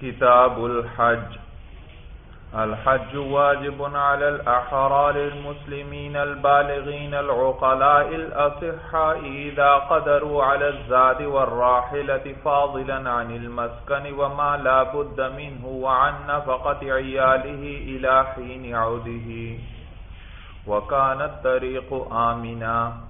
كتاب الحج. الحج واجب على الأحرار المسلمين البالغين العقلاء الأصحاء إذا قدروا على الزاد والراحلة فاضلا عن المسكن وما لا بد منه وعن نفقة عياله إلى حين عوده. وكان الطريق آمنا.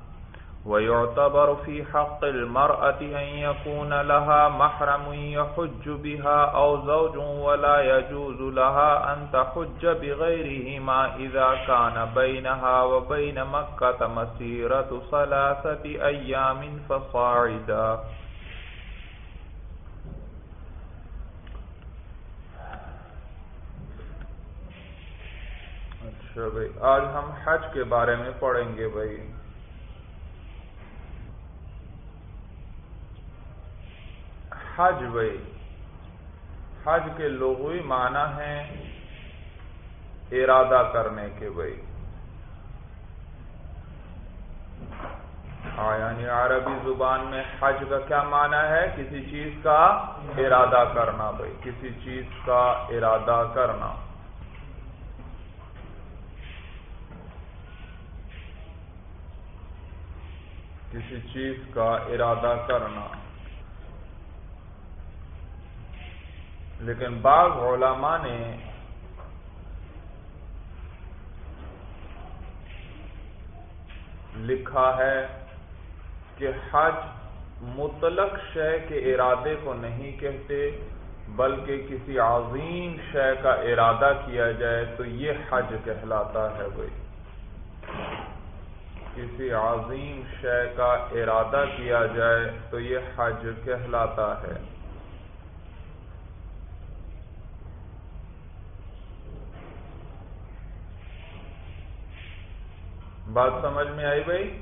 ويعتبر في حق المرأة أن يكون لها محرم يحج بها أو زوج ولا يجوز لها أن تحج بغيرهما إذا كان بينها وبين مكة مسيرة ثلاثة أيام فصاعدا. اچھا بھائی، آج ہم حج کے بارے میں پڑھیں گے بھائی۔ حج بھائی۔ حج کے لغوی معنی ہیں ارادہ کرنے کے بھائی۔ ہاں یعنی عربی زبان میں حج کا کیا معنی ہے؟ کسی چیز کا ارادہ کرنا بھائی۔ کسی چیز کا ارادہ کرنا۔ کسی چیز کا ارادہ کرنا۔ لیکن بعض علماء نے لکھا ہے کہ حج مطلق شے کے ارادے کو نہیں کہتے، بلکہ کسی عظیم شے کا ارادہ کیا جائے تو یہ حج کہلاتا ہے بھائی۔ کسی عظیم شے کا ارادہ کیا جائے تو یہ حج کہلاتا ہے۔ بات سمجھ میں آئی بھائی؟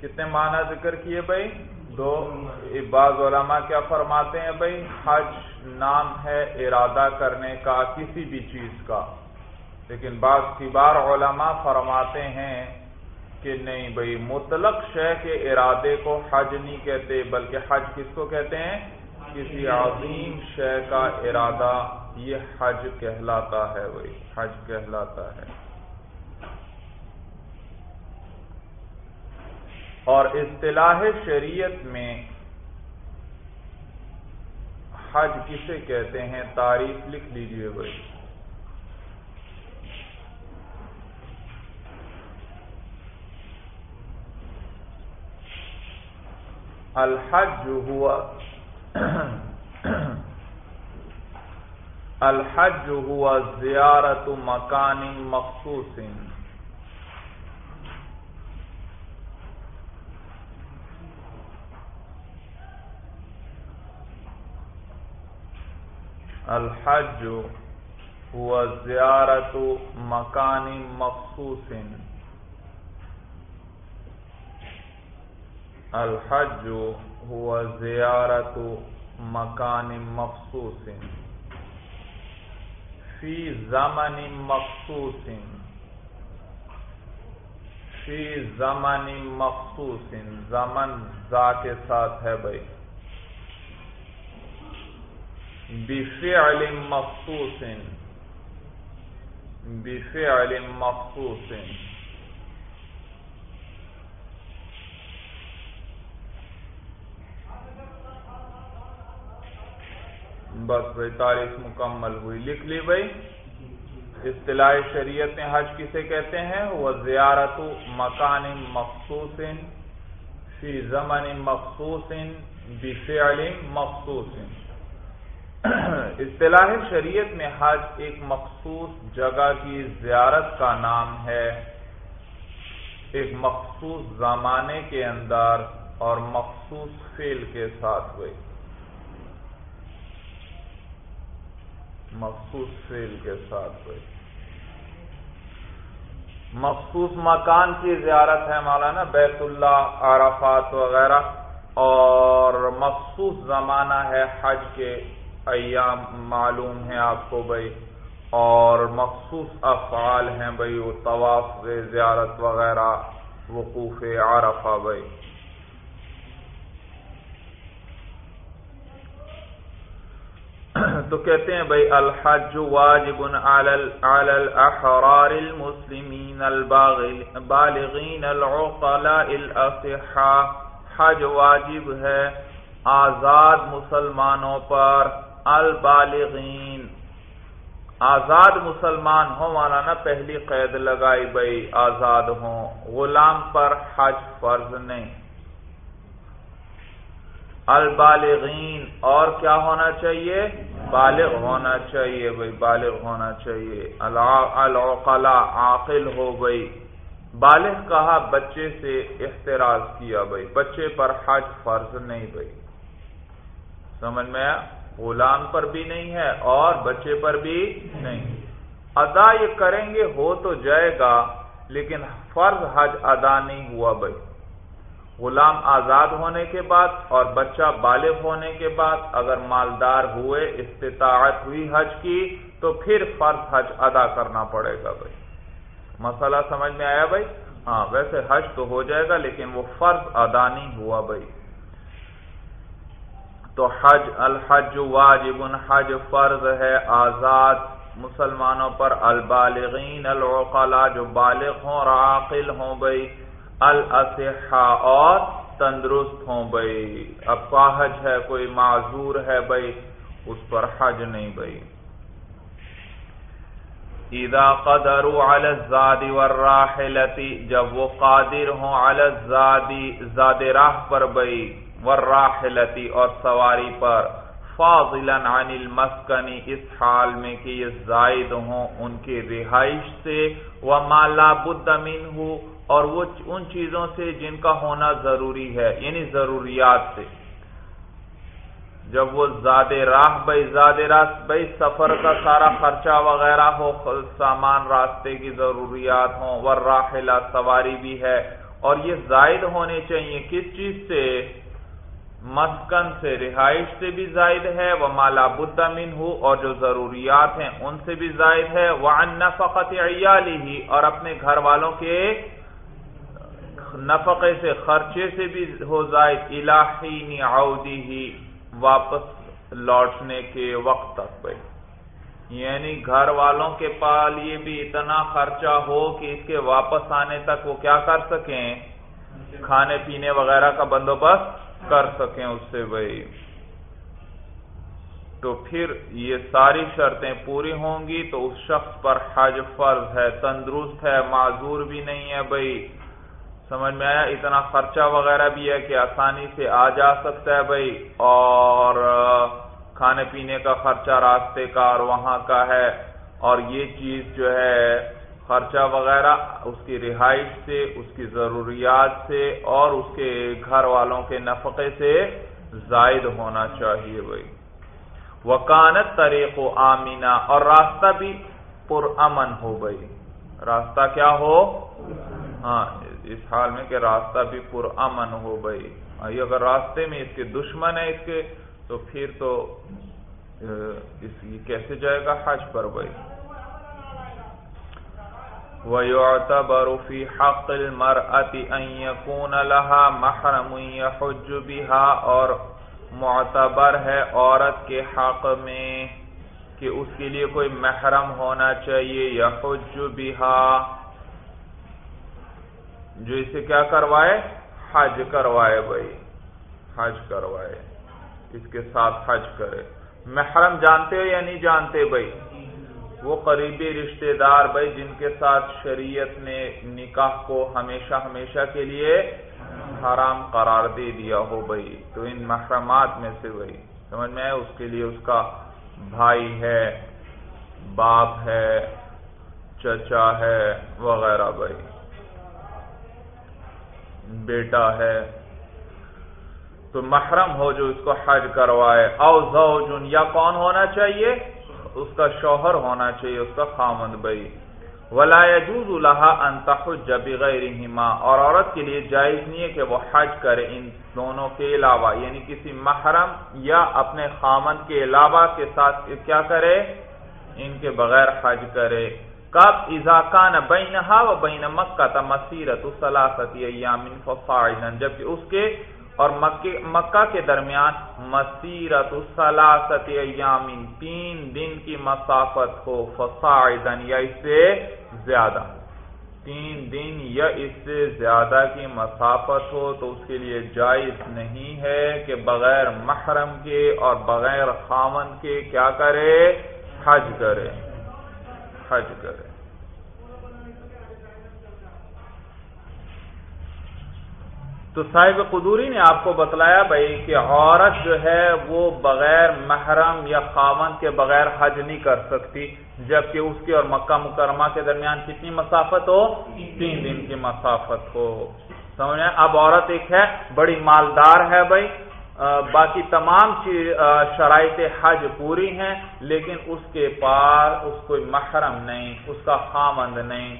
کتنے معنی ذکر کیے بھائی؟ دو بعض علماء کیا فرماتے ہیں بھائی؟ حج نام ہے ارادہ کرنے کا کسی بھی چیز کا۔ لیکن بعض کبار علماء فرماتے ہیں کہ نہیں بھائی، مطلق شے کے ارادے کو حج نہیں کہتے، بلکہ حج کس کو کہتے ہیں؟ کسی عظیم شے کا ارادہ یہ حج کہلاتا ہے بھائی، حج کہلاتا ہے۔ اور اصطلاح شریعت میں حج کسے کہتے ہیں؟ تعریف لکھ لیجیے بھائی۔ الحج ہوا الحج ہوا زیارت مکان مخصوص۔ الحج هو زیارت مکان مخصوص. الحج هو زیارت مکان مخصوص. فی زمن مخصوص. فی زمن مخصوص. زمن ذا کے ساتھ ہے بھائی. بفعل مخصوص. بفعل مخصوص. بس بھائی تاریخ مکمل ہوئی. لکھ لی بھائی. اصطلاح شریعت میں حج کسے کہتے ہیں؟ وہ زیارت مکان مخصوص فی زمن مخصوص بفعل مخصوص. اصطلاح شریعت میں حج ایک مخصوص جگہ کی زیارت کا نام ہے۔ ایک مخصوص زمانے کے اندر اور مخصوص فیل کے ساتھ ہوئے۔ مخصوص فیل کے ساتھ ہوئے۔ مخصوص مکان کی زیارت ہے مولانا بیت اللہ، عرفات وغیرہ، اور مخصوص زمانہ ہے حج کے ایام معلوم ہیں آپ کو بھائی، اور مخصوص افعال ہیں بھائی، وہ طواف زیارت وغیرہ، وقوف عرفہ بھائی۔ تو کہتے ہیں بھائی، الحج واجب علی الاحرار المسلمین البالغین العقلاء الاصحاء۔ حج واجب ہے آزاد مسلمانوں پر۔ البالغین۔ آزاد مسلمان ہو مولانا پہلی قید لگائی بھائی آزاد ہوں۔ غلام پر حج فرض نہیں۔ البالغین، اور کیا ہونا چاہیے؟ بالغ ہونا چاہیے بھائی بالغ ہونا چاہیے۔ العقلا عاقل ہو گئی بالغ کہا بچے سے احتراز کیا بھائی بچے پر حج فرض نہیں بھائی سمجھ میں آیا؟ غلام پر بھی نہیں ہے اور بچے پر بھی نہیں۔ ادا یہ کریں گے ہو تو جائے گا، لیکن فرض حج ادا نہیں ہوا بھائی۔ غلام آزاد ہونے کے بعد اور بچہ بالغ ہونے کے بعد اگر مالدار ہوئے، استطاعت ہوئی حج کی، تو پھر فرض حج ادا کرنا پڑے گا بھائی۔ مسئلہ سمجھ میں آیا بھائی؟ ہاں ویسے حج تو ہو جائے گا، لیکن وہ فرض ادا نہیں ہوا بھائی۔ تو حج، الحج واجب، حج فرض ہے، آزاد مسلمانوں پر البالغین العقلا جو بالغ ہوں اور عاقل ہوں بھائی الصحا اور تندرست ہوں بھائی اب حج ہے، کوئی معذور ہے بھائی اس پر حج نہیں بھائی اذا قدروا على الزاد والراحلتی، جب وہ قادر ہوں على الزادی، زاد راہ پر بھائی والراحلتی اور سواری پر فاضلا عن المسکنی اس حال میں کہ یہ زائد ہوں ان کی رہائش سے، وما لا بد اور وہ ان چیزوں سے جن کا ہونا ضروری ہے یعنی ضروریات سے۔ جب وہ زیادہ راہ بھائی زیادہ راہ بھائی سفر کا سارا خرچہ وغیرہ ہو سامان راستے کی ضروریات ہوں ور راحلہ سواری بھی ہے، اور یہ زائد ہونے چاہیے کس چیز سے؟ مسکن سے رہائش سے بھی زائد ہے وہ مالا بدمن ہو اور جو ضروریات ہیں ان سے بھی زائد ہے۔ وہ ان نفقت ہی اور اپنے گھر والوں کے نفقے سے، خرچے سے بھی ہو زائد۔ الہی نعودی ہی واپس لوٹنے کے وقت تک بھائی یعنی گھر والوں کے پال یہ بھی اتنا خرچہ ہو کہ اس کے واپس آنے تک وہ کیا کر سکیں؟ کھانے پینے وغیرہ کا بندوبست کر سکیں اس سے بھائی۔ تو پھر یہ ساری شرطیں پوری ہوں گی تو اس شخص پر حج فرض ہے، تندرست ہے، معذور بھی نہیں ہے بھائی۔ سمجھ میں آیا؟ اتنا خرچہ وغیرہ بھی ہے کہ آسانی سے آ جا سکتا ہے بھائی۔ اور کھانے پینے کا خرچہ راستے کا اور وہاں کا ہے۔ اور یہ چیز جو ہے خرچہ وغیرہ اس کی رہائش سے، اس کی ضروریات سے اور اس کے گھر والوں کے نفقے سے زائد ہونا چاہیے بھائی۔ وکانت طریق و آمینہ اور راستہ بھی پرامن ہو بھائی۔ راستہ کیا ہو؟ ہاں اس حال میں کہ راستہ بھی پر امن ہو بھائی۔ اگر راستے میں اس کے دشمن ہے اس کے، تو پھر تو اس کیسے جائے گا؟ حج پر بھائی۔ وَيُعْتَبَرُ فِي حَقِّ الْمَرْأَةِ أَن يَكُونَ لَهَا مَحْرَمٌ يَحُجُّ بِهَا اور معتبر ہے عورت کے حق میں کہ اس کے لیے کوئی محرم ہونا چاہیے یحج بِهَا۔ جو اسے کیا کروائے؟ حج کروائے بھائی۔ حج کروائے۔ اس کے ساتھ حج کرے۔ محرم جانتے ہو یا نہیں جانتے بھائی؟ وہ قریبی رشتہ دار بھائی جن کے ساتھ شریعت نے نکاح کو ہمیشہ ہمیشہ کے لیے حرام قرار دے دیا ہو بھائی، تو ان محرمات میں سے بھائی، سمجھ میں اس کے لیے اس کا بھائی ہے، باپ ہے، چچا ہے وغیرہ بھائی۔ بیٹا ہے۔ تو محرم ہو جو اس کو حج کروائے، او زوجن، یا کون ہونا چاہیے؟ اس کا شوہر ہونا چاہیے، اس کا خامند بھائی۔ ولا يجوز لها ان تحج بغيرهما۔ اور عورت کے لیے جائز نہیں ہے کہ وہ حج کرے ان دونوں کے علاوہ یعنی کسی محرم یا اپنے خامند کے علاوہ کے ساتھ کیا کرے؟ ان کے بغیر حج کرے۔ کب اضاکان بینہا و بین مکہ تا مسیرت سلاست ایام فصاعدا۔ جبکہ اس کے اور مکہ کے درمیان مسیرت سلاست ایامین تین دن کی مسافت ہو فصاعدن یا اس سے زیادہ۔ تین دن یا اس سے زیادہ کی مسافت ہو تو اس کے لیے جائز نہیں ہے کہ بغیر محرم کے اور بغیر خامن کے کیا کرے؟ حج کرے۔ حج کرے۔ تو صاحب قدوری نے آپ کو بتلایا بھائی کہ عورت جو ہے وہ بغیر محرم یا خامن کے بغیر حج نہیں کر سکتی، جبکہ اس کی اور مکہ مکرمہ کے درمیان کتنی مسافت ہو؟ تین دن کی مسافت ہو۔ سمجھے؟ اب عورت ایک ہے، بڑی مالدار ہے بھائی۔ باقی تمام شرائط حج پوری ہیں، لیکن اس کے پاس اس کوئی محرم نہیں، اس کا خامند نہیں۔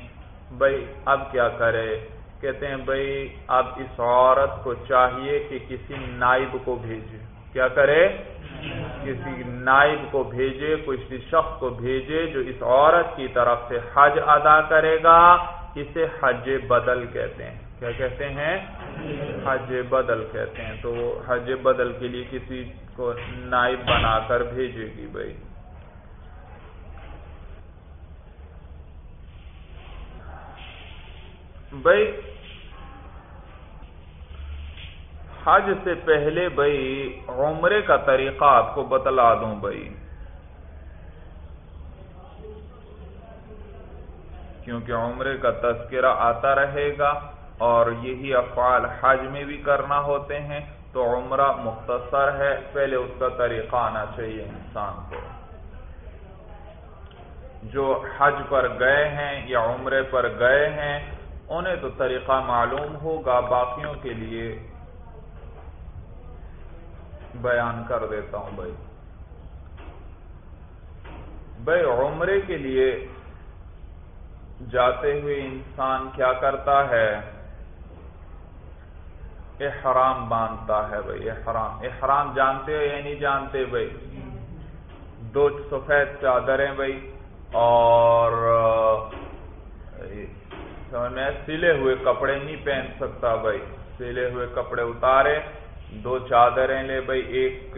بھائی، اب کیا کرے؟ کہتے ہیں بھائی، اب اس عورت کو چاہیے کہ کسی نائب کو بھیجے۔ کیا کرے؟ کسی نائب کو بھیجے کسی شخص کو بھیجے جو اس عورت کی طرف سے حج ادا کرے گا۔ اسے حج بدل کہتے ہیں۔ کیا کہتے ہیں؟ حج بدل کہتے ہیں۔ تو حج بدل کے لیے کسی کو نائب بنا کر بھیجے گی بھائی۔ بھائی حج سے پہلے بھائی عمرے کا طریقہ آپ کو بتلا دوں بھائی کیونکہ عمرے کا تذکرہ آتا رہے گا اور یہی افعال حج میں بھی کرنا ہوتے ہیں، تو عمرہ مختصر ہے، پہلے اس کا طریقہ آنا چاہیے انسان کو۔ جو حج پر گئے ہیں یا عمرے پر گئے ہیں، انہیں تو طریقہ معلوم ہوگا، باقیوں کے لیے بیان کر دیتا ہوں بھائی۔ بھائی، عمرے کے لیے جاتے ہوئے انسان کیا کرتا ہے؟ احرام باندھتا ہے بھائی، احرام۔ احرام جانتے ہو یا نہیں جانتے بھائی؟ دو سفید چادریں بھائی، اور میں سلے ہوئے کپڑے نہیں پہن سکتا بھائی۔ سلے ہوئے کپڑے اتارے دو چادریں لے بھائی ایک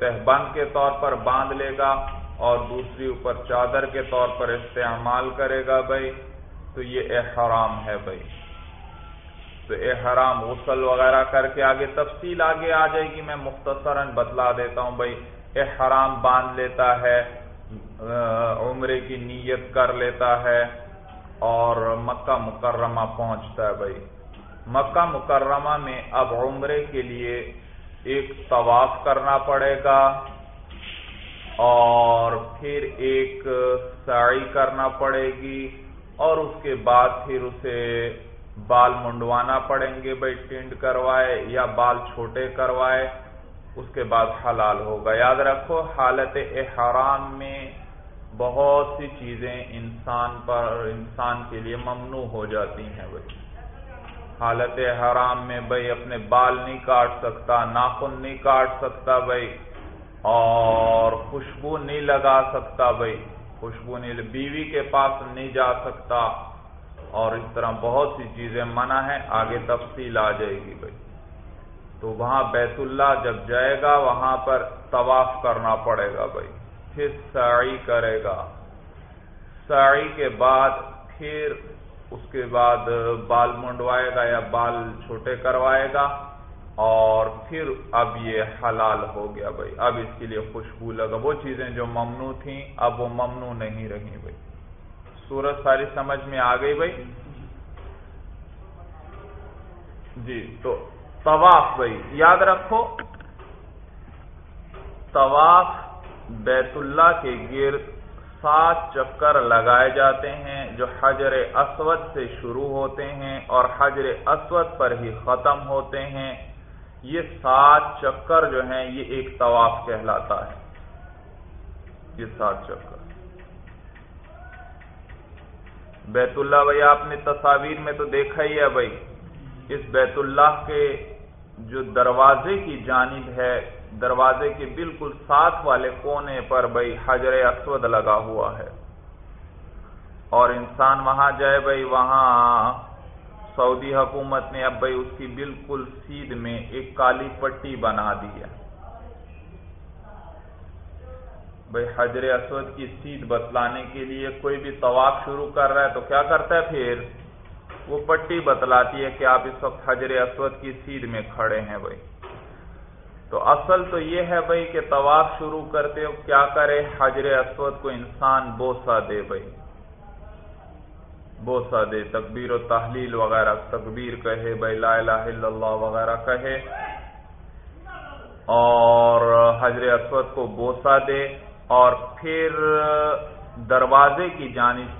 تہبند کے طور پر باندھ لے گا اور دوسری اوپر چادر کے طور پر استعمال کرے گا بھائی تو یہ احرام ہے بھائی تو احرام، غسل وغیرہ کر کے آگے تفصیل آگے آ جائے گی، میں مختصراً بتلا دیتا ہوں بھائی احرام باندھ لیتا ہے عمرے کی نیت کر لیتا ہے اور مکہ مکرمہ پہنچتا ہے بھائی مکہ مکرمہ میں اب عمرے کے لیے ایک طواف کرنا پڑے گا اور پھر ایک ساڑی کرنا پڑے گی اور اس کے بعد پھر اسے بال منڈوانا پڑیں گے بھائی، ٹینڈ کروائے یا بال چھوٹے کروائے، اس کے بعد حلال ہوگا۔ یاد رکھو، حالت احرام میں بہت سی چیزیں انسان پر، انسان کے لیے ممنوع ہو جاتی ہیں۔ بھائی حالت حرام میں بھائی اپنے بال نہیں کاٹ سکتا، ناخن نہیں کاٹ سکتا بھائی اور خوشبو نہیں لگا سکتا بھائی خوشبو نہیں بیوی کے پاس نہیں جا سکتا۔ اور اس طرح بہت سی چیزیں منع ہیں، آگے تفصیل آ جائے گی بھائی تو وہاں بیت اللہ جب جائے گا، وہاں پر طواف کرنا پڑے گا بھائی پھر ساڑی کرے گا۔ ساڑی کے بعد پھر اس کے بعد بال منڈوائے گا یا بال چھوٹے کروائے گا اور پھر اب یہ حلال ہو گیا بھائی۔ اب اس کے لیے خوشبو لگا۔ وہ چیزیں جو ممنوع تھیں، اب وہ ممنوع نہیں رہی بھائی۔ سورج ساری سمجھ میں آ گئی بھائی؟ جی تو طواف بھائی، یاد رکھو۔ طواف بیت اللہ کے گرد سات چکر لگائے جاتے ہیں جو حجر اسود سے شروع ہوتے ہیں اور حجر اسود پر ہی ختم ہوتے ہیں۔ یہ سات چکر جو ہیں، یہ ایک طواف کہلاتا ہے۔ یہ سات چکر۔ بیت اللہ بھائی، آپ نے تصاویر میں تو دیکھا ہی ہے بھائی۔ اس بیت اللہ کے جو دروازے کی جانب ہے دروازے کے بالکل ساتھ والے کونے پر بھائی حجر اسود لگا ہوا ہے۔ اور انسان وہاں جائے بھائی وہاں سعودی حکومت نے اب بھائی اس کی بالکل سیدھ میں ایک کالی پٹی بنا دی ہے۔ بھائی حجر اسود کی سیدھ بتلانے کے لیے کوئی بھی طواف شروع کر رہا ہے تو کیا کرتا ہے پھر؟ وہ پٹی بتلاتی ہے کہ آپ اس وقت حجر اسود کی سیدھ میں کھڑے ہیں بھائی تو اصل تو یہ ہے بھائی کہ طواف شروع کرتے ہو، کیا کرے؟ حجر اسود کو انسان بوسا دے بھائی۔ بوسا دے، تکبیر و تحلیل وغیرہ، تکبیر کہے بھائی، لا الہ الا اللہ وغیرہ کہے۔ اور حجر اسود کو بوسا دے۔ اور پھر دروازے کی جانب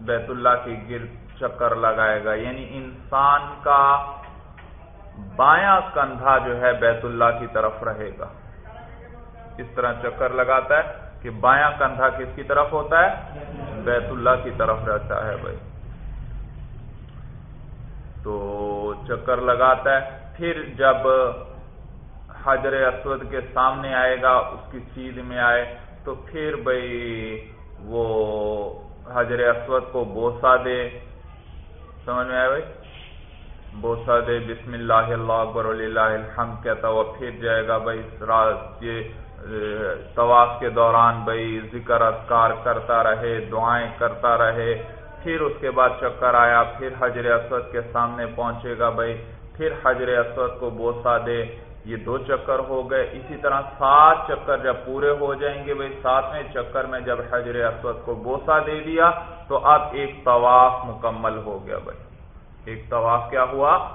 بیت اللہ کے گرد چکر لگائے گا۔ یعنی انسان کا بایاں کندھا جو ہے بیت اللہ کی طرف رہے گا۔ اس طرح چکر لگاتا ہے کہ بایاں کندھا کس کی طرف ہوتا ہے؟ بیت اللہ کی طرف رہتا ہے بھائی۔ تو چکر لگاتا ہے، پھر جب حجر اسود کے سامنے آئے گا، اس کی سیدھ میں آئے، تو پھر بھائی وہ حجر اسود کو بوسا دے۔ سمجھ میں آئے بھائی؟ بوسا دے، بسم اللہ اللہ، اکبر اللہ، الحمد، کہتا وہ پھر جائے گا بھائی یہ طواف کے دوران بھائی ذکر، اذکار کرتا رہے، دعائیں کرتا رہے، پھر اس کے بعد چکر آیا، پھر حجر اسود کے سامنے پہنچے گا بھائی، پھر حجر اسود کو بوسا دے۔ یہ دو چکر ہو گئے۔ اسی طرح سات چکر جب پورے ہو جائیں گے بھائی، ساتویں چکر میں جب حجر اسود کو بوسا دے دیا، تو اب ایک طواف مکمل ہو گیا بھائی۔ ایک طواف کیا ہوا؟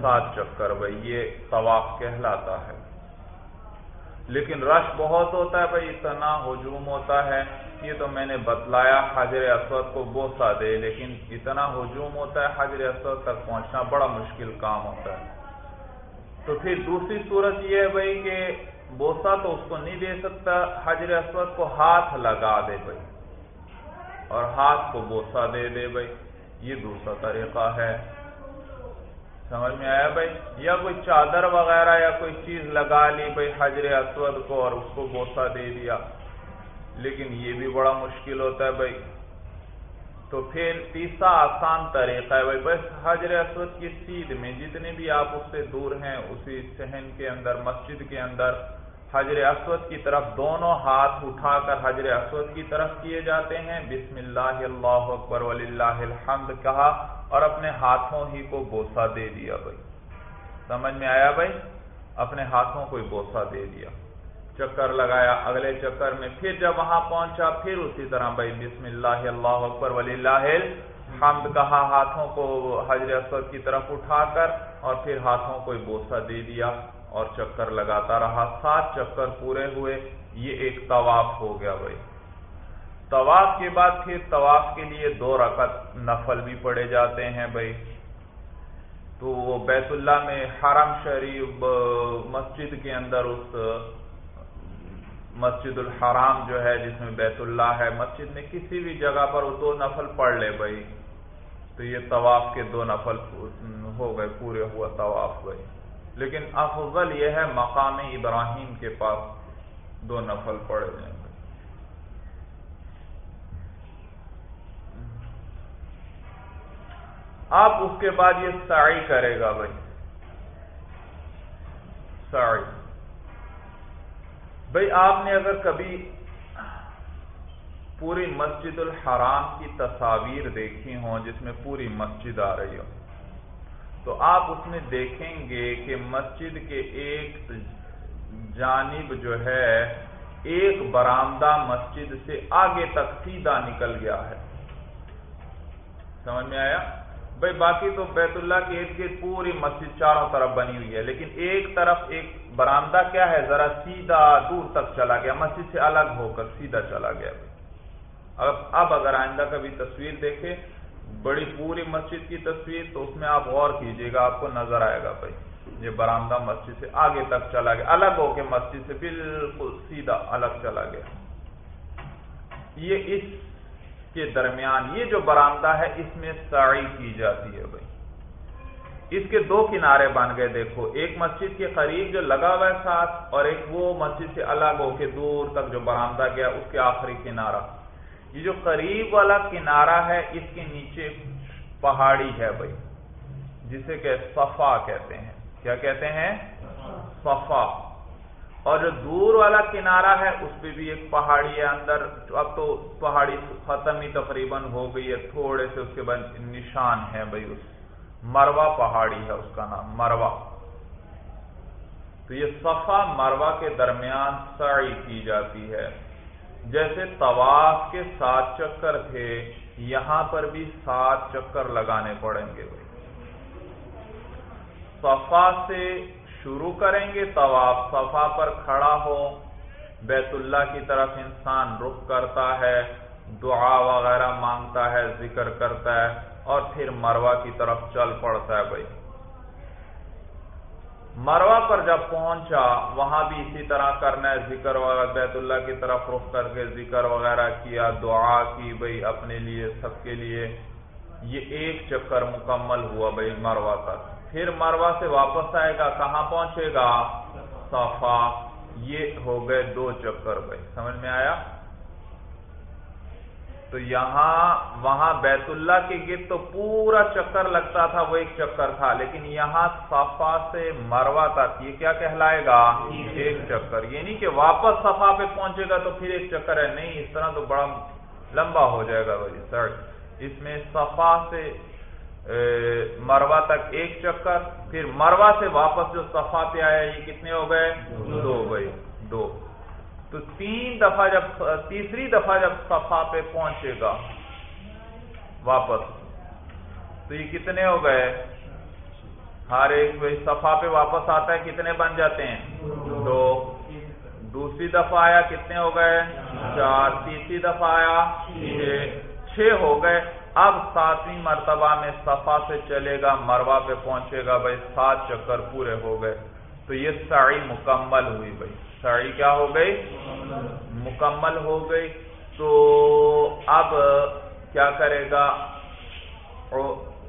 سات چکر، بھائی، یہ طواف کہلاتا ہے۔ لیکن رش بہت ہوتا ہے بھائی، اتنا ہجوم ہوتا ہے۔ یہ تو میں نے بتلایا حجر اسود کو بوسا دے، لیکن اتنا ہجوم ہوتا ہے حجر اسود تک پہنچنا بڑا مشکل کام ہوتا ہے۔ تو پھر دوسری صورت یہ ہے بھائی کہ بوسا تو اس کو نہیں دے سکتا حجر اسود کو ہاتھ لگا دے بھائی۔ اور ہاتھ کو بوسا دے دے بھائی۔ یہ دوسرا طریقہ ہے۔ سمجھ میں آیا بھائی؟ یا کوئی چادر وغیرہ یا کوئی چیز لگا لی بھائی حجر اسود کو اور اس کو بوسا دے دیا۔ لیکن یہ بھی بڑا مشکل ہوتا ہے بھائی۔ تو پھر تیسرا آسان طریقہ ہے بھائی، بس حجر اسود کی سیدھ میں جتنے بھی آپ اس سے دور ہیں، اسی سہن کے اندر، مسجد کے اندر حجر اسود کی طرف دونوں ہاتھ اٹھا کر حجر اسود کی طرف کیے جاتے ہیں۔ بسم اللہ اللہ اکبر ولی اللہ الحمد کہا اور اپنے ہاتھوں ہی کو بوسا دے دیا بھائی۔ سمجھ میں آیا بھائی؟ اپنے ہاتھوں کو ہی بوسا دے دیا۔ چکر لگایا، اگلے چکر میں پھر جب وہاں پہنچا، پھر اسی طرح بھائی بسم اللہ اللہ اکبر ولی اللہ حمد کہا، ہاتھوں کو حجر اسود کی طرف اٹھا کر اور پھر ہاتھوں کو بوسا دے دیا۔ اور چکر لگاتا رہا۔ سات چکر پورے ہوئے۔ یہ ایک طواف ہو گیا بھائی۔ طواف کے بعد پھر طواف کے لیے دو رکعت نفل بھی پڑے جاتے ہیں بھائی۔ تو وہ بیت اللہ میں حرم شریف مسجد کے اندر اس مسجد الحرام جو ہے، جس میں بیت اللہ ہے، مسجد میں کسی بھی جگہ پر وہ دو نفل پڑھ لے بھائی۔ تو یہ طواف کے دو نفل ہو گئے، پورے ہوا طواف بھائی۔ لیکن افضل یہ ہے مقام ابراہیم کے پاس دو نفل پڑے جائیں گے آپ اس کے بعد یہ ساڑی کرے گا بھائی۔ ساڑی بھائی، آپ نے اگر کبھی پوری مسجد الحرام کی تصاویر دیکھی ہوں جس میں پوری مسجد آ رہی ہو۔ تو آپ اس میں دیکھیں گے کہ مسجد کے ایک جانب جو ہے، ایک برامدہ مسجد سے آگے تک سیدھا نکل گیا ہے۔ سمجھ میں آیا؟ بھائی، باقی تو بیت اللہ کے ارد گرد پوری مسجد چاروں طرف بنی ہوئی ہے، لیکن ایک طرف ایک برامدہ کیا ہے؟ ذرا سیدھا دور تک چلا گیا، مسجد سے الگ ہو کر سیدھا چلا گیا۔ اب اب اگر آئندہ کبھی تصویر دیکھے بڑی پوری مسجد کی تصویر، تو اس میں آپ غور کیجیے گا، آپ کو نظر آئے گا بھائی۔ یہ برامدہ مسجد سے آگے تک چلا گیا۔ الگ ہو کے مسجد سے بالکل سیدھا الگ چلا گیا۔ یہ اس کے درمیان، یہ جو برامدہ ہے، اس میں ساڑی کی جاتی ہے بھائی۔ اس کے دو کنارے بن گئے، دیکھو۔ ایک مسجد کے قریب جو لگا ہوا ہے ساتھ، اور ایک وہ مسجد سے الگ ہو کے دور تک جو برامدہ گیا، اس کے آخری کنارہ۔ یہ جو قریب والا کنارہ ہے، اس کے نیچے پہاڑی ہے بھائی، جسے کہ صفا کہتے ہیں۔ کیا کہتے ہیں؟ صفا۔ اور جو دور والا کنارہ ہے، اس پہ بھی ایک پہاڑی ہے، اندر اب تو پہاڑی ختم ہی تقریباً ہو گئی ہے، تھوڑے سے اس کے بعد نشان ہے بھائی، اس مروا پہاڑی ہے، اس کا نام مروا۔ تو یہ صفا مروا کے درمیان سعی کی جاتی ہے۔ جیسے طواف کے سات چکر تھے، یہاں پر بھی سات چکر لگانے پڑیں گے۔ صفا سے شروع کریں گے طواف۔ صفا پر کھڑا ہو، بیت اللہ کی طرف انسان رخ کرتا ہے، دعا وغیرہ مانگتا ہے، ذکر کرتا ہے اور پھر مروا کی طرف چل پڑتا ہے۔ بھائی مروا پر جب پہنچا، وہاں بھی اسی طرح کرنا ہے، ذکر وغیرہ، بیت اللہ کی طرف رخ کر کے ذکر وغیرہ کیا، دعا کی بھائی اپنے لیے، سب کے لیے۔ یہ ایک چکر مکمل ہوا بھائی مروا تک۔ پھر مروا سے واپس آئے گا، کہاں پہنچے گا؟ صفا۔ یہ ہو گئے دو چکر بھائی سمجھ میں آیا؟ تو یہاں وہاں بیت اللہ کے گرد تو پورا چکر لگتا تھا، وہ ایک چکر تھا۔ لیکن یہاں صفا سے مروا تک یہ کیا کہلائے گا؟ ایک چکر۔ یہ نہیں کہ واپس صفا پہ پہنچے گا تو پھر ایک چکر ہے۔ نہیں، اس طرح تو بڑا لمبا ہو جائے گا۔ بھائی سر، اس میں صفا سے مروا تک ایک چکر، پھر مروا سے واپس جو صفا پہ آیا، یہ کتنے ہو گئے؟ دو بھائی دو۔ تو تین دفعہ جب، تیسری دفعہ جب صفا پہ پہنچے گا، واپس، تو یہ کتنے ہو گئے؟ ہر ایک صفا پہ واپس آتا ہے، کتنے بن جاتے ہیں؟ دو۔ دوسری دفعہ آیا، کتنے ہو گئے؟ چار۔ تیسری دفعہ آیا، چھ۔ چھ ہو گئے۔ اب ساتویں مرتبہ میں صفا سے چلے گا مروا پہ پہنچے گا، بھائی، سات چکر پورے ہو گئے۔ تو یہ ساڑی مکمل ہوئی، بھائی۔ ساڑی کیا ہو گئی؟ مکمل ہو گئی۔ تو اب کیا کرے گا؟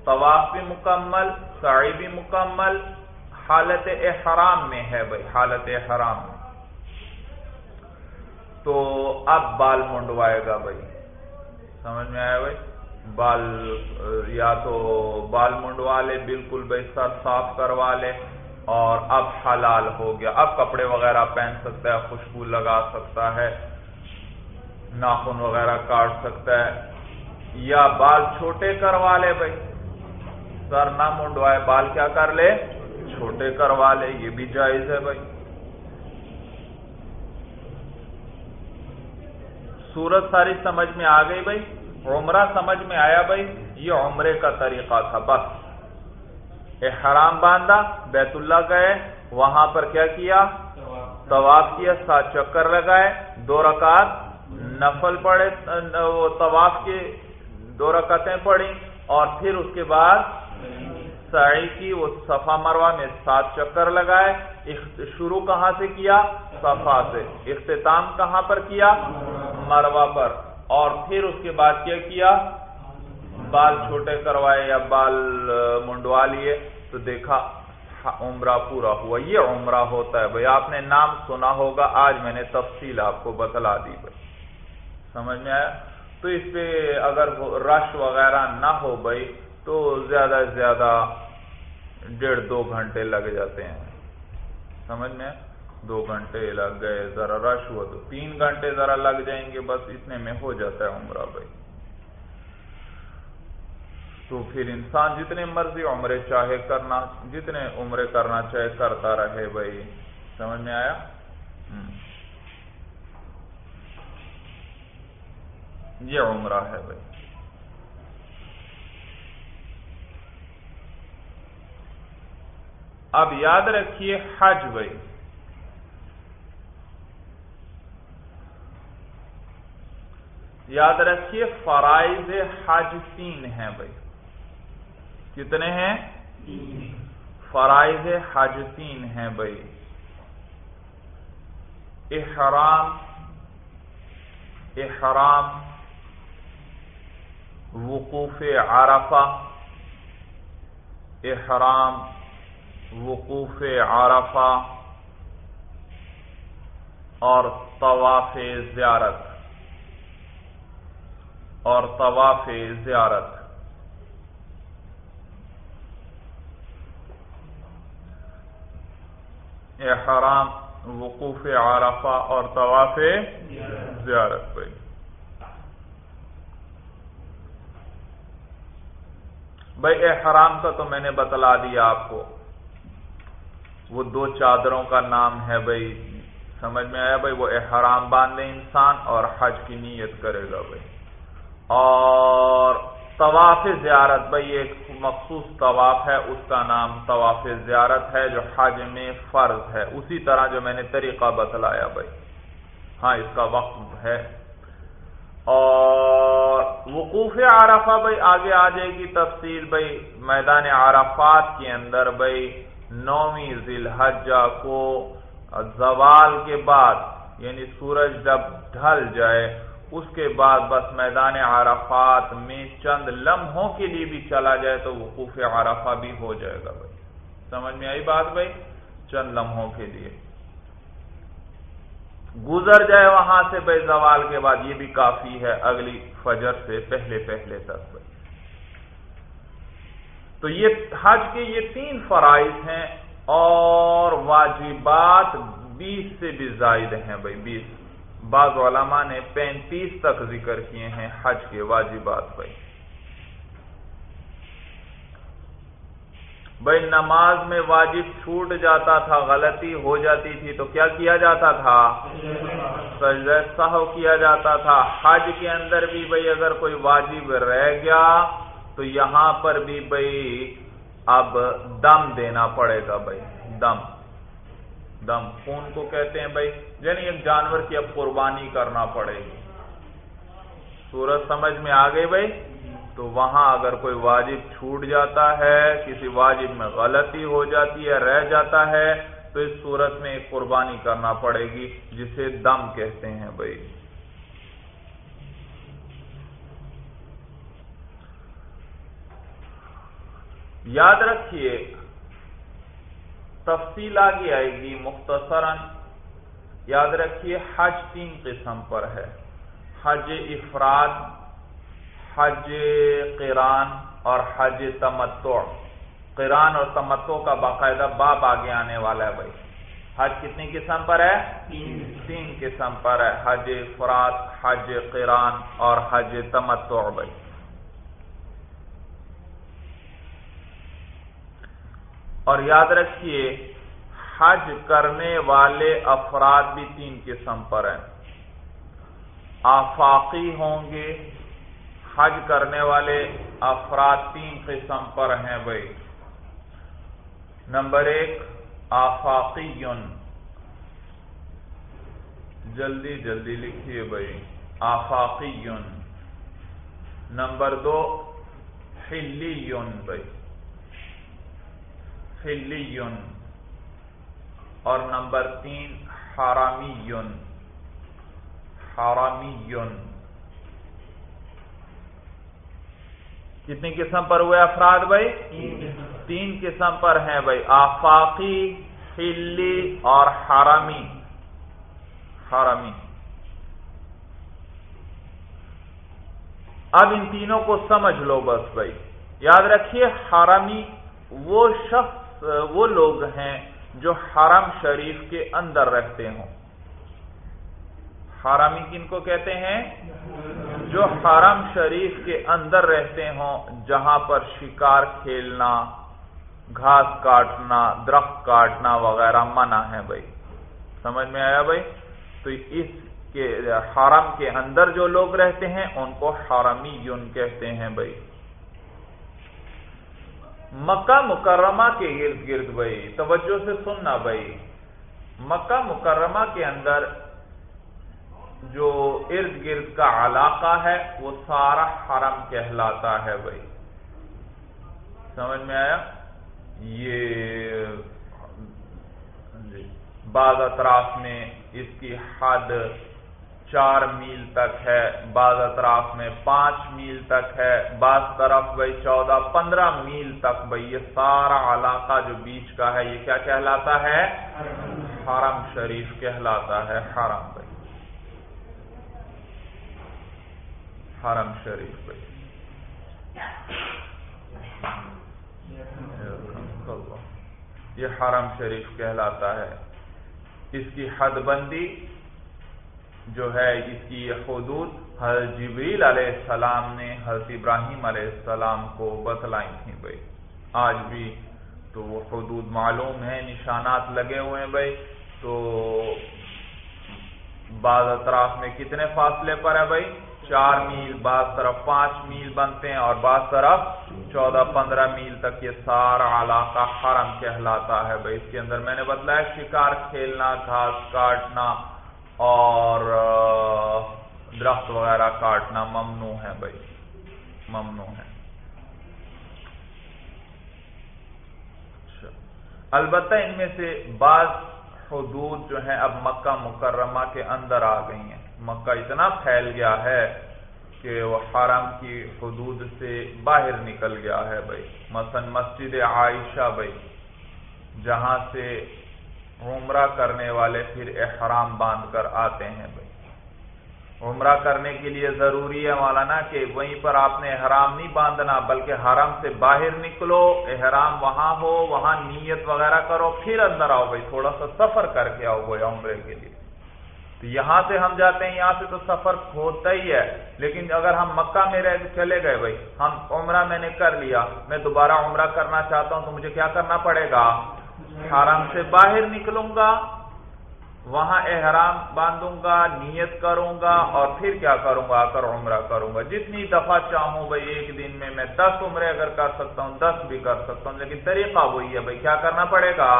طواف بھی مکمل، ساڑی بھی مکمل۔ حالت احرام میں ہے بھائی، حالت احرام۔ میں تو اب بال منڈوائے گا بھائی۔ سمجھ میں آیا بھائی؟ بال، یا تو بال منڈوا لے، بالکل بھائی سر صاف کروا لے۔ اور اب حلال ہو گیا۔ اب کپڑے وغیرہ پہن سکتا ہے، خوشبو لگا سکتا ہے، ناخن وغیرہ کاٹ سکتا ہے، یا بال چھوٹے کروا لے بھائی۔ سر نہ منڈوائے، بال کیا کر لے؟ چھوٹے کروا لے، یہ بھی جائز ہے بھائی۔ سورت ساری سمجھ میں آ گئی بھائی؟ عمرہ سمجھ میں آیا بھائی؟ یہ عمرے کا طریقہ تھا، بس۔ حرام باندھا، بیت اللہ گئے، وہاں پر کیا کیا؟ طواف کیا سات چکر لگائے، دو رکعت نفل پڑے، وہ طواف کے دو رکعتیں پڑی اور پھر اس کے بعد سعی کی، وہ صفا مروا میں سات چکر لگائے۔ شروع کہاں سے کیا؟ صفا سے۔ اختتام کہاں پر کیا؟ مروا پر۔ اور پھر اس کے بعد کیا کیا؟ بال چھوٹے کروائے یا بال منڈوا لیے، تو دیکھا عمرہ پورا ہوا۔ یہ عمرہ ہوتا ہے بھائی، آپ نے نام سنا ہوگا، آج میں نے تفصیل آپ کو بتلا دی بھائی۔ سمجھ میں آیا؟ تو اس پہ اگر رش وغیرہ نہ ہو بھائی، تو زیادہ سے زیادہ ڈیڑھ دو گھنٹے لگ جاتے ہیں۔ سمجھ میں دو گھنٹے لگ گئے، ذرا رش ہوا تو تین گھنٹے ذرا لگ جائیں گے، بس اتنے میں ہو جاتا ہے عمرہ بھائی۔ تو پھر انسان جتنے مرضی عمرے چاہے کرنا، جتنے عمرے کرنا چاہے کرتا رہے بھائی۔ سمجھ میں آیا؟ یہ عمرہ ہے بھائی۔ اب یاد رکھیے حج بھائی۔ یاد رکھیے فرائض حج تین ہیں بھائی۔ کتنے ہیں؟ فرائض حج تین ہیں بھائی۔ احرام احرام، وقوف عرفہ، احرام، وقوف عرفہ، اور طواف زیارت۔ اور طواف زیارت۔ احرام، وقوف عرفہ اور طواف زیارت بھائی بھائی احرام کا تو میں نے بتلا دیا آپ کو۔ وہ دو چادروں کا نام ہے بھائی۔ سمجھ میں آیا بھائی؟ وہ احرام باندھے انسان اور حج کی نیت کرے گا بھائی۔ اور طواف زیارت، بھائی ایک مخصوص طواف ہے، اس کا نام طواف زیارت ہے جو حج میں فرض ہے۔ اسی طرح جو میں نے طریقہ بتلایا بھائی۔ ہاں اس کا وقت ہے۔ اور وقوف عرفہ بھائی، آگے آ جائے گی تفصیل بھائی۔ میدان عرفات کے اندر بھائی، نویں ذی الحجہ کو زوال کے بعد یعنی سورج جب ڈھل جائے اس کے بعد بس میدان عرفات میں چند لمحوں کے لیے بھی چلا جائے تو وقوف عرفہ بھی ہو جائے گا بھائی۔ سمجھ میں آئی بات بھائی؟ چند لمحوں کے لیے۔ گزر جائے وہاں سے بھائی زوال کے بعد، یہ بھی کافی ہے اگلی فجر سے پہلے پہلے تک بھائی۔ تو یہ حج کے یہ تین فرائض ہیں اور واجبات بیس سے بھی زائد ہیں بھائی، بیس۔ بعض علماء نے پینتیس تک ذکر کیے ہیں حج کے واجبات بھائی بھائی، نماز میں واجب چھوٹ جاتا تھا، غلطی ہو جاتی تھی، تو کیا کیا جاتا تھا؟ سجدہ سہو کیا جاتا تھا۔ حج کے اندر بھی بھائی، اگر کوئی واجب رہ گیا، تو یہاں پر بھی بھائی، اب دم دینا پڑے گا بھائی، دم۔ دم خون کو کہتے ہیں بھائی یعنی ایک جانور کی اب قربانی کرنا پڑے گی۔ سورج سمجھ میں آ گئی بھائی؟ تو وہاں اگر کوئی واجب چھوٹ جاتا ہے، کسی واجب میں غلطی ہو جاتی ہے، رہ جاتا ہے، تو اس صورت میں ایک قربانی کرنا پڑے گی، جسے دم کہتے ہیں بھائی۔ یاد رکھیے تفصیل آگے آئے گی مختصراً یاد رکھیے حج تین قسم پر ہے۔ حج افراد حج قران اور حج تمتع۔ قران اور تمتع کا باقاعدہ باب آگے آنے والا ہے بھائی۔ حج کتنی قسم پر ہے؟ تین۔ قسم پر ہے۔ حج افراد حج قران اور حج تمتع بھائی۔ اور یاد رکھیے، حج کرنے والے افراد بھی تین قسم پر ہیں۔ آفاقی ہوں گے، حج کرنے والے افراد تین قسم پر ہیں بھائی۔ نمبر ایک آفاقی جلدی جلدی لکھیے بھائی آفاقی نمبر دو ہلی بھائی۔ اور نمبر تین حرامی حرامی کتنی قسم پر ہوئے افراد بھائی؟ تین قسم پر۔ ہیں بھائی آفاقی ہلی اور حرامی۔ حرامی۔ اب ان تینوں کو سمجھ لو بس بھائی یاد رکھیے حرامی وہ شخص وہ لوگ ہیں جو حرم شریف کے اندر رہتے ہوں۔ حرامی کن کو کہتے ہیں؟ جو حرم شریف کے اندر رہتے ہوں، جہاں پر شکار کھیلنا، گھاس کاٹنا، درخت کاٹنا وغیرہ منع ہے بھائی۔ سمجھ میں آیا بھائی؟ تو اس کے، حرم کے اندر جو لوگ رہتے ہیں، ان کو حرمی یون کہتے ہیں بھائی۔ مکہ مکرمہ کے ارد گرد بھائی، توجہ سے سننا بھائی۔ مکہ مکرمہ کے اندر جو ارد گرد کا علاقہ ہے، وہ سارا حرم کہلاتا ہے بھائی۔ سمجھ میں آیا؟ یہ بعض اطراف میں اس کی حد چار میل تک ہے، بعض اطراف میں پانچ میل تک ہے، بعض طرف بھائی چودہ، پندرہ میل تک بھائی، یہ سارا علاقہ جو بیچ کا ہے، یہ کیا کہلاتا ہے؟ حرم شریف کہلاتا ہے، حرم بھائی۔ حرم شریف بھائی۔ یہ حرم شریف کہلاتا ہے۔ اس کی حد بندی جو ہے اس کی حدود، حضرت جبریل علیہ السلام نے حضرت ابراہیم علیہ السلام کو بتلائی تھیں بھائی آج بھی تو وہ حدود معلوم ہیں، نشانات لگے ہوئے ہیں بھائی تو بعض اطراف میں کتنے فاصلے پر ہے بھائی چار میل، بعض طرف پانچ میل بنتے ہیں اور بعض طرف چودہ، پندرہ میل تک یہ سارا علاقہ حرم کہلاتا ہے بھائی اس کے اندر میں نے بتلایا، شکار کھیلنا، گھاس کاٹنا اور درخت وغیرہ کاٹنا ممنوع ہے بھائی، ممنوع ہے۔ اچھا۔ البتہ ان میں سے بعض حدود جو ہیں اب مکہ مکرمہ کے اندر آ گئی ہیں۔ مکہ اتنا پھیل گیا ہے کہ وہ حرم کی حدود سے باہر نکل گیا ہے بھائی۔ مثلا مسجد عائشہ بھائی، جہاں سے عمرہ کرنے والے پھر احرام باندھ کر آتے ہیں بھائی۔ عمرہ کرنے کے لیے ضروری ہے مولانا کہ وہیں پر آپ نے احرام نہیں باندھنا، بلکہ حرم سے باہر نکلو، احرام وہاں ہو، وہاں نیت وغیرہ کرو، پھر اندر آؤ بھائی، تھوڑا سا سفر کر کے آؤ گویا عمرے کے لیے۔ تو یہاں سے ہم جاتے ہیں، یہاں سے تو سفر ہوتا ہی ہے، لیکن اگر ہم مکہ میں رہ چلے گئے بھائی، ہم عمرہ میں نے کر لیا، میں دوبارہ عمرہ کرنا چاہتا ہوں تو مجھے کیا کرنا پڑے گا؟ حرم سے باہر نکلوں گا، وہاں احرام باندھوں گا، نیت کروں گا اور پھر کیا کروں گا؟ آ کر عمرہ کروں گا۔ جتنی دفعہ چاہوں بھائی ایک دن میں میں دس عمرے اگر کر سکتا ہوں، دس بھی کر سکتا ہوں، لیکن طریقہ وہی ہے بھائی، کیا کرنا پڑے گا؟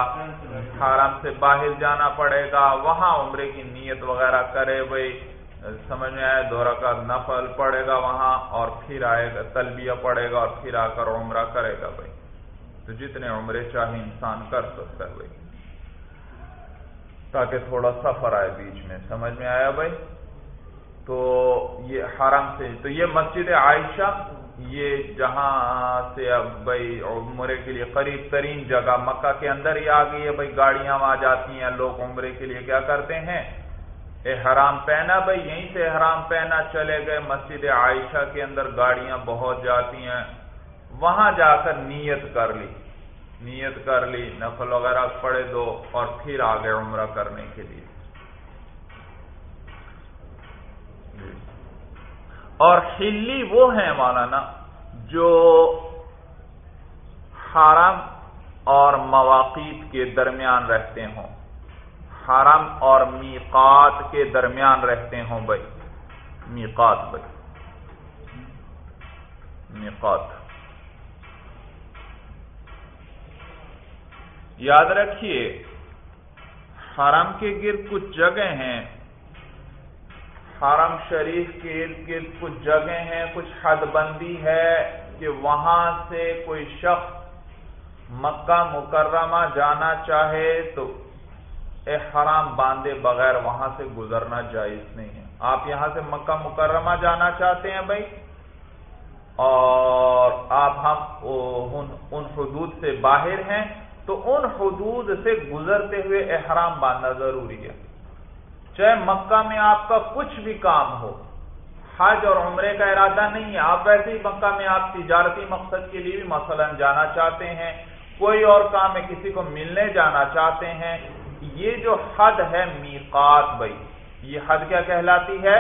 حرام سے باہر جانا پڑے گا، وہاں عمرے کی نیت وغیرہ کرے بھائی، سمجھ میں آئے؟ دورہ کا نفل پڑے گا وہاں اور پھر آئے گا، تلبیہ پڑے گا اور پھر آ کر عمرہ کرے گا بھائی۔ تو جتنے عمرے چاہے انسان کر سکتا ہے بھائی۔ تاکہ تھوڑا سفر آئے بیچ میں۔ سمجھ میں آیا بھائی؟ تو یہ حرم سے، تو یہ مسجد عائشہ، یہ جہاں سے اب بھائی عمرے کے لیے قریب ترین جگہ مکہ کے اندر ہی آ گئی ہے۔ بھائی گاڑیاں وہاں جاتی ہیں، لوگ عمرے کے لیے کیا کرتے ہیں؟ احرام پہنا بھائی، یہیں سے احرام پہنا چلے گئے۔ مسجد عائشہ کے اندر گاڑیاں بہت جاتی ہیں۔ وہاں جا کر نیت کر لی۔ نیت کر لی، نفل وغیرہ پڑے دو اور پھر آگے عمرہ کرنے کے لیے۔ اور ہلی وہ ہیں مولانا جو حرم اور مواقع کے درمیان رہتے ہوں۔ حرم اور میقات کے درمیان رہتے ہوں بھائی۔ میقات بھائی۔ میقات۔ یاد رکھیے، حرم کے گرد کچھ جگہ ہیں۔ حرم شریف کے ارد گرد کچھ جگہ ہیں، کچھ حد بندی ہے کہ وہاں سے کوئی شخص مکہ مکرمہ جانا چاہے تو حرام باندھے بغیر وہاں سے گزرنا جائز نہیں ہے۔ آپ یہاں سے مکہ مکرمہ جانا چاہتے ہیں بھائی؟ اور آپ ہم ان حدود سے باہر ہیں۔ تو ان حدود سے گزرتے ہوئے احرام باندھنا ضروری ہے۔ چاہے مکہ میں آپ کا کچھ بھی کام ہو، حج اور عمرے کا ارادہ نہیں ہے۔ آپ ویسے ہی مکہ میں آپ تجارتی مقصد کے لیے بھی مثلا جانا چاہتے ہیں، کوئی اور کام ہے کسی کو ملنے جانا چاہتے ہیں۔ یہ جو حد ہے میقات بھائی یہ حد کیا کہلاتی ہے؟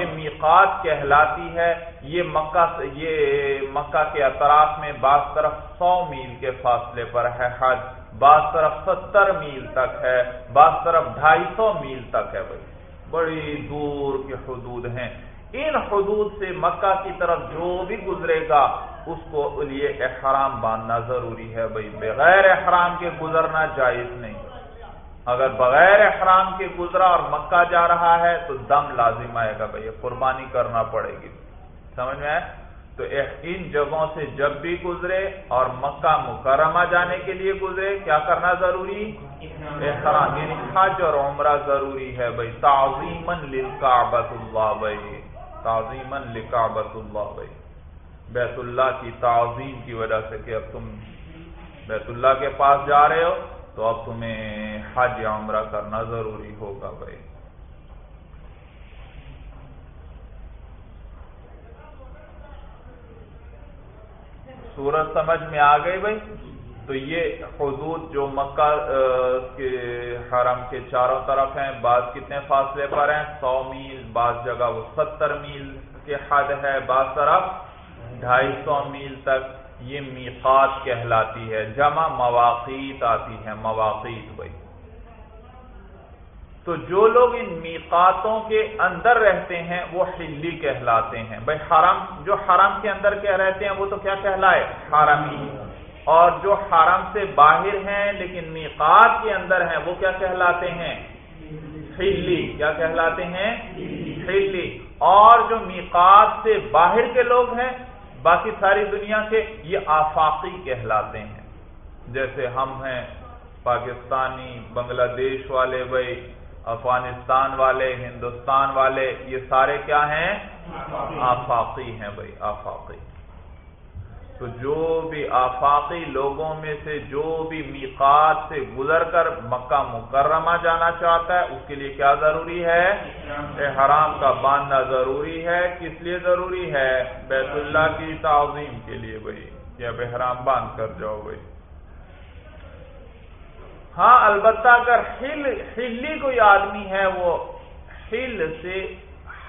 یہ میقات کہلاتی ہے۔ یہ مکہ یہ مکہ کے اطراف میں بعض طرف سو میل کے فاصلے پر ہے حد بعض طرف ستر میل تک ہے، بعض طرف ڈھائی سو میل تک ہے بھائی۔ بڑی دور کے حدود ہیں۔ ان حدود سے مکہ کی طرف جو بھی گزرے گا، اس کو لیے احرام باندھنا ضروری ہے بھائی۔ بغیر احرام کے گزرنا جائز نہیں۔ اگر بغیر احرام کے گزرا اور مکہ جا رہا ہے تو دم لازم آئے گا بھائی قربانی کرنا پڑے گی۔ سمجھ میں آئے تو ان جگہوں سے جب بھی گزرے اور مکہ مکرمہ جانے کے لیے گزرے، کیا کرنا ضروری؟ احرام یعنی حج اور عمرہ ضروری ہے بھائی۔ تعظیمن للکعبت اللہ بھائی۔ تعظیمن لکعبت اللہ بھائی۔ بیت اللہ کی تعظیم کی وجہ سے کہ اب تم بیت اللہ کے پاس جا رہے ہو۔ تو اب تمہیں حج یا عمرہ کرنا ضروری ہوگا بھائی۔ سورج سمجھ میں آ گئی بھائی؟ تو یہ حدود جو مکہ کے حرم کے چاروں طرف ہیں، بعض کتنے فاصلے پر ہیں؟ سو میل، بعض جگہ وہ ستر میل کے حد ہے، بعض طرف ڈھائی سو میل تک۔ یہ میقات کہلاتی ہے، جمع مواقع آتی ہے مواقع بھائی۔ تو جو لوگ ان میقاتوں کے اندر رہتے ہیں، وہ حلی کہلاتے ہیں۔ بھائی حرم جو حرم کے اندر کیا رہتے ہیں، وہ تو کیا کہلائے؟ حرمی اور جو حرم سے باہر ہیں، لیکن میقات کے اندر ہیں، وہ کیا کہلاتے ہیں؟ حلی۔ کیا کہلاتے ہیں؟ حلی۔ اور جو میقات سے باہر کے لوگ ہیں باقی ساری دنیا کے یہ آفاقی کہلاتے ہیں۔ جیسے ہم ہیں پاکستانی بنگلہ دیش والے بھائی افغانستان والے ہندوستان والے یہ سارے کیا ہیں؟ آفاقی۔ ہیں بھائی آفاقی۔ تو جو بھی آفاقی لوگوں میں سے جو بھی میقات سے گزر کر مکہ مکرمہ جانا چاہتا ہے اس کے لیے کیا ضروری ہے؟ حرام. کا باندھنا ضروری ہے۔ کس لیے ضروری ہے؟ بیت اللہ کی تعظیم کے لیے بھائی یا بحرام باندھ کر جاؤ بھائی۔ ہاں البتہ اگر ہل ہلی کوئی آدمی ہے وہ ہل سے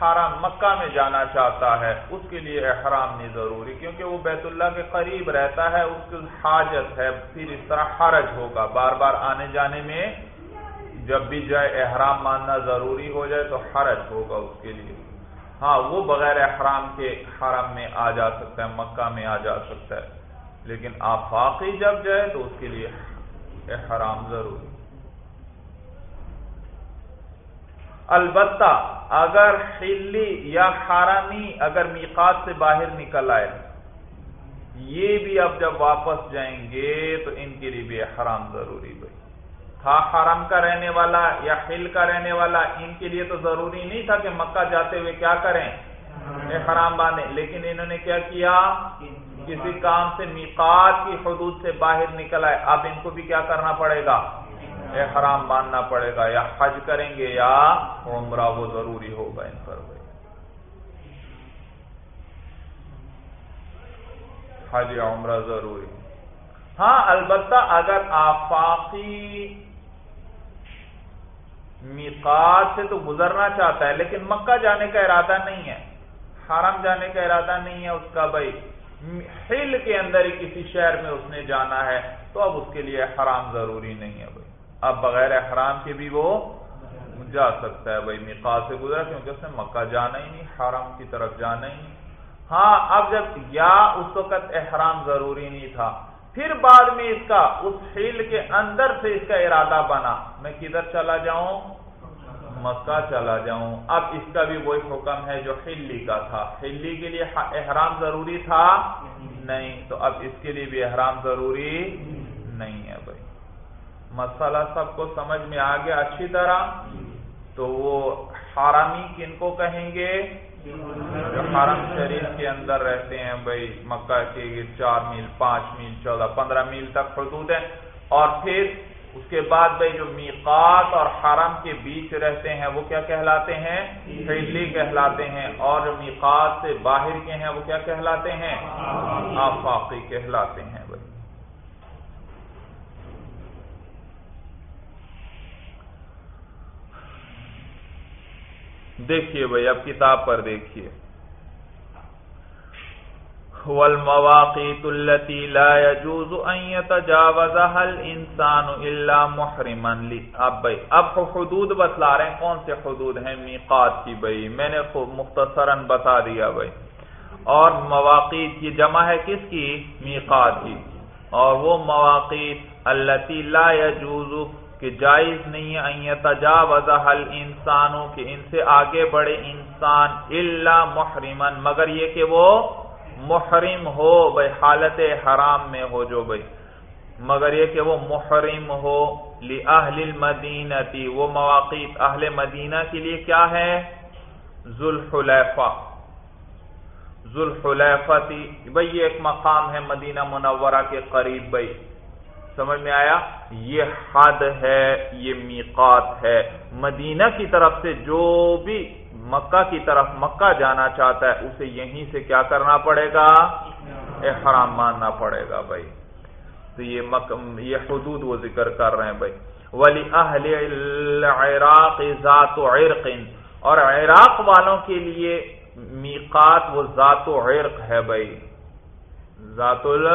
حرام مکہ میں جانا چاہتا ہے، اس کے لیے احرام نہیں ضروری، کیونکہ وہ بیت اللہ کے قریب رہتا ہے، اس کی حاجت ہے، پھر اس طرح حرج ہوگا۔ بار بار آنے جانے میں جب بھی جائے احرام ماننا ضروری ہو جائے تو حرج ہوگا اس کے لیے۔ ہاں وہ بغیر احرام کے حرم میں آ جا سکتا ہے، مکہ میں آ جا سکتا ہے۔ لیکن آفاقی جب جائے تو اس کے لیے احرام ضروری۔ البتہ اگر خلی یا حرامی اگر میقات سے باہر نکل آئے یہ بھی اب جب واپس جائیں گے تو ان کے لیے بھی حرام ضروری بھائی۔ تھا حرم کا رہنے والا یا خل کا رہنے والا ان کے لیے تو ضروری نہیں تھا کہ مکہ جاتے ہوئے کیا کریں؟ حرام باندھیں۔ لیکن انہوں نے کیا کیا؟ کسی کام سے میقات کی حدود سے باہر نکل آئے۔ اب ان کو بھی کیا کرنا پڑے گا؟ احرام ماننا پڑے گا، یا حج کریں گے یا عمرہ، وہ ضروری ہوگا ان پر بھائی حج یا عمرہ ضروری۔ ہاں البتہ اگر آفاقی میقات سے تو گزرنا چاہتا ہے، لیکن مکہ جانے کا ارادہ نہیں ہے۔ حرم جانے کا ارادہ نہیں ہے اس کا بھائی۔ ہل کے اندر ہی کسی شہر میں اس نے جانا ہے، تو اب اس کے لیے حرام ضروری نہیں ہے۔ بھائی اب بغیر احرام کے بھی وہ جا سکتا ہے بھائی مقاص سے گزرا، کیونکہ اس نے مکہ جانا ہی نہیں حرام کی طرف جانا ہی نہیں۔ ہاں اب جب یا اس وقت احرام ضروری نہیں تھا، پھر بعد میں اس کا، اس حیل کے اندر سے اس کا ارادہ بنا۔ میں کدھر چلا جاؤں؟ مکہ چلا جاؤں۔ اب اس کا بھی وہی حکم ہے جو ہلی کا تھا۔ ہلی کے لیے احرام ضروری تھا؟ نہیں۔ تو اب اس کے لیے بھی احرام ضروری نہیں ہے بھائی۔ مسئلہ سب کو سمجھ میں آ گیا اچھی طرح، تو وہ حرامی کن کو کہیں گے؟ جو حرم شریف کے اندر رہتے ہیں، بھائی، مکہ کے چار میل، پانچ میل، چودہ، پندرہ میل تک حدود ہے اور پھر اس کے بعد، بھائی، جو میقات اور حرم کے بیچ رہتے ہیں، وہ کیا کہلاتے ہیں؟ فیلی کہلاتے ہیں۔ اور جو میقات سے باہر کے ہیں، وہ کیا کہلاتے ہیں؟ آفاقی کہلاتے ہیں بھائی دیکھیے بھائی، اب کتاب پر دیکھیے۔ والمواقیت التي لا يجوز ان يتجاوزها الانسان الا محرما اب بھائی، اب حدود بتلا رہے ہیں۔ کون سے حدود ہیں؟ میقات کی بھائی۔ میں نے مختصرا بتا دیا بھائی۔ اور مواقیت کی جمع ہے کس کی؟ میقات کی۔ اور وہ مواقیت التي لا يجوز کہ جائز نہیں ہے تجاوز حل انسانوں کہ ان سے آگے بڑھے انسان اللہ محرمن مگر یہ کہ وہ محرم ہو بھائی حالت حرام میں ہو جو بھائی مگر یہ کہ وہ محرم ہو لأہل المدینتی وہ مواقع اہل مدینہ کے لیے کیا ہے؟ ذوالحلیفہ۔ ذوالحلیفتی بھائی یہ ایک مقام ہے مدینہ منورہ کے قریب بھائی سمجھ میں آیا، یہ حد ہے، یہ میقات ہے۔ مدینہ کی طرف سے جو بھی مکہ کی طرف مکہ جانا چاہتا ہے، اسے یہیں سے کیا کرنا پڑے گا؟ احرام ماننا پڑے گا بھائی۔ تو یہ یہ حدود وہ ذکر کر رہے ہیں بھائی۔ ولی اہل العراق ذات و عرق۔ اور عراق والوں کے لیے میقات وہ ذات و عرق ہے بھائی۔ ذات ال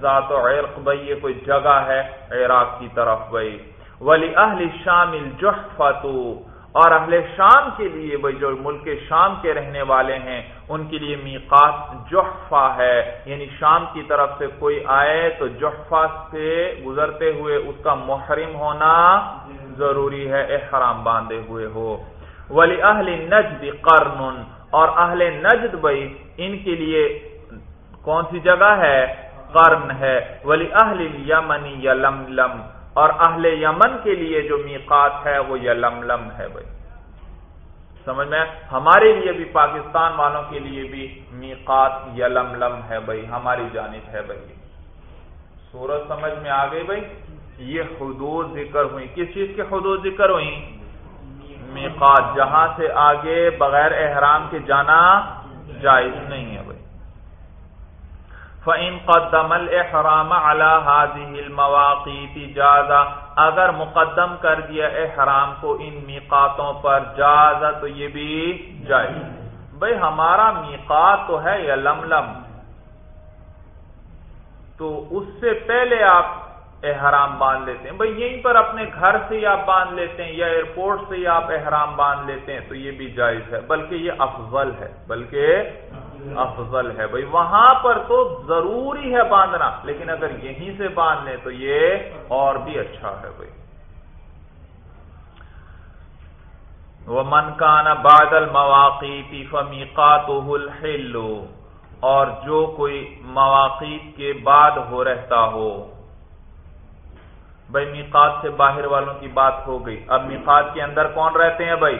ذات و عرق بھائی، یہ کوئی جگہ ہے عراق کی طرف بھائی۔ ولی اہل شامل جحفتو اور اہل شام کے لیے بھائی، جو ملک شام کے رہنے والے ہیں، ان کے لیے میقات جحفہ ہے۔ یعنی شام کی طرف سے کوئی آئے تو جحفہ سے گزرتے ہوئے اس کا محرم ہونا ضروری ہے، احرام باندھے ہوئے ہو۔ ولی اہل نجد قرن، اور اہل نجد بھائی، ان کے لیے کون سی جگہ ہے؟ قرن ہے۔ ولی اہل یمنی یلم لم اور اہل یمن کے لیے جو میقات ہے وہ یلم لم ہے بھائی۔ سمجھ میں؟ ہمارے لیے بھی، پاکستان والوں کے لیے بھی میقات یلم لم ہے بھائی۔ ہماری جانب ہے بھائی۔ سورج سمجھ میں آ گئی بھائی؟ یہ حدود ذکر ہوئی کس چیز کے حدود ذکر ہوئی میقات۔ جہاں سے آگے بغیر احرام کے جانا جائز نہیں ہے بھائی۔ فَإِن قَدَّمَ الْإِحْرَامَ عَلَى هَذِهِ الْمَوَاقِيتِ جَازَ، اگر مقدم کر دیا احرام کو ان میقاتوں پر جازا تو یہ بھی جائز۔ بھئی ہمارا میقات تو ہے یا لم لم تو اس سے پہلے آپ احرام باندھ لیتے ہیں۔ بھئی یہیں پر اپنے گھر سے آپ باندھ لیتے ہیں یا ایئرپورٹ سے آپ احرام باندھ لیتے ہیں تو یہ بھی جائز ہے، بلکہ یہ افضل ہے، بلکہ افضل ہے بھئی وہاں پر تو ضروری ہے باندھنا، لیکن اگر یہیں سے باندھ لیں تو یہ اور بھی اچھا ہے بھئی وہ من کان بادل مواقع فمیقاتہ اور جو کوئی مواقع کے بعد ہو رہتا ہو۔ بھائی، میقات سے باہر والوں کی بات ہو گئی۔ اب میقات کے اندر کون رہتے ہیں بھائی؟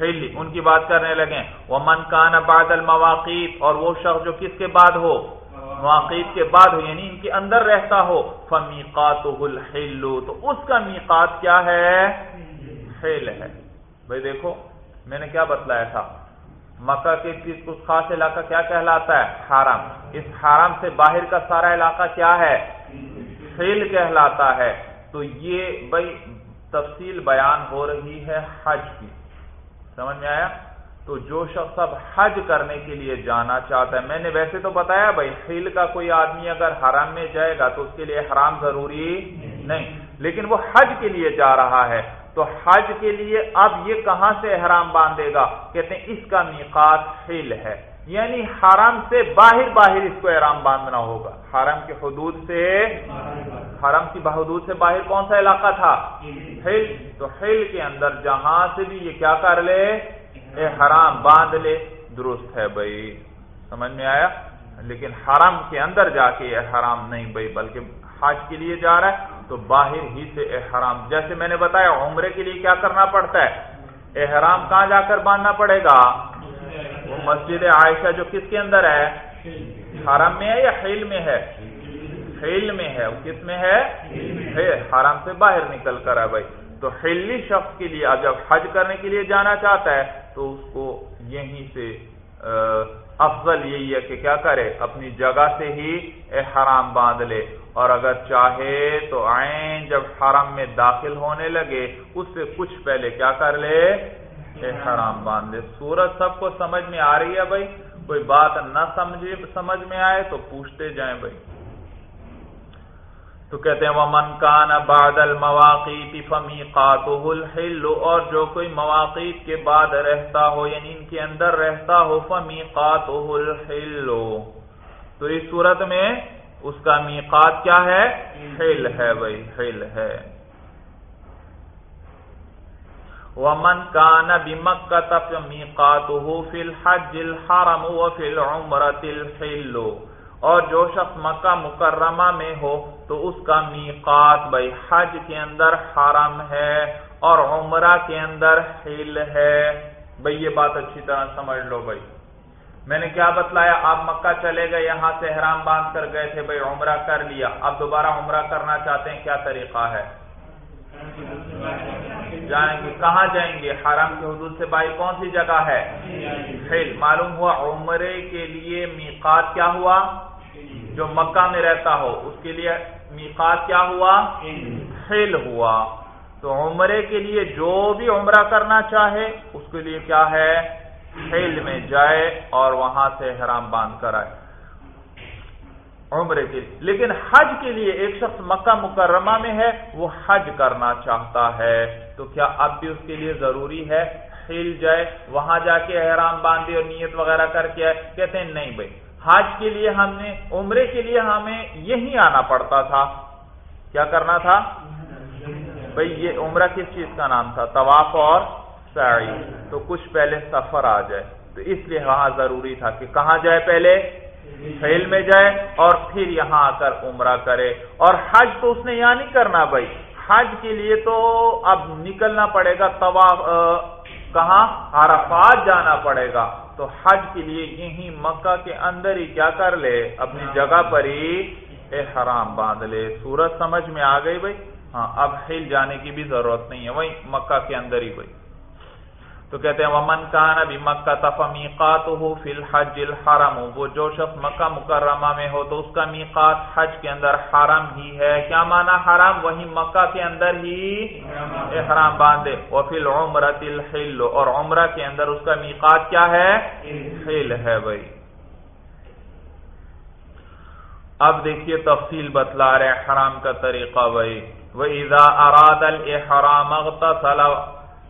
ہل ان کی بات کرنے لگے وہ من کان بعد المواقع اور وہ شخص جو کس کے بعد ہو مواقع کے بعد ہو یعنی ان کے اندر رہتا ہو فمیقات تو اس کا میقات کیا ہے؟ ہل ہے۔ بھائی دیکھو، میں نے کیا بتلایا تھا؟ مکہ کے کچھ خاص علاقہ کیا کہلاتا ہے؟ حرام اس حرام سے باہر کا سارا علاقہ کیا ہے؟ فیل کہلاتا ہے۔ تو یہ بھائی تفصیل بیان ہو رہی ہے حج کی۔ سمجھ میں آیا؟ تو جو شخص اب حج کرنے کے لیے جانا چاہتا ہے، میں نے ویسے تو بتایا بھائی خل کا کوئی آدمی اگر حرام میں جائے گا تو اس کے لیے حرام ضروری نہیں، لیکن وہ حج کے لیے جا رہا ہے۔ تو حج کے لیے اب یہ کہاں سے احرام باندھے گا؟ کہتے ہیں اس کا میقات خیل ہے۔ یعنی حرم سے باہر باہر اس کو احرام باندھنا ہوگا۔ حرم کے حدود سے حرم کی بحدود سے باہر کون سا علاقہ تھا؟ ہل۔ تو ہل کے اندر جہاں سے بھی یہ کیا کر لے؟ احرام باندھ لے۔ درست ہے بھائی۔ سمجھ میں آیا؟ لیکن حرم کے اندر جا کے احرام نہیں بھائی، بلکہ حج کے لیے جا رہا ہے۔ تو باہر ہی سے احرام۔ جیسے میں نے بتایا، عمرے کے لیے کیا کرنا پڑتا ہے؟ احرام کہاں جا کر باندھنا پڑے گا؟ وہ مسجد عائشہ جو کس کے اندر ہے؟ حرم میں ہے یا خیل میں ہے؟ خیل میں ہے۔ وہ کس میں ہے؟ حرم سے باہر نکل کر ہے بھائی۔ تو خیلی شخص کے لیے جب حج کرنے کے لیے جانا چاہتا ہے، تو اس کو یہیں سے افضل یہی ہے کہ کیا کرے؟ اپنی جگہ سے ہی حرام باندھ لے۔ اور اگر چاہے تو آئیں، جب حرم میں داخل ہونے لگے، اس سے کچھ پہلے کیا کر لے؟ حرام باندھے سورج سب کو سمجھ میں آ رہی ہے بھائی، کوئی بات نہ سمجھے، سمجھ میں آئے تو پوچھتے جائیں بھائی۔ تو کہتے ہیں وہ من کان بادل مواقع فمی الحل، اور جو کوئی مواقع کے بعد رہتا ہو یعنی ان کے اندر رہتا ہو فمی الحل۔ تو اس صورت میں اس کا میقات کیا ہے؟ حل ہے بھائی، حل ہے۔ ومن كان بمكة فميقاته في الحج الحرم وفي العمرة الحل. اور جو شخص مکہ مکرمہ میں ہو تو اس کا میقات بھائی حج کے اندر حرم ہے اور عمرہ کے اندر حل ہے۔ بھائی یہ بات اچھی طرح سمجھ لو بھائی۔ میں نے کیا بتلایا؟ آپ مکہ چلے گئے، یہاں سے حرام باندھ کر گئے تھے، بھائی عمرہ کر لیا۔ اب دوبارہ عمرہ کرنا چاہتے ہیں، کیا طریقہ ہے؟ جائیں گے، کہاں جائیں گے؟ حرم کے حدود سے بائی کون سی جگہ ہے؟ معلوم ہوا عمرے کے لیے میقات کیا ہوا؟ جو مکہ میں رہتا ہو، اس کے لیے میقات کیا ہوا؟ حل ہوا۔ تو عمرے کے لیے جو بھی عمرہ کرنا چاہے، اس کے لیے کیا ہے؟ حل میں جائے اور وہاں سے حرام باندھ کر آئے۔ عمرے کے لیے۔ لیکن حج کے لیے ایک شخص مکہ مکرمہ میں ہے، وہ حج کرنا چاہتا ہے۔ تو کیا اب بھی اس کے لیے ضروری ہے؟ ہل جائے، وہاں جا کے احرام باندھے اور نیت وغیرہ کر کے آئے۔ کہتے ہیں، نہیں بھائی، حج کے لیے ہم نے، عمرے کے لیے ہمیں یہی آنا پڑتا تھا۔ کیا کرنا تھا؟ بھائی، یہ عمرہ کس چیز کا نام تھا؟ طواف اور سعی۔ تو کچھ پہلے سفر آ جائے۔ تو اس لیے وہاں ضروری تھا کہ کہاں جائے پہلے؟ فیل میں جائے اور پھر یہاں آ کر عمرہ کرے اور حج تو اس نے یہاں نہیں کرنا بھائی۔ حج کے لیے تو اب نکلنا پڑے گا طواف کہاں؟ عرفات جانا پڑے گا۔ تو حج کے لیے یہی مکہ کے اندر ہی کیا کر لے؟ اپنی جگہ پر ہی احرام باندھ لے۔ سورج سمجھ میں آ گئی بھائی؟ ہاں اب ہل جانے کی بھی ضرورت نہیں ہے۔ وہی مکہ کے اندر ہی بھائی۔ تو کہتے ہیں، ومن کان ابھی مکہ تفمیقات ہو فی الحج الحرم، وہ جو شخص مکہ مکرمہ میں ہو تو اس کا میقات حج کے اندر حرم ہی ہے۔ کیا مانا حرم وہی مکہ کے اندر ہی احرام باندھے۔ وہ فی الحل، اور عمرہ کے اندر اس کا میقات کیا ہے؟ حل ہے بھائی۔ اب دیکھیے تفصیل بتلا رہے حرام کا طریقہ بھائی۔ وَإِذَا أَرَادَ الْإِحْرَامَ اغْتَسَلَ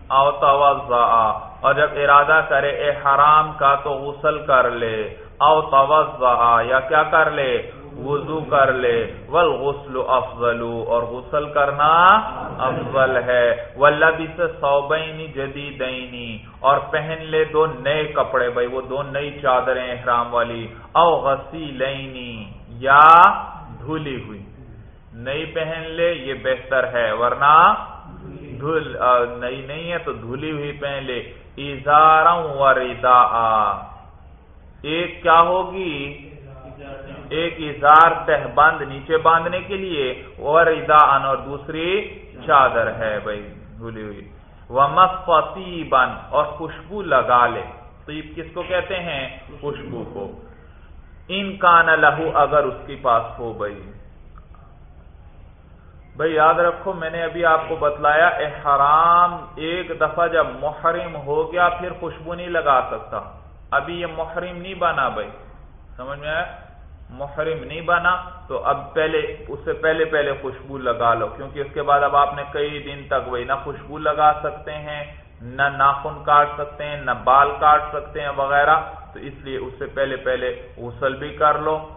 او اور جب ارادہ کرے، اے حرام کا تو غسل کر لے. او یا کیا کر لے؟ وضو کر لے. والغسل افضل، اور غسل کرنا افضل ہے. واللبس صوبین جدیدین اور پہن لے دو نئے کپڑے. بھائی، وہ دو نئی چادریں احرام والی. او غسیلین، یا دھلی ہوئی. نئی پہن لے، یہ بہتر ہے، ورنہ دھل نئی نہیں ہے تو دھلی ہوئی پہن لے و ردا ایک کیا ہوگی؟ ایک اظہار تہ بند نیچے باندھنے کے لیے۔ اور ردا ان اور دوسری چادر ہے بھائی، دھلی ہوئی۔ وہ مفتی اور خوشبو لگا لے۔ طیب کس کو کہتے ہیں؟ خوشبو کو۔ ان کا نہ لہو اگر اس کے پاس ہو بھائی۔ بھائی یاد رکھو میں نے ابھی آپ کو بتلایا احرام ایک دفعہ جب محرم ہو گیا پھر خوشبو نہیں لگا سکتا۔ ابھی یہ محرم نہیں بنا بھائی۔ سمجھ میں آیا؟ محرم نہیں بنا تو اب پہلے، اس سے پہلے پہلے خوشبو لگا لو۔ کیونکہ اس کے بعد اب آپ نے کئی دن تک وہی نہ خوشبو لگا سکتے ہیں، نہ ناخن کاٹ سکتے ہیں، نہ بال کاٹ سکتے ہیں وغیرہ۔ تو اس لیے اس سے پہلے پہلے غسل بھی کر لو۔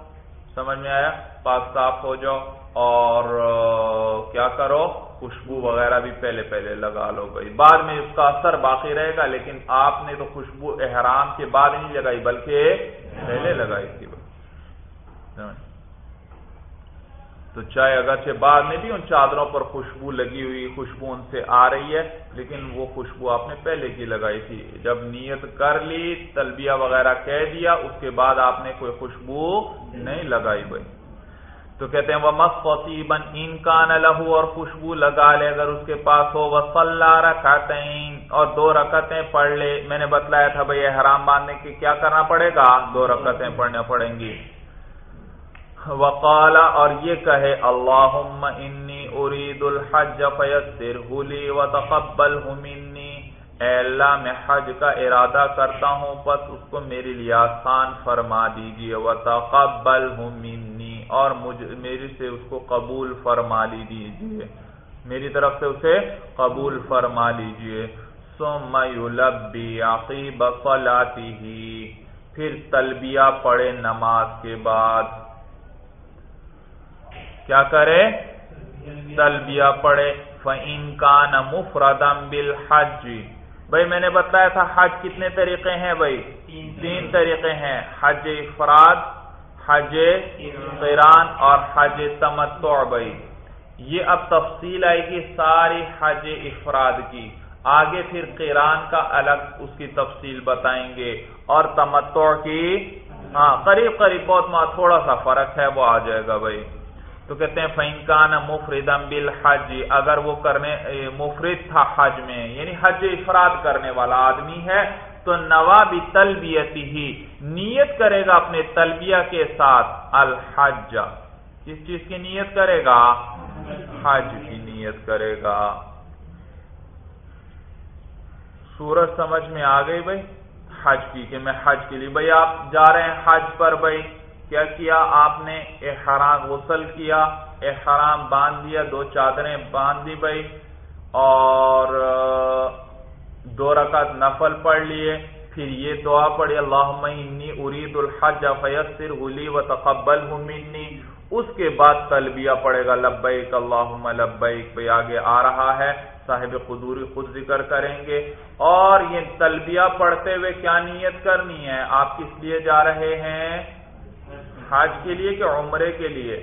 سمجھ میں آیا؟ پاک صاف ہو جاؤ اور کیا کرو؟ خوشبو وغیرہ بھی پہلے پہلے لگا لو بھائی۔ بعد میں اس کا اثر باقی رہے گا، لیکن آپ نے تو خوشبو احرام کے بعد نہیں لگائی، بلکہ پہلے لگائی تھی۔ تو چاہے اگرچہ بعد میں بھی ان چادروں پر خوشبو لگی ہوئی خوشبو ان سے آ رہی ہے، لیکن وہ خوشبو آپ نے پہلے کی لگائی تھی۔ جب نیت کر لی، تلبیہ وغیرہ کہہ دیا، اس کے بعد آپ نے کوئی خوشبو نہیں لگائی بھائی۔ تو کہتے ہیں وہ مسفوتی بن ان کا لہو اور خوشبو لگا لے، اگر اس کے پاس ہو وہ صلاح رکھاتیں اور دو رکعتیں پڑھ لے۔ میں نے بتلایا تھا بھائی حرام باندھنے کے کیا کرنا پڑے گا؟ دو رکعتیں پڑھنا پڑیں گی۔ وقال اور یہ کہے، اللہم انی ارید الحج فیسرہ لی وتقبلہ منی. اے اللہ، میں حج کا ارادہ کرتا ہوں، پس اس کو میرے لیے آسان فرما دیجیے، وتقبلہ منی، اور مجھ میری سے اس کو قبول فرما لیجیے میری طرف سے اسے قبول فرما لیجیے ثم یلبی عقیب صلاته۔ پھر تلبیہ پڑھے نماز کے بعد۔ کیا کرے؟ تلبیہ پڑھے۔ فَإِن كَانَ مُفْرَدًا بِالْحَجِّ۔ بھائی میں نے بتایا تھا حج کتنے طریقے ہیں بھائی؟ تین طریقے ہیں۔ حج افراد حج قیران اور حج تمتع بھائی۔ یہ اب تفصیل آئے گی ساری حج افراد کی۔ آگے پھر قیران کا الگ اس کی تفصیل بتائیں گے۔ اور تمتع کی ہاں قریب قریب بہت تھوڑا سا فرق ہے، وہ آ جائے گا بھائی۔ تو کہتے ہیں فینکان مفرد بل حج اگر وہ کرنے مفرد تھا حج میں یعنی حج افراد کرنے والا آدمی ہے، تو نوابی تلبیتی ہی نیت کرے گا اپنے تلبیہ کے ساتھ الحج۔ کس چیز کی نیت کرے گا؟ حج کی نیت کرے گا۔ سورج سمجھ میں آ گئی بھائی؟ حج کی کہ میں حج کے لیے، بھائی آپ جا رہے ہیں حج پر، بھائی کیا کیا؟ آپ نے احرام غسل کیا احرام باندھ دیا، دو چادریں باندھ دی بھائی، اور دو رکعت نفل پڑھ لیے، پھر یہ دعا پڑھی اللہ انی ارید الحج فیسر ہولی و تقبل منی۔ اس کے بعد تلبیہ پڑے گا، لبیک اللہ لبیک، بھائی، آگے آ رہا ہے، صاحب قدوری خود ذکر کریں گے۔ اور یہ تلبیہ پڑھتے ہوئے کیا نیت کرنی ہے؟ آپ کس لیے جا رہے ہیں؟ حج کے لیے کہ عمرے کے لیے؟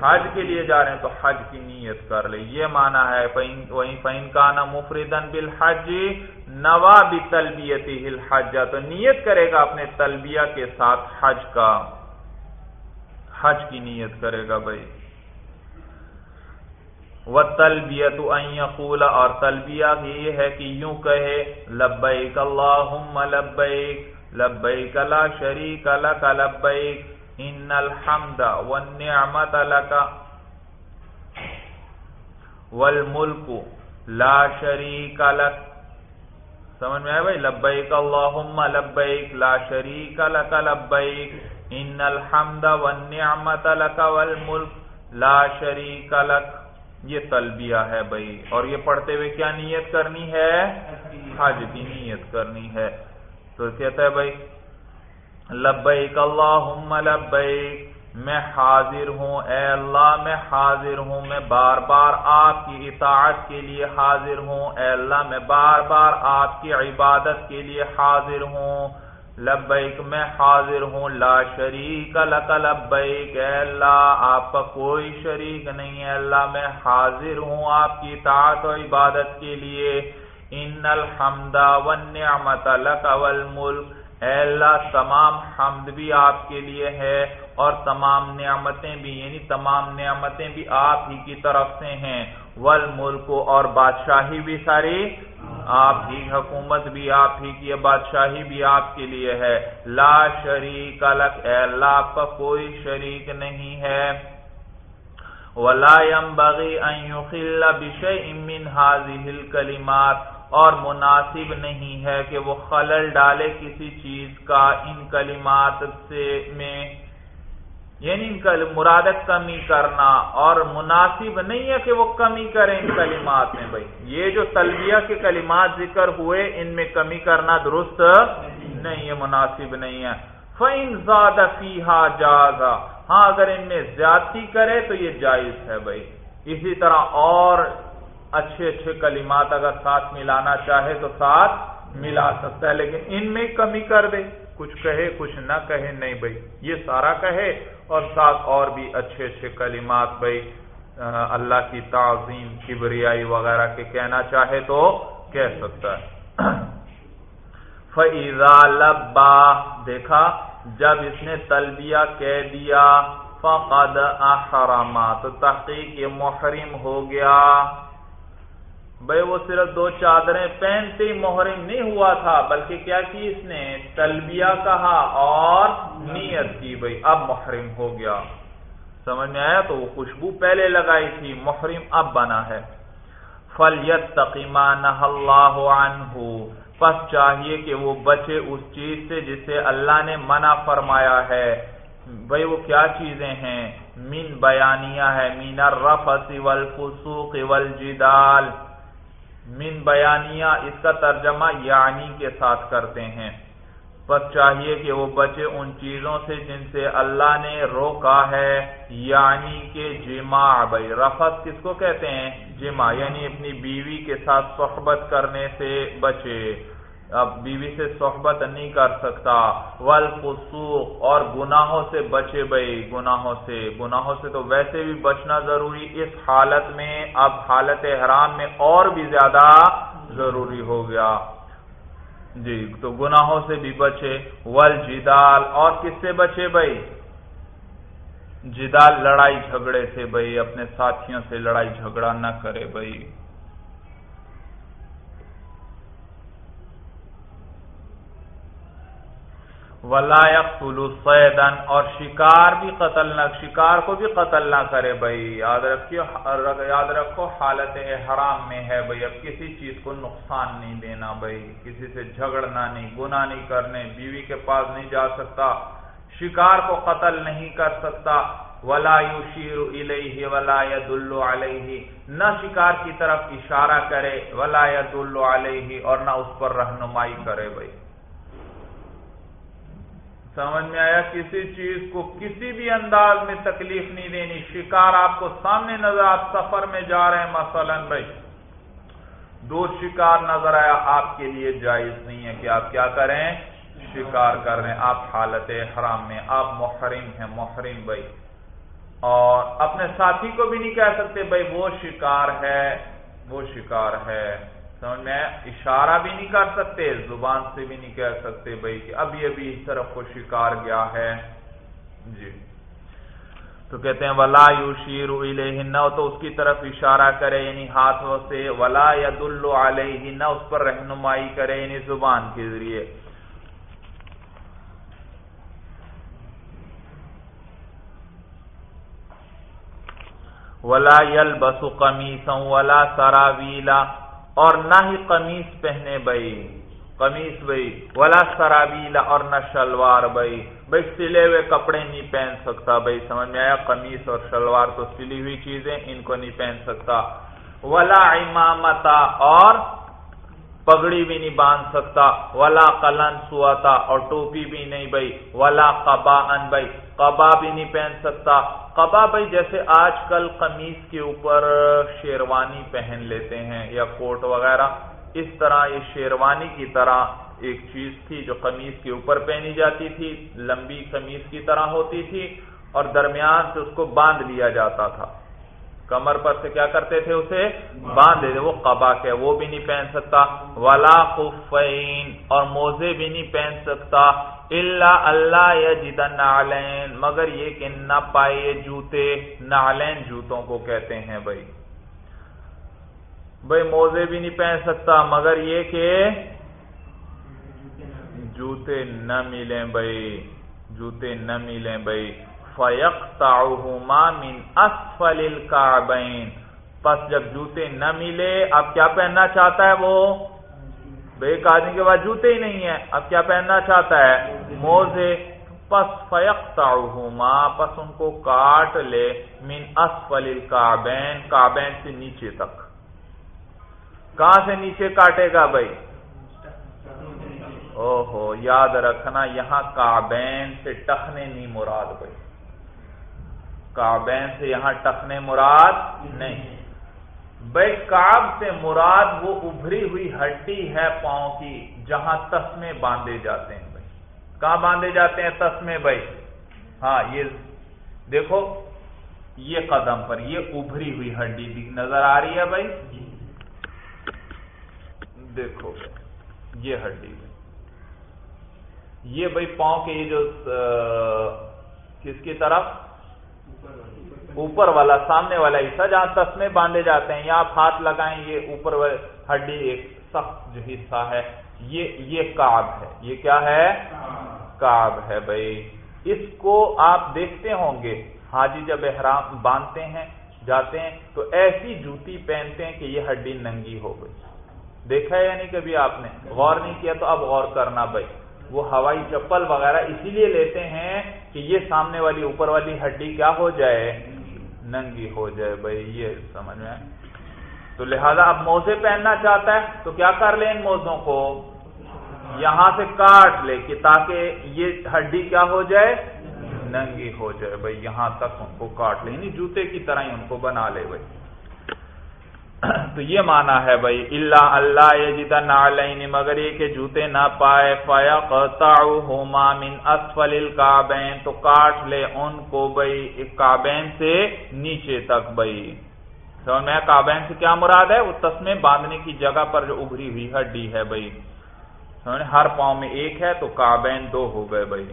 حج کے لیے جا رہے ہیں تو حج کی نیت کر لے یہ مانا ہے وہیں فین کا نا مفردن بل حج نوا بھی تلبیتی حج تو نیت کرے گا اپنے تلبیہ کے ساتھ حج کا۔ حج کی نیت کرے گا بھائی۔ وہ تلبیت یقول اور تلبیہ یہ ہے کہ یوں کہے لبیک اللہم لبیک لبیک لا شریک لک لبیک ان الحمد والنعمت لك والملك لا شریک لك سمجھ میں آئے بھائی لبیک اللہم لبیک لا شریک لك لبیک ان الحمد والنعمت لك والملك لا شریک لك یہ تلبیہ ہے بھائی اور یہ پڑھتے ہوئے کیا نیت کرنی ہے حج کی نیت کرنی ہے تو کہتا ہے بھائی لبیک اللہم لبیک، میں حاضر ہوں، اے اللہ، میں حاضر ہوں، میں بار بار آپ کی اطاعت کے لیے حاضر ہوں، اے اللہ، میں بار بار آپ کی عبادت کے لیے حاضر ہوں۔ لبیک، میں حاضر ہوں، لا شریک لک لبیک، اے اللہ، آپ کا کوئی شریک نہیں ہے اللہ، میں حاضر ہوں آپ کی اطاعت و عبادت کے لیے۔ ان الحمد والنعمت لک والملک اے اللہ، تمام حمد بھی آپ کے لیے ہے اور تمام نعمتیں بھی یعنی تمام نعمتیں بھی آپ ہی کی طرف سے ہیں۔ ول ملک اور بادشاہی بھی ساری آپ ہی، حکومت بھی آپ ہی کی بادشاہی بھی آپ کے لیے ہے۔ لا شریک الگ اے اللہ، آپ کا کوئی شریک نہیں ہے۔ ولا ينبغي ان يخل بشيء من هذه الكلمات اور مناسب نہیں ہے کہ وہ خلل ڈالے کسی چیز کا ان کلمات سے میں یعنی ان مرادت کمی کرنا، اور مناسب نہیں ہے کہ وہ کمی کریں ان کلمات میں بھائی۔ یہ جو تلبیہ کے کلمات ذکر ہوئے، ان میں کمی کرنا درست نہیں ہے، مناسب نہیں ہے۔ فین زیادہ فیحا جازا۔ ہاں اگر ان میں زیادتی کرے تو یہ جائز ہے بھائی۔ اسی طرح اور اچھے اچھے کلمات اگر ساتھ ملانا چاہے تو ساتھ ملا سکتا ہے، لیکن ان میں کمی کر دے۔ کچھ کہے، کچھ نہ کہے، نہیں بھائی، یہ سارا کہے اور ساتھ اور بھی اچھے اچھے کلمات بھائی اللہ کی تعظیم، کبریائی وغیرہ کے کہنا چاہے تو کہہ سکتا ہے۔ فیضا لبا، دیکھا، جب اس نے تلبیہ کہہ دیا، فقد احرما تو تحقیق یہ محرم ہو گیا۔ بھائی وہ صرف دو چادریں پہنتے ہی محرم نہیں ہوا تھا، بلکہ کیا کی اس نے؟ تلبیہ کہا اور نیت کی بھائی اب محرم ہو گیا۔ سمجھ میں آیا؟ تو وہ خوشبو پہلے لگائی تھی، محرم اب بنا ہے۔ فلیت تقیمان اللہ عنہ پس چاہیے کہ وہ بچے اس چیز سے جسے اللہ نے منع فرمایا ہے۔ بھائی وہ کیا چیزیں ہیں؟ مین بیانیہ ہے مین الرفس والفسوق والجدال۔ من بیانیہ اس کا ترجمہ یعنی کے ساتھ کرتے ہیں۔ بس چاہیے کہ وہ بچے ان چیزوں سے جن سے اللہ نے روکا ہے یعنی کہ جمع بھائی۔ رفت کس کو کہتے ہیں؟ جمع یعنی اپنی بیوی کے ساتھ صحبت کرنے سے بچے۔ اب بیوی سے صحبت نہیں کر سکتا۔ ول اور گناہوں سے بچے بھائی گناہوں سے۔ گناہوں سے تو ویسے بھی بچنا ضروری۔ اس حالت میں، اب حالت حرام میں اور بھی زیادہ ضروری ہو گیا۔ جی تو گناہوں سے بھی بچے۔ والجدال، اور کس سے بچے بھائی جدال لڑائی جھگڑے سے بھائی اپنے ساتھیوں سے لڑائی جھگڑا نہ کرے بھائی ولا سیدن اور شکار بھی قتل نہ شکار کو بھی قتل نہ کرے بھائی۔ یاد رکھیے، یاد رکھو، حالت حرام میں ہے بھائی۔ اب کسی چیز کو نقصان نہیں دینا بھائی۔ کسی سے جھگڑنا نہیں، گناہ نہیں کرنے، بیوی کے پاس نہیں جا سکتا، شکار کو قتل نہیں کر سکتا۔ ولا یشیر الیہ ولا ید علیہ نہ شکار کی طرف اشارہ کرے، ولا ید علیہ اور نہ اس پر رہنمائی کرے بھائی۔ سمجھ میں آیا کسی چیز کو کسی بھی انداز میں تکلیف نہیں دینی، شکار آپ کو سامنے نظر آپ سفر میں جا رہے ہیں، مثلا بھائی، دو شکار نظر آیا، آپ کے لیے جائز نہیں ہے کہ آپ کیا کریں؟ شکار کر رہے ہیں۔ آپ حالت حرام میں، آپ محرم ہیں، محرم بھائی۔ اور اپنے ساتھی کو بھی نہیں کہہ سکتے، بھائی، وہ شکار ہے، وہ شکار ہے۔ سمجھ میں اشارہ بھی نہیں کر سکتے، زبان سے بھی نہیں کہہ سکتے بھائی کہ ابھی ابھی اس طرف کو شکار گیا ہے۔ جی۔ تو کہتے ہیں، ولا یو شیر نہ تو اس کی طرف اشارہ کرے یعنی ہاتھوں سے۔ ولا یا دلو علیہ نہ اس پر رہنمائی کرے یعنی زبان کے ذریعے۔ ولا یل بسو قمیص ولا سراویلا اور نہ ہی قمیص پہنے بھائی قمیص بھائی ولا سرابیلا اور نہ شلوار بھائی بھائی سلے ہوئے کپڑے نہیں پہن سکتا بھائی سمجھ میں آیا؟ قمیص اور شلوار تو سلی ہوئی چیزیں، ان کو نہیں پہن سکتا۔ ولا امامتا اور پگڑی بھی نہیں باندھ سکتا۔ ولا قلن سواتا اور ٹوپی بھی نہیں بھائی ولا قبا ان بھائی قبا بھی نہیں پہن سکتا۔ قبا بھائی جیسے آج کل قمیض کے اوپر شیروانی پہن لیتے ہیں یا کوٹ وغیرہ، اس طرح یہ شیروانی کی طرح ایک چیز تھی جو قمیض کے اوپر پہنی جاتی تھی، لمبی قمیض کی طرح ہوتی تھی اور درمیان سے اس کو باندھ لیا جاتا تھا۔ کمر پر سے کیا کرتے تھے اسے؟ باندھ دیتے وہ قبا کے، وہ بھی نہیں پہن سکتا۔ ولا خفین اور موزے بھی نہیں پہن سکتا۔ اللہ اللہ یا نالین مگر یہ کہ نہ پائے جوتے نالین جوتوں کو کہتے ہیں بھائی۔ بھائی موزے بھی نہیں پہن سکتا، مگر یہ کہ جوتے نہ ملیں بھائی۔ جوتے نہ ملیں بھائی۔ فیق من اسفل الكعبین پس جب جوتے نہ ملے، اب کیا پہننا چاہتا ہے وہ؟ بے ایک آدمی کے بعد جوتے ہی نہیں ہیں، اب کیا پہننا چاہتا ہے؟ موزے۔ پس فیق پس ان کو کاٹ لے من اسفل الكعبین کعبین سے نیچے تک۔ کہاں سے نیچے کاٹے گا بھائی او ہو یاد رکھنا یہاں کعبین سے ٹخنے نہیں مراد بھائی کعبین سے یہاں ٹخنے مراد نہیں۔ بھائی کاب سے مراد وہ ابھری ہوئی ہڈی ہے پاؤں کی جہاں تسمے باندھے جاتے ہیں بھائی کہاں باندھے جاتے ہیں تسمے بھائی ہاں یہ دیکھو، یہ قدم پر، یہ ابھری ہوئی ہڈی نظر آ رہی ہے بھائی دیکھو، یہ ہڈی۔ یہ بھائی پاؤں کے یہ جو کس کی طرف؟ اوپر والا، سامنے والا حصہ جہاں تسمے باندھے جاتے ہیں، یا آپ ہاتھ لگائیں، یہ اوپر ہڈی ایک سخت جو حصہ ہے، یہ یہ کاب ہے۔ یہ کیا ہے؟ کاب ہے بھائی۔ اس کو آپ دیکھتے ہوں گے۔ حاجی جب احرام باندھتے ہیں، جاتے ہیں، تو ایسی جوتی پہنتے ہیں کہ یہ ہڈی ننگی ہو گئی۔ دیکھا ہے یعنی کبھی آپ نے؟ غور نہیں کیا تو اب غور کرنا بھائی۔ وہ ہوائی چپل وغیرہ اسی لیے لیتے ہیں کہ یہ سامنے والی، اوپر والی ہڈی کیا ہو جائے؟ ننگی ہو جائے بھائی، یہ سمجھ میں تو لہذا اب موزے پہننا چاہتا ہے، تو کیا کر لیں ان موزوں کو؟ یہاں سے کاٹ لے کہ تاکہ یہ ہڈی کیا ہو جائے؟ ننگی ہو جائے بھائی، یہاں تک ان کو کاٹ لے یعنی جوتے کی طرح ہی ان کو بنا لے بھائی۔ تو یہ مانا ہے بھائی اللہ اللہ یہ جیتا نالین مگر یہ کہ جوتے نہ پائے فیا من اسفل الکعبین، تو کاٹ لے ان کو بھائی، کعبین سے نیچے تک بھائی۔ سمجھ میں کعبین سے کیا مراد ہے؟ وہ تسمے باندھنے کی جگہ پر جو ابھری ہوئی ہڈی ہے بھائی۔ ہر پاؤں میں ایک ہے تو کعبین دو ہو گئے بھائی۔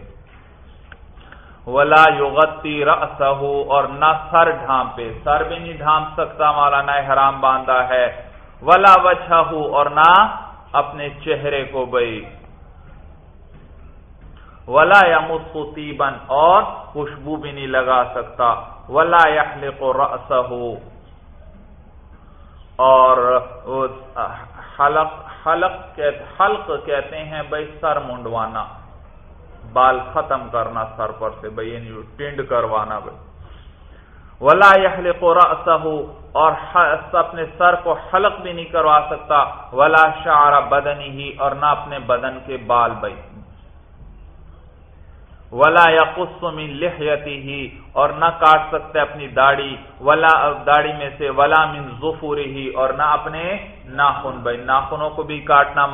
ولا یغتی رأسہ اور نہ سر ڈھانپے۔ سر بھی نہیں ڈھانپ سکتا مولانا حرام باندھا ہے۔ ولا وجہ اور نہ اپنے چہرے کو بئی۔ ولا یا بن اور خوشبو بھی نہیں لگا سکتا۔ ولا یحلق رأسہ اور حلق حلق حلق کہتے ہیں بھائی سر منڈوانا۔ بال ختم کرنا سر پر سے بھائی یعنی ٹنڈ کروانا بھائی۔ ولا يحلق رأسه، اور اپنے سر کو حلق بھی نہیں کروا سکتا۔ ولا شعر بدنی ہی اور نہ اپنے بدن کے بال بھائی۔ ولا یا من لحیتی ہی اور نہ کاٹ سکتے اپنی داڑھی، ولا، داڑھی میں سے ولا من ظفوری ہی اور نہ اپنے ناخن، بھائی ناخنوں کو بھی کاٹنا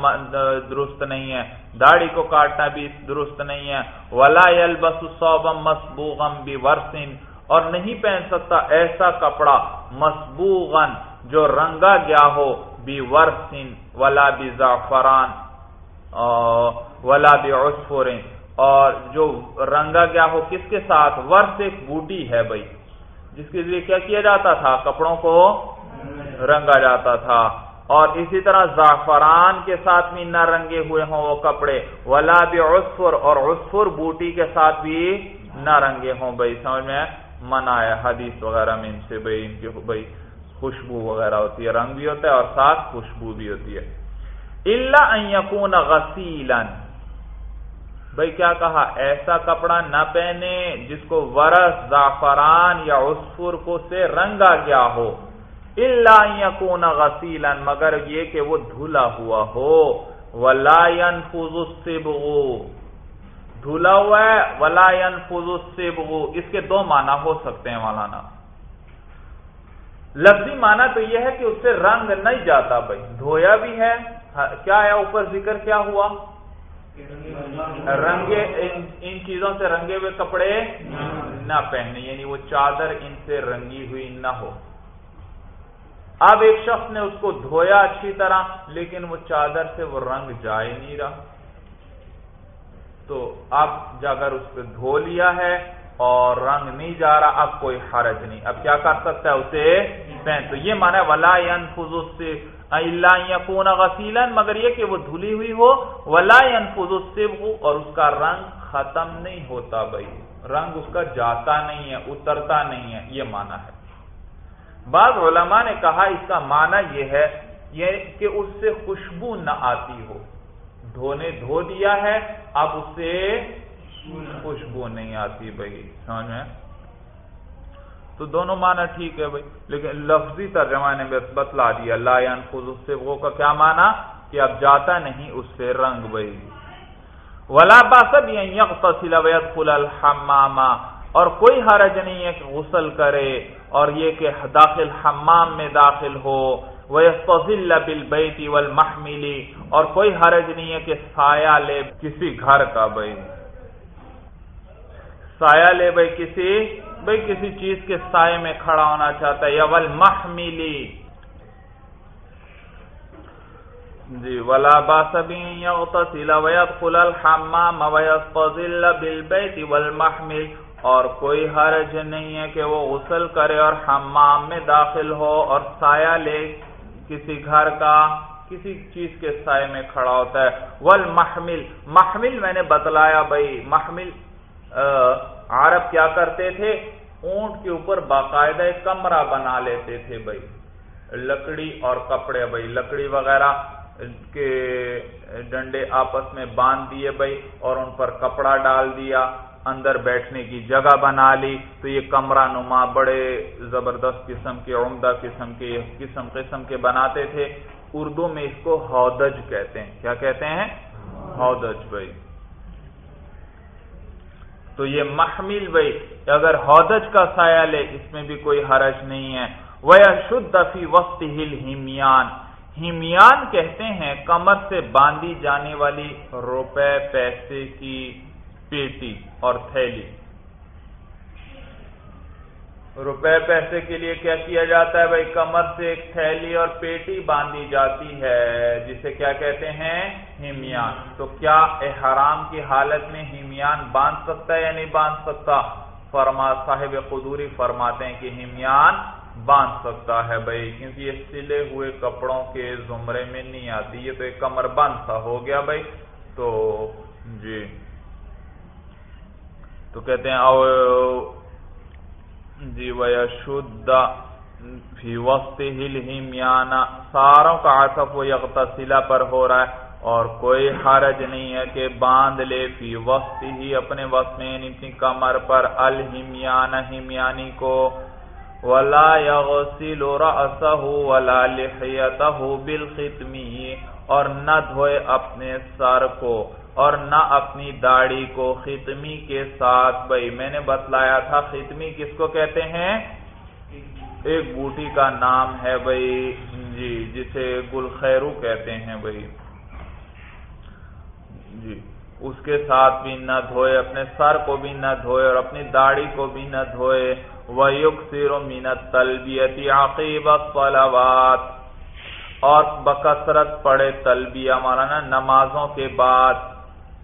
درست نہیں ہے، داڑھی کو کاٹنا بھی درست نہیں ہے۔ ولا يلبس صوبا مسبوغا بورسن اور نہیں پہن سکتا ایسا کپڑا مسبوغن جو رنگا گیا ہو بی ورسن ولا بی زعفران ولا بی عصفرین اور جو رنگا گیا ہو، کس کے ساتھ؟ ورس ایک بوٹی ہے بھائی، جس کے لیے کیا کیا جاتا تھا؟ کپڑوں کو رنگا جاتا تھا۔ اور اسی طرح زعفران کے ساتھ بھی نہ رنگے ہوئے ہوں وہ کپڑے، ولا بھی عصفر اور عصفر بوٹی کے ساتھ بھی نہ رنگے ہوں بھائی، سمجھ میں؟ منع ہے، حدیث وغیرہ میں ان سے بھائی، ان کی بھائی خوشبو وغیرہ ہوتی ہے، رنگ بھی ہوتا ہے اور ساتھ خوشبو بھی ہوتی ہے۔ اللہ یقون غسیلن بھائی کیا کہا؟ ایسا کپڑا نہ پہنے جس کو ورس زعفران یا عصفر کو سے رنگا گیا ہو۔ اللہ یقون غسیلن مگر یہ کہ وہ دھلا ہوا ہو۔ ولا ينفذ الصبغ۔ دھلا ہوا ہے، ولا ينفذ الصبغ۔ اس کے دو معنی ہو سکتے ہیں مولانا۔ لفظی معنی تو یہ ہے کہ اس سے رنگ نہیں جاتا بھائی۔ دھویا بھی ہے ہاں، کیا ہے؟ اوپر ذکر کیا ہوا؟ رنگے، ان چیزوں سے رنگے ہوئے کپڑے نہ پہنے یعنی وہ چادر ان سے رنگی ہوئی نہ ہو۔ اب ایک شخص نے اس کو دھویا اچھی طرح، لیکن وہ چادر سے وہ رنگ جائے نہیں رہا۔ تو اب اگر اس پہ دھو لیا ہے اور رنگ نہیں جا رہا، اب کوئی حرج نہیں۔ اب کیا کر سکتا ہے؟ اسے پہن۔ تو یہ مانا ولا سے اللہ یقون غسیلن مگر یہ کہ وہ دھلی ہوئی ہو، ولا ينفذ الصبغ اور اس کا رنگ ختم نہیں ہوتا بھائی۔ رنگ اس کا جاتا نہیں ہے، اترتا نہیں ہے، یہ مانا ہے۔ بعض علماء نے کہا اس کا معنی یہ ہے، یہ کہ اس سے خوشبو نہ آتی ہو۔ دھونے دھو دیا ہے، اب اس سے خوشبو نہیں آتی بھائی۔ سمجھ میں؟ تو دونوں معنی ٹھیک ہے بھائی۔ لیکن لفظی ترجمہ نے بتلا دیا، لا خود اس سے وہ کا کیا معنی؟ کہ اب جاتا نہیں اس سے رنگ بھائی۔ ولا باسب يغتسل الحمام۔ اور کوئی حرج نہیں ہے کہ غسل کرے اور یہ کہ داخل حمام میں داخل ہو۔ وَيَسْتَظِلَّ بِالْبَيْتِ وَالْمَحْمِلِ۔ اور کوئی حرج نہیں ہے کہ سایہ لے کسی گھر کا بھائی۔ سایہ لے بھائی کسی بھائی کسی چیز کے سائے میں کھڑا ہونا چاہتا ہے، یا ول محملی جی ولا باسبین یغتسل ویدخل الحمام ویستظل بالبیت والمحمل۔ اور کوئی حرج نہیں ہے کہ وہ غسل کرے اور حمام میں داخل ہو اور سایہ لے۔ کسی گھر کا، کسی چیز کے سائے میں کھڑا ہوتا ہے۔ والمحمل، محمل میں نے بتلایا بھائی، محمل عرب کیا کرتے تھے؟ اونٹ کے اوپر باقاعدہ ایک کمرہ بنا لیتے تھے بھائی۔ لکڑی اور کپڑے بھائی، لکڑی وغیرہ کے ڈنڈے آپس میں باندھ دیے بھائی اور ان پر کپڑا ڈال دیا، اندر بیٹھنے کی جگہ بنا لی۔ تو یہ کمرہ نما بڑے زبردست قسم کے، عمدہ قسم کے، قسم قسم کے بناتے تھے۔ اردو میں اس کو ہودج کہتے ہیں۔ کیا کہتے ہیں؟ ہودج بھائی۔ تو یہ محمل بھائی اگر ہودج کا سایہ لے، اس میں بھی کوئی حرج نہیں ہے۔ وہ شدھ فی وقت ہل ہیمیان ہیمیان کہتے ہیں کمر سے باندھی جانے والی روپے، پیسے کی پیٹی اور تھیلی۔ روپے پیسے کے لیے کیا کیا جاتا ہے؟ بھائی، کمر سے ایک تھیلی اور پیٹی باندھی جاتی ہے، جسے کیا کہتے ہیں؟ ہیمیان. تو کیا احرام کی حالت میں ہیمیان باندھ سکتا ہے یا نہیں باندھ سکتا؟ فرما صاحب قدوری فرماتے ہیں کہ ہیمیان باندھ سکتا ہے بھائی، کیونکہ یہ سلے ہوئے کپڑوں کے زمرے میں نہیں آتی، یہ تو ایک کمر بند سا ہو گیا بھائی۔ تو جی تو کہتے ہیں او جی ویشد فی وقت ہی میانا ساروں کا عصف و یغتسلہ پر ہو رہا ہے اور کوئی حرج نہیں ہے کہ باندھ لے۔ فی وقت ہی اپنے وقت میں یعنی کمر پر۔ الہمیان ہمیانی کو۔ ولا یغسل رأسہ ولا لحیتہ بالختمی اور نہ دھوئے اپنے سر کو۔ اور نہ اپنی داڑھی کو ختمی کے ساتھ، بھائی میں نے بتلایا تھا، ختمی کس کو کہتے ہیں؟ ایک بوٹی کا نام ہے بھائی جی جسے گل خیرو کہتے ہیں بھائی۔ جی اس کے ساتھ بھی نہ دھوئے، اپنے سر کو بھی نہ دھوئے اور اپنی داڑھی کو بھی نہ دھوئے۔ وہ مینت تلبیتی عقیب فلوات اور بکثرت پڑے تلبیہ، مولانا، نمازوں کے بعد۔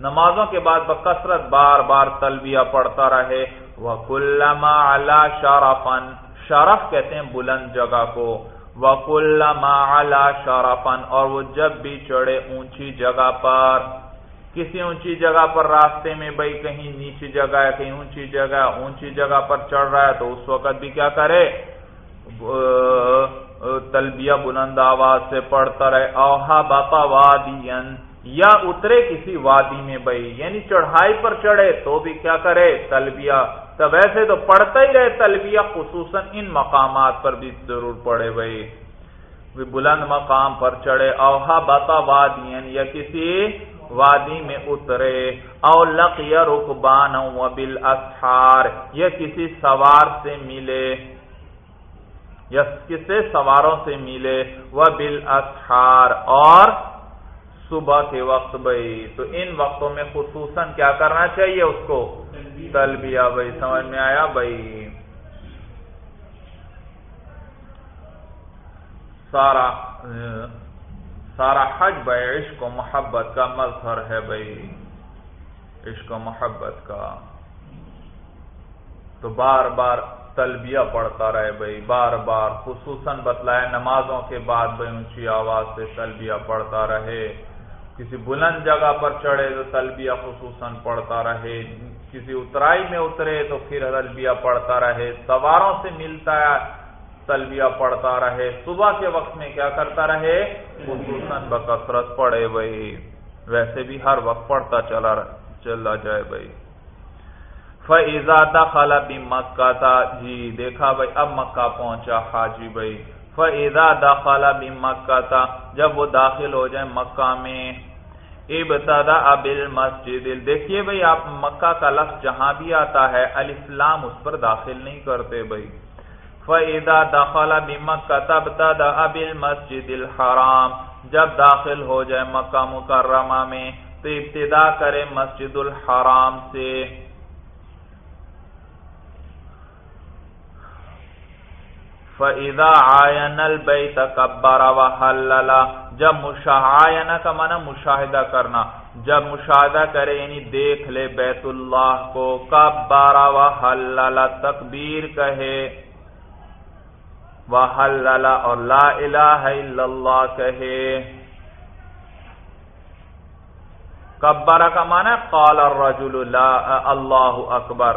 نمازوں کے بعد بکثرت بار بار تلبیہ پڑھتا رہے۔ وہ کلما اللہ شارفن شرف کہتے ہیں بلند جگہ کو۔ وکلما اللہ شارفن اور وہ جب بھی چڑھے اونچی جگہ پر۔ کسی اونچی جگہ پر راستے میں بھائی کہیں نیچی جگہ ہے، کہیں اونچی جگہ اونچی جگہ پر چڑھ رہا ہے تو اس وقت بھی کیا کرے؟ تلبیہ بلند آواز سے پڑھتا رہے۔ اوہا باپا وادین یا اترے کسی وادی میں بھائی یعنی چڑھائی پر چڑھے تو بھی کیا کرے؟ تلبیہ۔ تب ایسے تو پڑھتا ہی رہے تلبیہ، خصوصاً ان مقامات پر بھی ضرور پڑے بھائی۔ بلند مقام پر چڑھے۔ اوہا باپا وادین یا کسی وادی میں اترے۔ او یا رکبان و بل یا کسی سوار سے ملے۔ یا کسی سواروں سے ملے۔ وہ بل اور صبح کے وقت بھائی تو ان وقتوں میں خصوصاً کیا کرنا چاہیے اس کو؟ تلبیہ۔ بھائی سمجھ میں آیا بھائی؟ سارا سارا حج بھائی عشق و محبت کا مظہر ہے بھائی۔ عشق و محبت کا۔ تو بار بار تلبیہ پڑھتا رہے بھائی بار بار خصوصاً بتلائے نمازوں کے بعد بھائی اونچی آواز سے تلبیہ پڑھتا رہے۔ کسی بلند جگہ پر چڑھے تو تلبیہ خصوصاً پڑھتا رہے، کسی اترائی میں اترے تو پھر تلبیہ پڑھتا رہے، سواروں سے ملتا ہے، تلبیہ پڑھتا رہے، صبح کے وقت میں کیا کرتا رہے؟ خصوصاً بکثرت پڑے بھائی، ویسے بھی ہر وقت پڑھتا چلا چلا جائے بھائی۔ فیضا دخلا بھی مکہ تھا جی دیکھا بھائی، اب مکہ پہنچا حاجی بھائی۔ فیضا دخلا بھی مکہ تھا جب وہ داخل ہو جائے مکہ میں۔ ابتدا ابل مسجد دیکھیے بھائی، آپ مکہ کا لفظ جہاں بھی آتا ہے الاسلام اس پر داخل نہیں کرتے بھائی۔ فَإِذَا دَخَلَ بِمَكَّةَ، ابْتَدَأَ بِالْمَسْجِدِ الْحَرَامِ۔ جب داخل ہو جائے مکہ مکرمہ میں، تو ابتدا کرے مسجد الحرام سے۔ فَإِذَا عَيَنَ الْبَيْتَ كَبَّرَ وَحَلَّلَ، جب مشاہدہ کا معنی مشاہدہ کرنا، جب مشاہدہ کرے یعنی دیکھ لے بیت اللہ کو کبارا وحلل، تکبیر کہے۔ وحلل اور لا الہ الا اللہ کہے۔ کبر کا معنی ہے قال الرجل لا، اللہ اکبر۔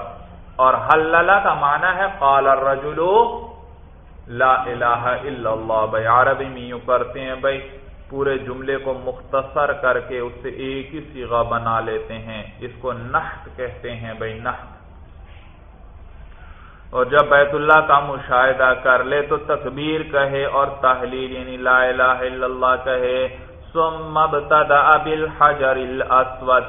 اور حلل کا معنی ہے قال الرجل لا الہ الا اللہ، بھائی عربی میں یوں کرتے ہیں، بھائی پورے جملے کو مختصر کر کے اس سے ایک ہی سیغہ بنا لیتے ہیں۔ اس کو نحت کہتے ہیں، بھائی نحت۔ اور جب بیت اللہ کا مشاہدہ کر لے تو تکبیر کہے اور تحلیل یعنی لا الہ الا اللہ کہے، ثم ابتدع بالحجر الاسود۔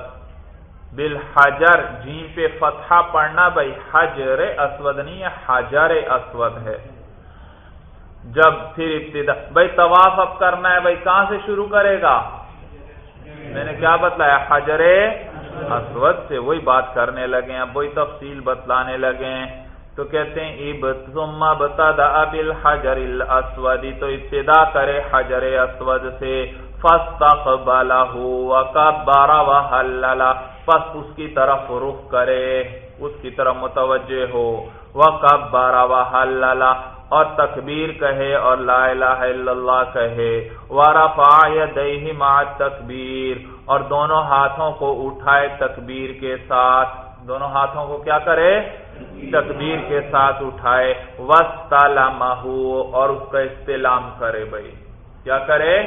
بالحجر جین پہ فتحہ پڑھنا، بھائی حجر اسود نہیں ہے، حجر اسود ہے۔ جب پھر ابتدا بھائی طواف اب کرنا ہے، بھائی کہاں سے شروع کرے گا؟ میں نے کیا بتلایا، حجر اسود سے وہی بات کرنے لگے ہیں اب وہی تفصیل بتلانے لگے ہیں۔ تو کہتے ہیں ثم ابتدا بالحجر الاسود، تو ابتدا کرے حجر اسود سے۔ فاستقبله وكبر وحلل پس اس کی طرف رخ کرے، اس کی طرف متوجہ ہو۔ وكبر وحلل اور تکبیر کہے اور لا الہ الا اللہ کہے۔ ورفع يديه مع التکبیر اور دونوں ہاتھوں کو اٹھائے تکبیر کے ساتھ۔ دونوں ہاتھوں کو کیا کرے؟ تکبیر کے ساتھ اٹھائے۔ اور اس کا استعلام کرے بھائی۔ کیا کرے؟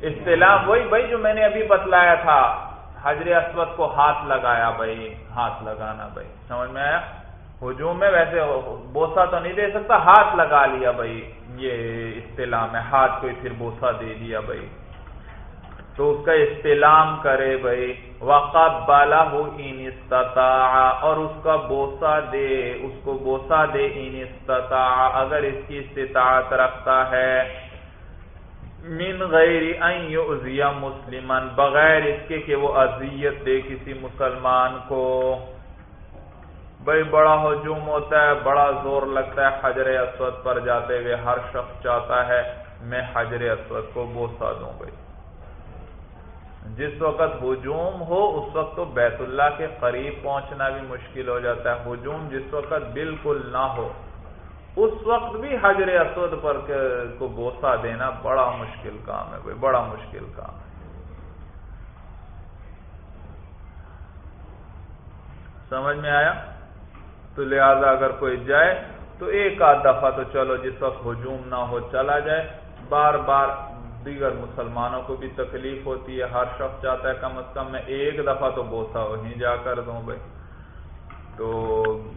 استعلام وہی بھائی جو میں نے ابھی بتلایا تھا۔ حجر اسود کو ہاتھ لگایا بھائی۔ ہاتھ لگانا بھائی۔ سمجھ میں آیا؟ ہجوم میں ویسے بوسا تو نہیں دے سکتا، ہاتھ لگا لیا بھائی، یہ استعلام ہے ہاتھ کو پھر بوسا دے دیا بھائی۔ تو اس کا استعلام کرے بھائی وقب بالا ہو استطاع، اور اس کا بوسا دے، اس کو بوسا دے ان استطاع، اگر اس کی استطاعت رکھتا ہے۔ من غیر ان یؤذی مسلمان بغیر اس کے کہ وہ اذیت دے کسی مسلمان کو۔ بھائی بڑا ہجوم ہوتا ہے، بڑا زور لگتا ہے، حجر اسود پر جاتے ہوئے ہر شخص چاہتا ہے میں حجر اسود کو بوسا دوں بھائی جس وقت ہجوم ہو، اس وقت تو بیت اللہ کے قریب پہنچنا بھی مشکل ہو جاتا ہے۔ ہجوم جس وقت بالکل نہ ہو، اس وقت بھی حجر اسود پر کو بوسا دینا بڑا مشکل کام ہے بھائی بڑا مشکل کام۔ ہے سمجھ میں آیا؟ تو لہذا اگر کوئی جائے تو ایک آدھ دفعہ تو چلو جس وقت ہجوم نہ ہو چلا جائے۔ بار بار دیگر مسلمانوں کو بھی تکلیف ہوتی ہے۔ ہر شخص چاہتا ہے کم از کم میں ایک دفعہ تو بوسا وہیں جا کر دوں بھائی۔ تو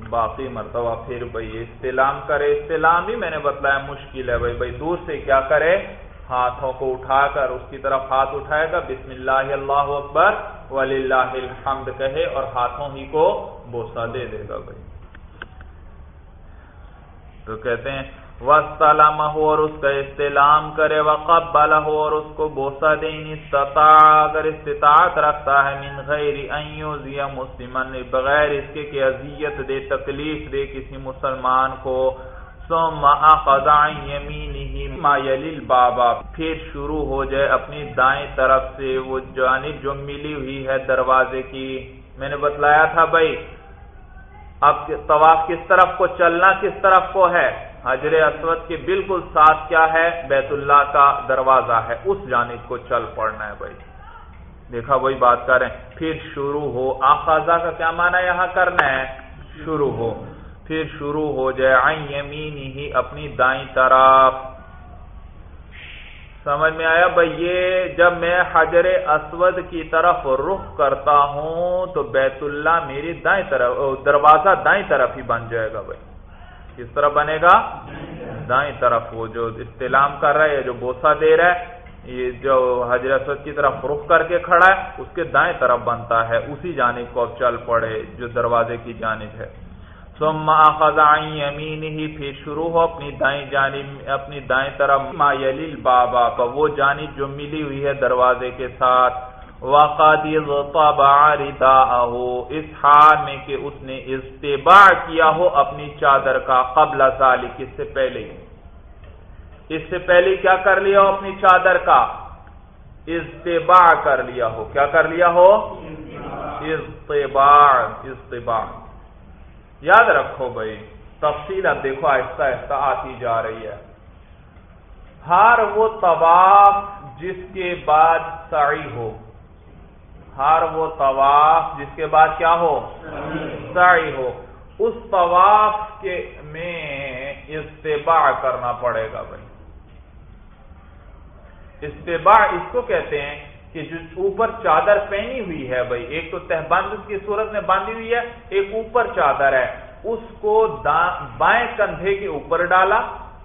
باقی مرتبہ پھر بھائی استعلام کرے۔ استعلام بھی میں نے بتلایا مشکل ہے بھائی۔ بھائی دور سے کیا کرے؟ ہاتھوں کو اٹھا کر اس کی طرف ہاتھ اٹھائے گا۔ بسم اللہ اللہ اکبر ولی اللہ الحمد کہے اور ہاتھوں ہی کو بوسا دے دے گا بھائی۔ تو کہتے ہیں وسلام ہو اور اس کا استعلام کرے وقب ہو اور اس کو بوسا دے یعنی اگر استطاعت رکھتا ہے، من غیر ایوزی مسلمان یعنی بغیر اس کے کہ اذیت دے، تکلیف دے کسی مسلمان کو، ثم اخذ عن یمینہ ما یلی بابا پھر شروع ہو جائے اپنی دائیں طرف سے، وہ جانب جو ملی ہوئی ہے دروازے کی۔ میں نے بتلایا تھا بھائی اب طواف کس طرف کو چلنا کس طرف کو ہے؟ حجر اسود کے بالکل ساتھ کیا ہے؟ بیت اللہ کا دروازہ ہے۔ اس جانب کو چل پڑنا ہے بھائی۔ دیکھا وہی بات کر رہے ہیں۔ پھر شروع ہو۔ آخذہ کا کیا معنی یہاں کرنا ہے؟ شروع ہو۔ پھر شروع ہو جائے۔ یمین ہی اپنی دائیں طرف۔ سمجھ میں آیا بھائی یہ جب میں حجر اسود کی طرف رخ کرتا ہوں تو بیت اللہ میری دائیں طرف دروازہ دائیں طرف ہی بن جائے گا بھائی۔ کس طرح بنے گا؟ دائیں طرف۔ وہ جو استعلام کر رہا ہے جو بوسا دے رہا ہے، یہ جو حجر اسود کی طرف رخ کر کے کھڑا ہے، اس کے دائیں طرف بنتا ہے۔ اسی جانب کو اب چل پڑے، جو دروازے کی جانب ہے۔ ثم اخذ عن يمينه پھر شروع ہو اپنی دائیں جانب، اپنی دائیں طرف، ما يلي الباب کا وہ جانب جو ملی ہوئی ہے دروازے کے ساتھ۔ وقد طبع رداءه، اس حال میں کہ اس نے استباع کیا ہو اپنی چادر کا قبل ذلك اس سے پہلے۔ اس سے پہلے کیا کر لیا ہو اپنی چادر کا؟ استباع کر لیا ہو۔ کیا کر لیا ہو؟ استباع استباع یاد رکھو بھائی تفصیل اب دیکھو، آہستہ آہستہ آتی جا رہی ہے۔ ہر وہ طواف جس کے بعد سعی ہو۔ ہر وہ طواف جس کے بعد کیا ہو؟ سعی ہو۔ اس طواف کے میں استباع کرنا پڑے گا بھائی۔ استباع اس کو کہتے ہیں کہ جو اوپر چادر پہنی ہوئی ہے بھائی، ایک تو تہبند کی صورت میں باندھی ہوئی ہے، ایک اوپر چادر ہے۔ اس کو بائیں کندھے کے اوپر ڈالا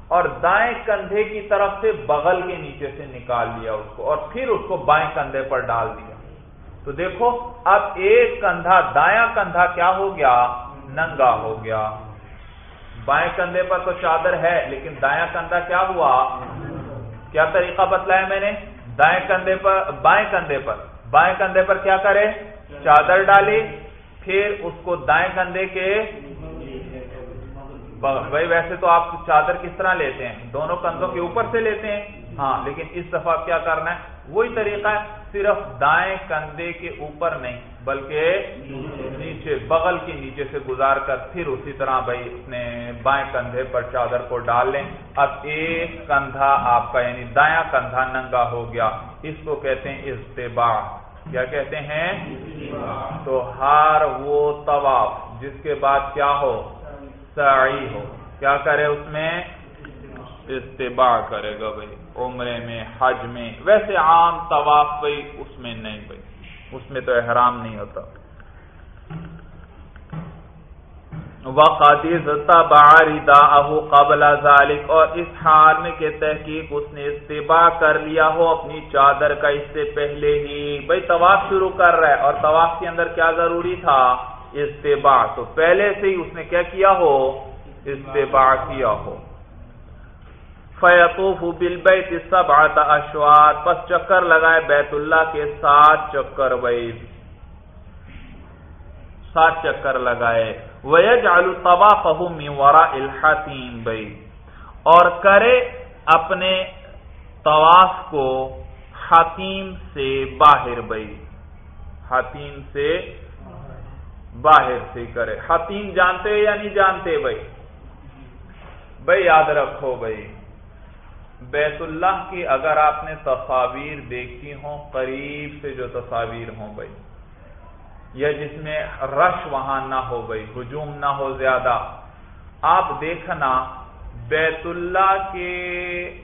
اور دائیں کندھے کی طرف سے بغل کے نیچے سے نکال لیا اس کو اور پھر اس کو بائیں کندھے پر ڈال دیا۔ تو دیکھو، اب ایک کندھا، دایاں کندھا کیا ہو گیا؟ ننگا ہو گیا۔ بائیں کندھے پر تو چادر ہے، لیکن دایاں کندھا کیا ہوا؟ کیا طریقہ بتلایا میں نے؟ دائیں کندھے پر، بائیں کندھے پر۔ بائیں کندھے پر کیا کرے؟ چادر ڈالی، پھر اس کو دائیں کندھے کے بھائی ویسے تو آپ چادر کس طرح لیتے ہیں؟ دونوں کندھوں کے اوپر سے لیتے ہیں۔ ہاں لیکن اس دفعہ کیا کرنا ہے؟ وہی طریقہ ہے، صرف دائیں کندھے کے اوپر نہیں، بلکہ نیچے، بغل کے نیچے سے گزار کر پھر اسی طرح بھائی اپنے بائیں کندھے پر چادر کو ڈال لیں۔ اب ایک کندھا آپ کا یعنی دایاں کندھا ننگا ہو گیا۔ اس کو کہتے ہیں استباع کیا کہتے ہیں؟ تو ہر وہ طواف، جس کے بعد کیا ہو؟ سعی ہو۔ کیا کرے اس میں؟ استباع کرے گا بھائی، عمرے میں، حج میں، ویسے عام طواف بھائی اس میں نہیں بھائی، اس میں تو احرام نہیں ہوتا۔ وقادی قبل ذالک اور اس حال میں کہ تحقیق اس نے استباع کر لیا ہو اپنی چادر کا، اس سے پہلے ہی۔ بھائی طواف شروع کر رہا ہے، اور طواف کے اندر کیا ضروری تھا؟ استباع۔ تو پہلے سے ہی اس نے کیا کیا ہو؟ استباع کیا ہو۔ فیطوف بالبیت سبعت اشوات پس چکر لگائے بیت اللہ کے ساتھ چکر بھائی سات چکر لگائے۔ وَيَجْعَلُ طَوَافَهُ مِنْ وَرَاءِ الْحَتِيمِ بھئی اور کرے اپنے طواف کو حتیم سے باہر بھئی حتیم سے باہر سے کرے۔ حتیم جانتے یا نہیں جانتے بھائی بھائی یاد رکھو بھائی بیت اللہ کی اگر آپ نے تصاویر دیکھی ہوں، قریب سے جو تصاویر ہوں بھائی، یا جس میں رش وہاں نہ ہو بھائی، ہجوم نہ ہو زیادہ، آپ دیکھنا بیت اللہ کے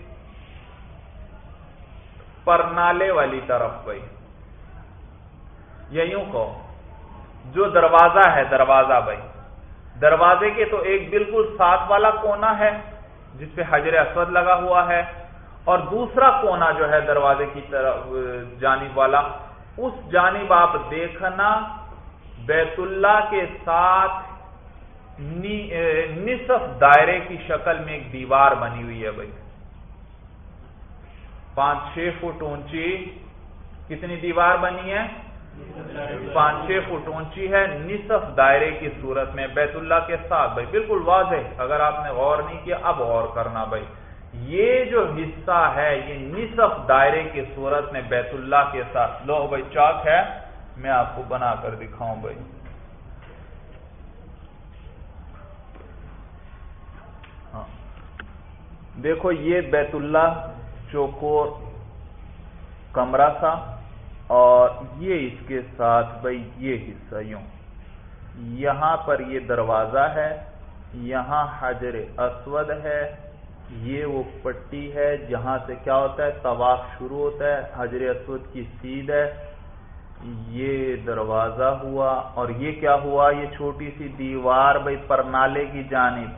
پرنالے والی طرف بھائی۔ یا یوں کہو، جو دروازہ ہے، دروازہ بھائی۔ دروازے کے تو ایک بالکل ساتھ والا کونا ہے۔ جس پہ حجر اسود لگا ہوا ہے اور دوسرا کونا جو ہے دروازے کی طرف، جانب والا، اس جانب آپ دیکھنا بیت اللہ کے ساتھ نصف دائرے کی شکل میں ایک دیوار بنی ہوئی ہے بھائی۔ پانچ، چھ فٹ اونچی کتنی دیوار بنی ہے؟ پانچ چھ فٹ اونچی ہے، نصف دائرے کی صورت میں بیت اللہ کے ساتھ۔ بھائی، بالکل واضح اگر آپ نے غور نہیں کیا، اب غور کرنا بھائی۔ یہ جو حصہ ہے، یہ نصف دائرے کی صورت میں بیت اللہ کے ساتھ۔ لو بھائی، چاک ہے۔ میں آپ کو بنا کر دکھاؤں بھائی۔ ہاں۔ دیکھو، یہ بیت اللہ چوکور کمرہ تھا۔ اور یہ اس کے ساتھ بھائی یہ حصہ یوں۔ یہاں پر یہ دروازہ ہے، یہاں حجر اسود ہے، یہ وہ پٹی ہے جہاں سے کیا ہوتا ہے، طواف شروع ہوتا ہے، حجر اسود کی سیدھ ہے۔ یہ دروازہ ہوا اور یہ کیا ہوا؟ یہ چھوٹی سی دیوار بھائی پرنالے کی جانب۔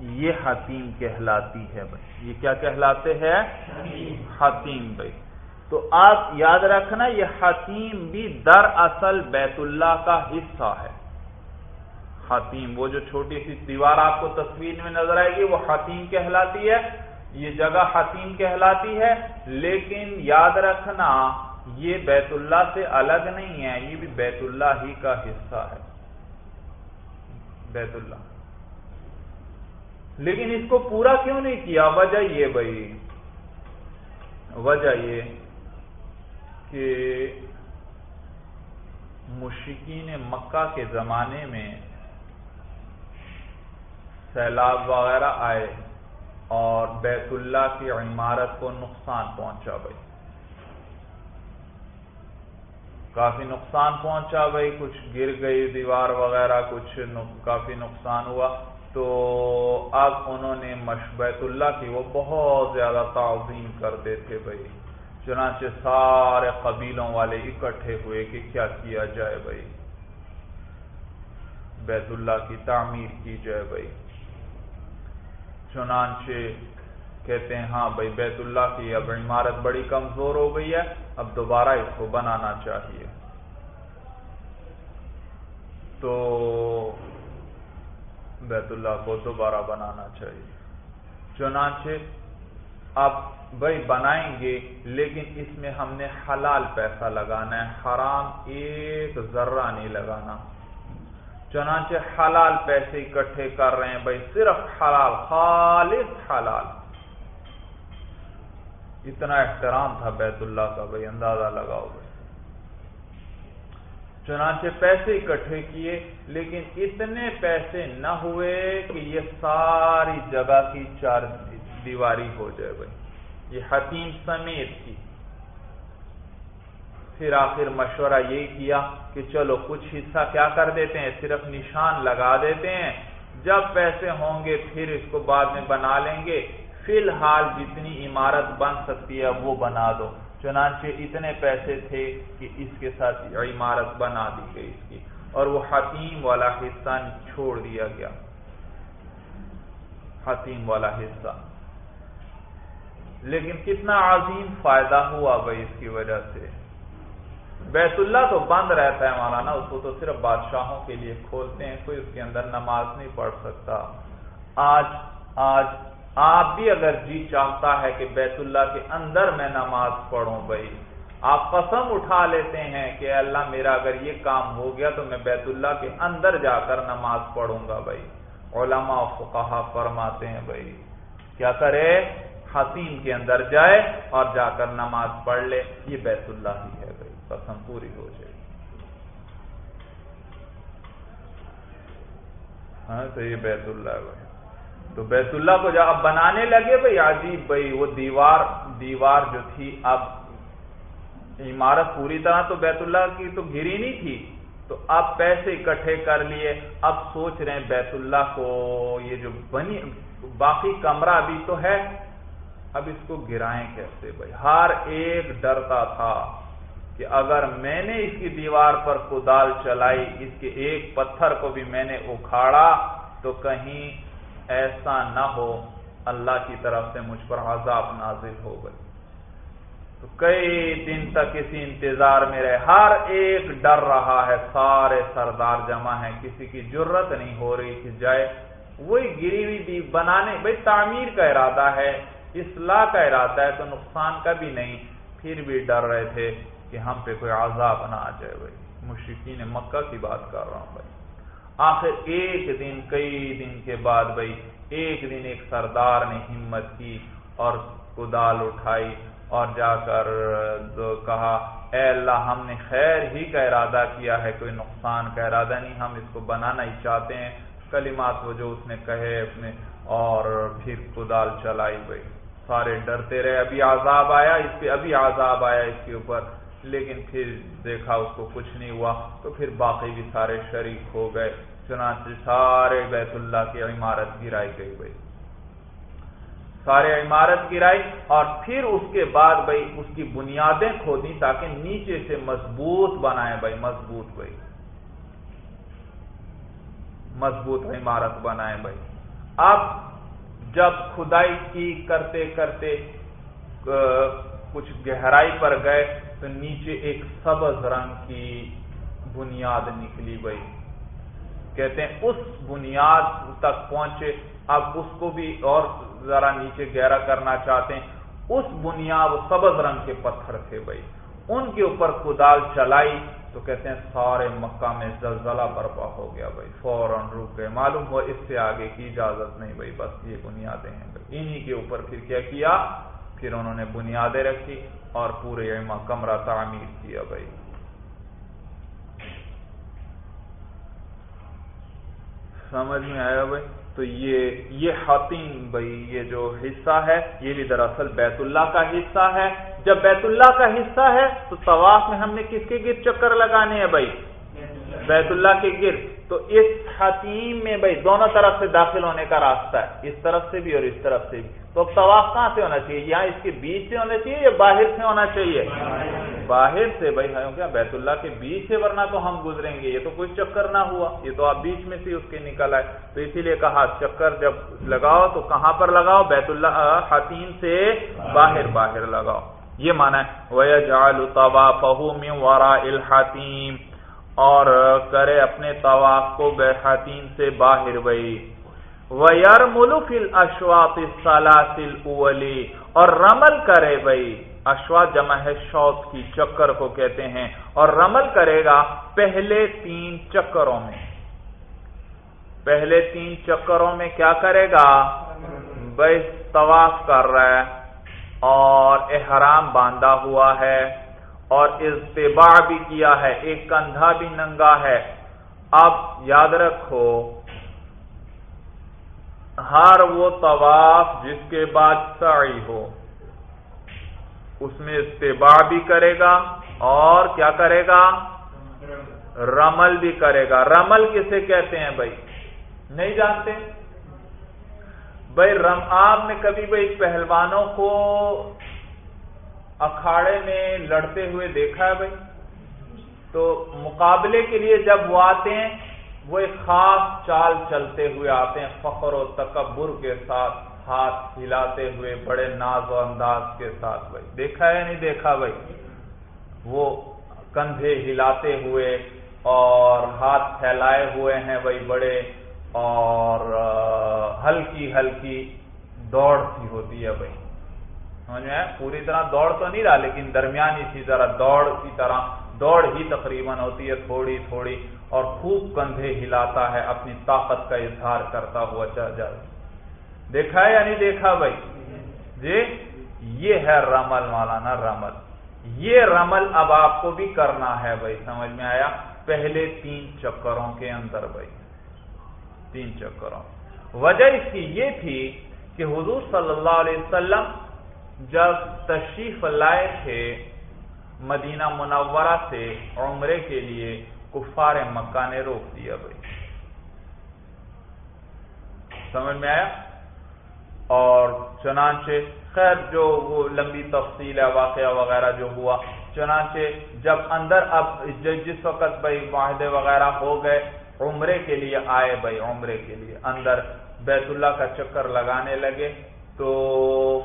یہ حتیم کہلاتی ہے بھائی یہ کیا کہلاتے ہیں؟ حتیم بھائی تو آپ یاد رکھنا یہ حتیم بھی در اصل بیت اللہ کا حصہ ہے۔ حتیم وہ جو چھوٹی سی دیوار آپ کو تصویر میں نظر آئے گی، وہ حتیم کہلاتی ہے۔ یہ جگہ حتیم کہلاتی ہے، لیکن یاد رکھنا یہ بیت اللہ سے الگ نہیں ہے، یہ بھی بیت اللہ ہی کا حصہ ہے۔ بیت اللہ۔ لیکن اس کو پورا کیوں نہیں کیا؟ وجہ یہ بھائی، وجہ یہ کہ مشکین مکہ کے زمانے میں سیلاب وغیرہ آئے اور بیت اللہ کی عمارت کو نقصان پہنچا بھائی۔ کافی نقصان پہنچا بھائی، کچھ گر گئی دیوار وغیرہ، کچھ کافی نقصان ہوا۔ تو اب انہوں نے بیت اللہ کی وہ بہت زیادہ تعظیم کرتے تھے بھائی۔ چنانچہ سارے قبیلوں والے اکٹھے ہوئے کہ کیا کیا جائے بھائی؟ بیت اللہ کی تعمیر کی جائے بھائی۔ چنانچہ کہتے ہیں ہاں بھائی، بیت اللہ کی اب عمارت بڑی کمزور ہو گئی ہے، اب دوبارہ اس کو بنانا چاہیے۔ تو بیت اللہ کو دوبارہ بنانا چاہیے۔ چنانچہ اب بھائی بنائیں گے، لیکن اس میں ہم نے حلال پیسہ لگانا ہے، حرام ایک ذرہ نہیں لگانا۔ چنانچہ حلال پیسے اکٹھے کر رہے ہیں بھائی، صرف حلال، خالص حلال۔ اتنا احترام تھا بیت اللہ کا بھائی، اندازہ لگاؤ بھائی۔ چنانچہ پیسے اکٹھے کیے، لیکن اتنے پیسے نہ ہوئے کہ یہ ساری جگہ کی چار دیواری ہو جائے بھائی۔ یہ حتیم سمیت کی۔ پھر آخر مشورہ یہی کیا کہ چلو کچھ حصہ کیا کر دیتے ہیں، صرف نشان لگا دیتے ہیں۔ جب پیسے ہوں گے، پھر اس کو بعد میں بنا لیں گے۔ فی الحال جتنی عمارت بن سکتی ہے، وہ بنا دو۔ چنانچہ اتنے پیسے تھے کہ اس کے ساتھ عمارت بنا دی گئی اس کی۔ اور وہ حتیم والا حصہ چھوڑ دیا گیا۔ حتیم والا حصہ۔ لیکن کتنا عظیم فائدہ ہوا بھائی اس کی وجہ سے؟ بیت اللہ تو بند رہتا ہے مولانا، اس کو تو صرف بادشاہوں کے لیے کھولتے ہیں، کوئی اس کے اندر نماز نہیں پڑھ سکتا۔ آج آج آپ بھی اگر جی چاہتا ہے کہ بیت اللہ کے اندر میں نماز پڑھوں بھائی، آپ قسم اٹھا لیتے ہیں کہ اللہ میرا اگر یہ کام ہو گیا تو میں بیت اللہ کے اندر جا کر نماز پڑھوں گا بھائی۔ علماء فقہ فرماتے ہیں بھائی، کیا کرے؟ حسین کے اندر جائے اور جا کر نماز پڑھ لے۔ یہ بیت اللہ ہی ہے بھائی، قسم پوری ہو جائے۔ ہاں تو یہ بیت اللہ بھائی تو بیت اللہ کو جب اب بنانے لگے بھائی، عجیب بھائی، وہ دیوار دیوار جو تھی اب عمارت پوری طرح تو بیت اللہ کی تو گری نہیں تھی۔ تو اب پیسے اکٹھے کر لیے۔ اب سوچ رہے ہیں بیت اللہ کو، یہ جو بنی، باقی کمرہ ابھی تو ہے۔ اب اس کو گرائیں کیسے بھائی؟ ہر ایک ڈرتا تھا کہ اگر میں نے اس کی دیوار پر کدال چلائی، اس کے ایک پتھر کو بھی میں نے اکھاڑا، تو کہیں ایسا نہ ہو، اللہ کی طرف سے مجھ پر عذاب نازل ہو گئی۔ تو کئی دن تک اسی انتظار میں رہے۔ ہر ایک ڈر رہا ہے، سارے سردار جمع ہیں، کسی کی ضرورت نہیں ہو رہی کہ جائے۔ وہی گری ہوئی دی، بنانے، بھائی تعمیر کا ارادہ ہے۔ اصلاح کا ارادہ ہے تو نقصان کا بھی نہیں، پھر بھی ڈر رہے تھے کہ ہم پہ کوئی عذاب نہ آ جائے بھائی۔ مشرقین مکہ کی بات کر رہا ہوں بھائی۔ آخر ایک دن، کئی دن کے بعد بھائی، ایک دن ایک سردار نے ہمت کی اور کدال اٹھائی اور جا کر کہا، اے اللہ، ہم نے خیر ہی کا ارادہ کیا ہے، کوئی نقصان کا ارادہ نہیں، ہم اس کو بنانا ہی چاہتے ہیں۔ کلمات وہ جو اس نے کہے اپنے، اور پھر کدال چلائی بھائی۔ سارے ڈرتے رہے، ابھی عذاب آیا اس پہ، ابھی عذاب آیا اس کے اوپر، لیکن پھر دیکھا اس کو کچھ نہیں ہوا، تو پھر باقی بھی سارے شریک ہو گئے، چنانچہ سارے بیت اللہ کی عمارت گرائی گئی بھائی۔ سارے عمارت گرائی اور پھر اس کے بعد بھائی اس کی بنیادیں کھودی تاکہ نیچے سے مضبوط بنائے بھائی، مضبوط بھائی۔ مضبوط عمارت بنائے بھائی۔ اب جب کھدائی کی کرتے کرتے کچھ گہرائی پر گئے تو نیچے ایک سبز رنگ کی بنیاد نکلی بھائی۔ کہتے ہیں اس بنیاد تک پہنچے۔ اب اس کو بھی اور ذرا نیچے گہرا کرنا چاہتے ہیں۔ اس بنیاد سبز رنگ کے پتھر تھے بھائی۔ ان کے اوپر کدال چلائی۔ تو کہتے ہیں سارے مکہ میں زلزلہ برپا ہو گیا بھائی، فوراً رک گئے۔ معلوم ہو اس سے آگے کی اجازت نہیں بھائی، بس یہ بنیادیں ہیں۔ بھائی، انہی کے اوپر پھر کیا کیا؟ پھر انہوں نے بنیادیں رکھی اور پورے کمرہ تعمیر کیا بھائی۔ سمجھ میں آیا بھائی؟ تو یہ یہ حتیم بھائی، یہ جو حصہ ہے، یہ بھی دراصل بیت اللہ کا حصہ ہے۔ جب بیت اللہ کا حصہ ہے، تو طواف میں ہم نے کس کے گرد چکر لگانے ہیں بھائی؟ بیت اللہ کے گرد۔ تو اس حتیم میں بھائی دونوں طرف سے داخل ہونے کا راستہ ہے۔ اس طرف سے بھی اور اس طرف سے بھی۔ تو طواف کہاں سے ہونا چاہیے؟ یہاں اس کے بیچ سے ہونا چاہیے یا باہر سے ہونا چاہیے؟ باہر سے۔ بھائی کیا، بیت اللہ کے بیچ سے ورنہ تو ہم گزریں گے۔ یہ تو کوئی چکر نہ ہوا۔ یہ تو آپ بیچ میں سے اس کے نکل آئے۔ تو اسی لیے کہا، چکر جب لگاؤ تو کہاں پر لگاؤ؟ بیت اللہ حتیم سے باہر باہر لگاؤ۔ یہ مانا ہے۔ الحتیم اور کرے اپنے طواف کو بے حتیم سے باہر بئی ویر ملوف اشواط سلاسل اولی اور رمل کرے بھائی اشوات جمع ہے شوط کی، چکر کو کہتے ہیں۔ اور رمل کرے گا پہلے تین چکروں میں۔ پہلے تین چکروں میں کیا کرے گا؟ بھائی طواف کر رہا ہے اور احرام باندھا ہوا ہے۔ اور اتباع بھی کیا ہے، ایک کندھا بھی ننگا ہے۔ اب یاد رکھو، ہر وہ طواف جس کے بعد سعی ہو، اس میں اتباع بھی کرے گا اور کیا کرے گا؟ رمل بھی کرے گا۔ رمل کسے کہتے ہیں بھائی؟ نہیں جانتے؟ بھائی رم آپ نے کبھی بھائی پہلوانوں کو اکھاڑے میں لڑتے ہوئے دیکھا ہے بھائی۔ تو مقابلے کے لیے جب وہ آتے ہیں، وہ ایک خاص چال چلتے ہوئے آتے ہیں، فخر و تکبر کے ساتھ، ہاتھ ہلاتے ہوئے، بڑے ناز و انداز کے ساتھ۔ بھائی، دیکھا ہے نہیں دیکھا بھائی؟ وہ کندھے ہلاتے ہوئے اور ہاتھ پھیلائے ہوئے ہیں بھائی بڑے، اور ہلکی ہلکی دوڑ سی ہوتی ہے بھائی۔ سمجھ میں پوری طرح دوڑ تو نہیں رہا، لیکن درمیانی سی طرح دوڑ کی طرح، دوڑ ہی تقریباً ہوتی ہے، تھوڑی تھوڑی، اور خوب کندھے ہلاتا ہے، اپنی طاقت کا اظہار کرتا ہوا چل جائے دیکھا ہے یا نہیں دیکھا بھائی؟ جی یہ ہے رمل مولانا، رمل۔ یہ رمل اب آپ کو بھی کرنا ہے بھائی، سمجھ میں آیا؟ پہلے تین چکروں کے اندر بھائی، تین چکروں۔ وجہ اس کی یہ تھی کہ حضور صلی اللہ علیہ وسلم جب تشریف لائے تھے مدینہ منورہ سے عمرے کے لیے کفار مکہ نے روک دیا بھائی۔ سمجھ میں آیا؟ اور چنانچہ خیر جو وہ لمبی تفصیل ہے، واقعہ وغیرہ جو ہوا، چنانچہ جب اندر اب جس وقت بھائی معاہدے وغیرہ ہو گئے، عمرے کے لیے آئے بھائی، عمرے کے لیے اندر بیت اللہ کا چکر لگانے لگے۔ تو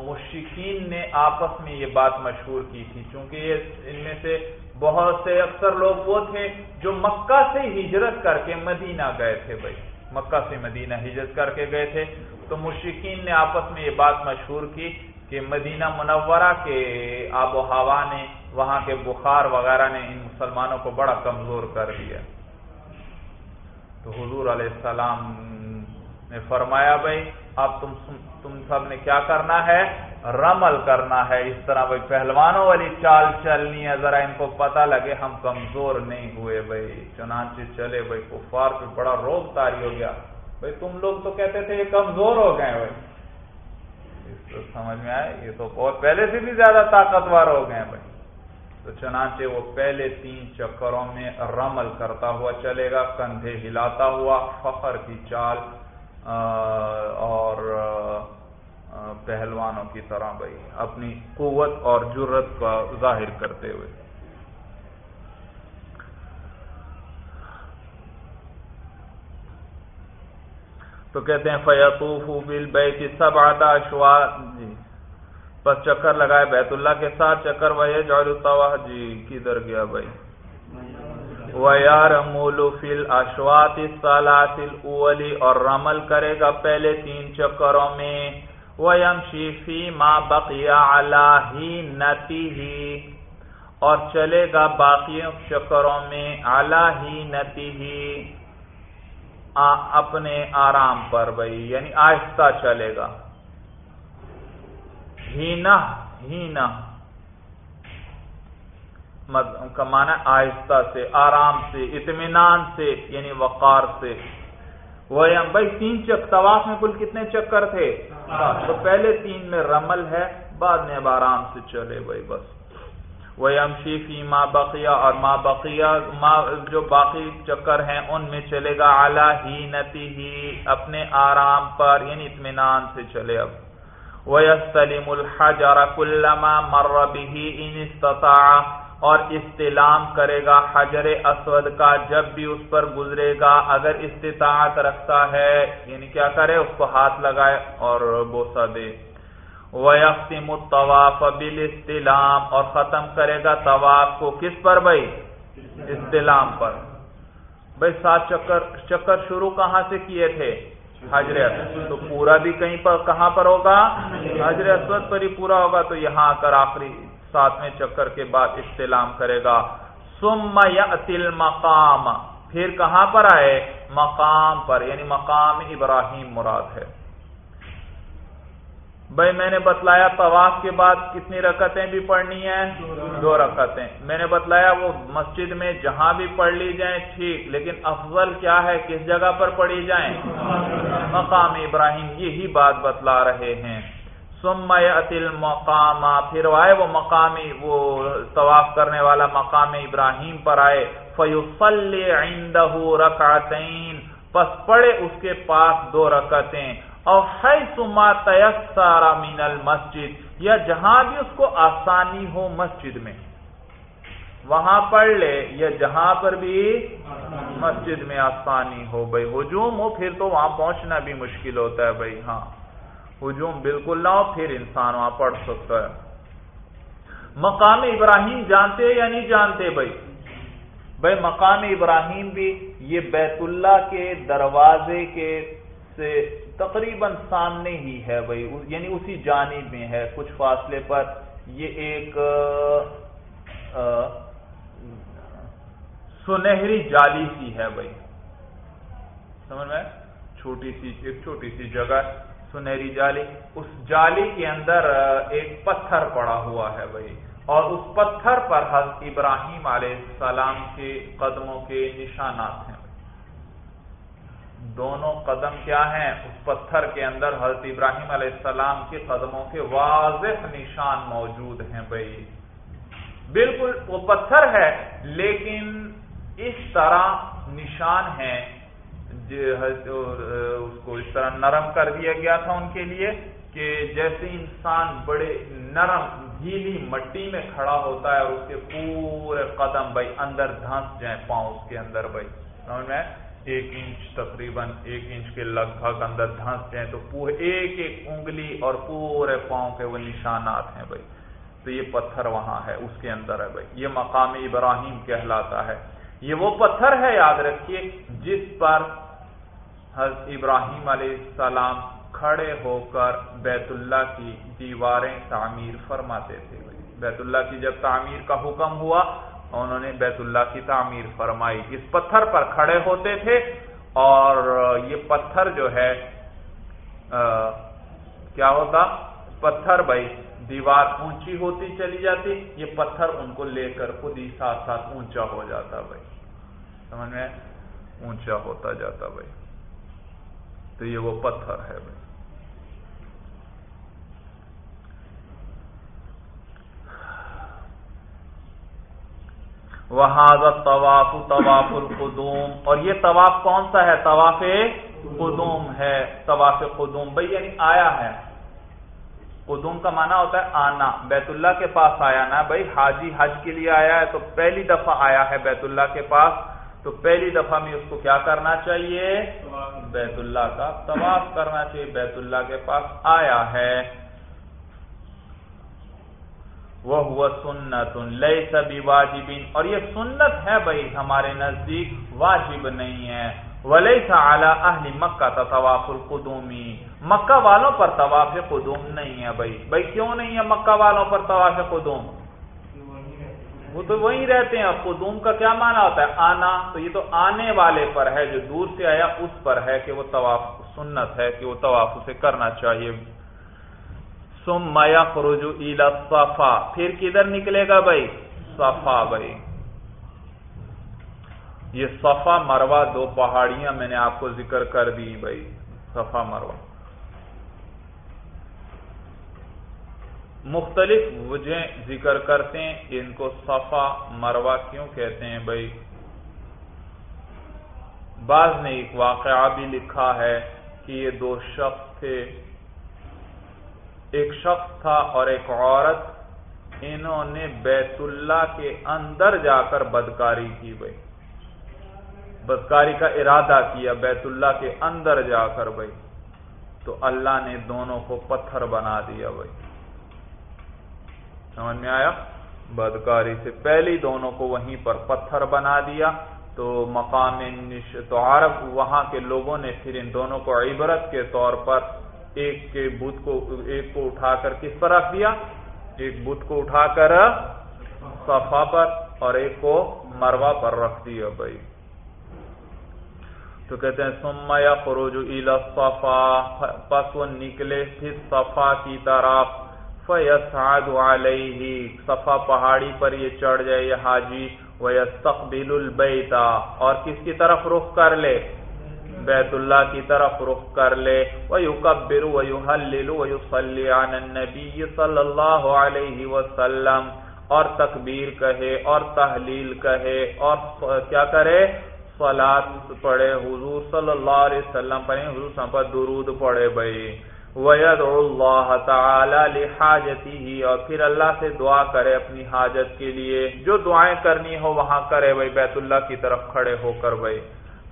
مشکین نے آپس میں یہ بات مشہور کی تھی، چونکہ یہ ان میں سے بہت سے اکثر لوگ وہ تھے جو مکہ سے ہجرت کر کے مدینہ گئے تھے بھائی۔ مکہ سے مدینہ ہجرت کر کے گئے تھے۔ تو مشکین نے آپس میں یہ بات مشہور کی کہ مدینہ منورہ کے آب و ہوا نے، وہاں کے بخار وغیرہ نے ان مسلمانوں کو بڑا کمزور کر دیا۔ تو حضور علیہ السلام نے فرمایا بھائی، اب تم تم سب نے کیا کرنا ہے؟ رمل کرنا ہے۔ اس طرح بھائی پہلوانوں والی چال چلنی ہے، ذرا ان کو پتا لگے ہم کمزور نہیں ہوئے بھائی۔ چنانچہ چلے بھائی، کفار پہ بڑا روگ تاری ہو گیا۔ بھائی تم لوگ تو کہتے تھے یہ کمزور ہو گئے بھائی۔ تو سمجھ میں آئے؟ یہ تو بہت پہلے سے بھی زیادہ طاقتور ہو گئے بھائی۔ تو چنانچہ وہ پہلے تین چکروں میں رمل کرتا ہوا چلے گا، کندھے ہلاتا ہوا، فخر کی چال اور پہلوانوں کی طرح بھائی، اپنی قوت اور جرت کا ظاہر کرتے ہوئے۔ تو کہتے ہیں فیطوف بل بیت سب آتا جی۔ بس چکر لگائے بیت اللہ کے ساتھ چکر وے جوڑ جی کدھر گیا بھائی؟ وَيَرْمُلُ فِي الْأَشْوَاتِ الصَّلَاةِ الْأُوَلِ اور رمل کرے گا پہلے تین چکروں میں۔ وَيَمْشِي فِي مَا بَقِيَ عَلَى هِنَتِهِ اور چلے گا باقی چکروں میں عَلَى هِنَتِهِ اپنے آرام پر بھائی یعنی آہستہ چلے گا۔ ہینہ ہینہ کمانا آہستہ سے آرام سے اطمینان سے یعنی وقار سے۔ وہ بھائی تین چک طواف میں کل کتنے چکر تھے؟ تو پہلے تین میں رمل ہے بعد میں اب آرام سے چلے بھائی بس۔ وہ فی ماں بقیہ اور ماں بقیہ ماں جو باقی چکر ہیں ان میں چلے گا۔ اعلیٰ ہی نتی ہی اپنے آرام پر یعنی اطمینان سے چلے اب۔ وہ سلیم اور کلما مربی ان استطاع۔ اور استلام کرے گا حجر اسود کا جب بھی اس پر گزرے گا، اگر استطاعت رکھتا ہے یعنی کیا کرے، اس کو ہاتھ لگائے اور بوسا دے۔ وَيَخْتِمُ الطَّوَافَ بِالْإِسْتِلَام اور ختم کرے گا طواف کو کس پر بھائی؟ استلام پر۔ بھائی سات چکر چکر شروع کہاں سے کیے تھے؟ حجر اسود۔ تو پورا بھی کہیں پر، کہاں پر ہوگا؟ حجر اسود پر ہی پورا ہوگا۔ تو یہاں آ کر آخری ساتویں چکر کے بعد استلام کرے گا۔ سم یا مقام پھر کہاں پر آئے؟ مقام پر یعنی مقام ابراہیم مراد ہے۔ بھائی، میں نے بتلایا طواف کے بعد کتنی رکتیں بھی پڑھنی ہیں؟ دو رکتیں میں نے بتلایا وہ مسجد میں جہاں بھی پڑھ لی جائیں، ٹھیک، لیکن افضل کیا ہے؟ کس جگہ پر پڑھی جائیں؟ مقام ابراہیم۔ یہی بات بتلا رہے ہیں۔ سمتل مقام پھر آئے وہ مقامی وہ طواف کرنے والا مقام ابراہیم پر آئے. فیوسل عندہ رکعتین، پس پڑے اس کے پاس دو رکعتیں. اور حیث ما تیسر من المسجد، یا جہاں بھی اس کو آسانی ہو مسجد میں. وہاں پڑھ لے، یا جہاں پر بھی مسجد میں آسانی ہو. بھائی ہجوم ہو، پھر تو وہاں پہنچنا بھی مشکل ہوتا ہے بھائی ہاں. ہجوم بالکل نہ پھر انسان وہاں پڑھ سکتا ہے۔ مقام ابراہیم جانتے یا نہیں جانتے بھائی؟ بھائی، مقام ابراہیم بھی یہ بیت اللہ کے دروازے کے سے تقریباً سامنے ہی ہے بھائی۔ یعنی اسی جانب میں ہے۔ کچھ فاصلے پر یہ ایک سنہری جالی سی ہے بھائی۔ سمجھ میں چھوٹی سی ایک چھوٹی سی جگہ۔ سنہری جالی، اس جالی کے اندر ایک پتھر پڑا ہوا ہے بھائی۔ اور اس پتھر پر حضرت ابراہیم علیہ السلام کے قدموں کے نشانات ہیں۔ دونوں قدم کیا ہیں؟ اس پتھر کے اندر حضرت ابراہیم علیہ السلام کے قدموں کے واضح نشان موجود ہیں بھائی۔ بالکل وہ پتھر ہے، لیکن اس طرح نشان ہے اس کو اس طرح نرم کر دیا گیا تھا ان کے لیے کہ جیسے انسان بڑے نرم گیلی مٹی میں کھڑا ہوتا ہے اور اس کے پورے قدم بھائی اندر دھنس جائیں پاؤں اس کے اندر بھائی۔ سمجھ میں ایک انچ تقریباً ایک انچ کے لگ بھگ اندر دھنس جائیں تو پورے ایک ایک انگلی اور پورے پاؤں کے وہ نشانات ہیں بھائی۔ تو یہ پتھر وہاں ہے، اس کے اندر ہے بھائی۔ یہ مقام ابراہیم کہلاتا ہے۔ یہ وہ پتھر ہے، یاد رکھیے، جس پر حضرت ابراہیم علیہ السلام کھڑے ہو کر بیت اللہ کی دیواریں تعمیر فرماتے تھے۔ بیت اللہ کی جب تعمیر کا حکم ہوا، انہوں نے بیت اللہ کی تعمیر فرمائی۔ اس پتھر پر کھڑے ہوتے تھے اور یہ پتھر جو ہے کیا ہوتا؟ پتھر بھائی، دیوار اونچی ہوتی چلی جاتی، یہ پتھر ان کو لے کر خود ہی ساتھ ساتھ اونچا ہو جاتا بھائی۔ سمجھ میں؟ اونچا ہوتا جاتا بھائی۔ تو یہ وہ پتھر ہے بھائی۔ وہاں طواف طواف القدوم۔ اور یہ طواف کون سا ہے؟ طواف قدوم ہے۔ طواف قدوم۔ بھائی یعنی آیا ہے۔ قدوم کا معنی ہوتا ہے آنا۔ بیت اللہ کے پاس آیا نا بھائی، حاجی حج کے لیے آیا ہے تو پہلی دفعہ آیا ہے بیت اللہ کے پاس۔ تو پہلی دفعہ میں اس کو کیا کرنا چاہیے؟ بیت اللہ کا طواف کرنا چاہیے۔ بیت اللہ کے پاس آیا ہے۔ وہ ہوا سنت لئی سبھی واجبین اور یہ سنت ہے بھائی ہمارے نزدیک واجب نہیں ہے۔ ولی سا اہل مکہ کا طواف القدومی۔ مکہ والوں پر طواف قدوم نہیں ہے بھائی۔ بھائی کیوں نہیں ہے مکہ والوں پر طواف قدوم؟ وہ تو وہیں رہتے ہیں، اب قدوم کا کیا معنی ہوتا ہے؟ آنا۔ تو یہ تو آنے والے پر ہے، جو دور سے آیا اس پر ہے کہ وہ طواف، سنت ہے کہ وہ طواف اسے کرنا چاہیے۔ سم میا فروج صفا پھر کدھر نکلے گا بھائی؟ صفا بھائی۔ یہ صفا مروا دو پہاڑیاں میں نے آپ کو ذکر کر دی بھائی۔ صفا مروا۔ مختلف وجہ ذکر کرتے ہیں کہ ان کو صفا مروا کیوں کہتے ہیں بھائی؟ بعض نے ایک واقعہ بھی لکھا ہے کہ یہ دو شخص تھے۔ ایک شخص تھا اور ایک عورت، انہوں نے بیت اللہ کے اندر جا کر بدکاری کی بھائی۔ بدکاری کا ارادہ کیا، بیت اللہ کے اندر جا کر بھائی۔ تو اللہ نے دونوں کو پتھر بنا دیا بھائی۔ سمجھ میں آیا؟ بدکاری سے پہلی دونوں کو وہیں پر پتھر بنا دیا تو مقام تو عرب وہاں کے لوگوں نے پھر ان دونوں کو عبرت کے طور پر ایک کے بت کو ایک کو اٹھا کر کس پر رکھ دیا؟ ایک بت کو اٹھا کر صفا پر اور ایک کو مروا پر رکھ دیا بھائی۔ تو کہتے ہیں سما یا فروج صفا پس وہ نکلے پھر صفا کی طرف۔ فیسعد علیہ صفا پہاڑی پر یہ چڑھ جائے یہ حاجی ویستقبل البیتا اور کس کی طرف رخ کر لے؟ بیت اللہ کی طرف رخ کر لے وَيُقَبِّرُ وَيُحَلِّلُ وَيُصَلِّ عَنَ النَّبِيِّ صلی اللہ علیہ وسلم، اور تکبیر کہے، اور تحلیل کہے، اور کیا کرے؟ صلات پڑھے، حضور صلی اللہ علیہ وسلم پڑھے یعنی حضور صلی اللہ علیہ وسلم پر درود پڑھے بھئی وَيَدْعُ اللَّهَ تَعَالَى لِحَاجَتِهِ اور پھر اللہ سے دعا کرے اپنی حاجت کے لیے۔ جو دعائیں کرنی ہو وہاں کرے بھئی بیت اللہ کی طرف کھڑے ہو کر بھئی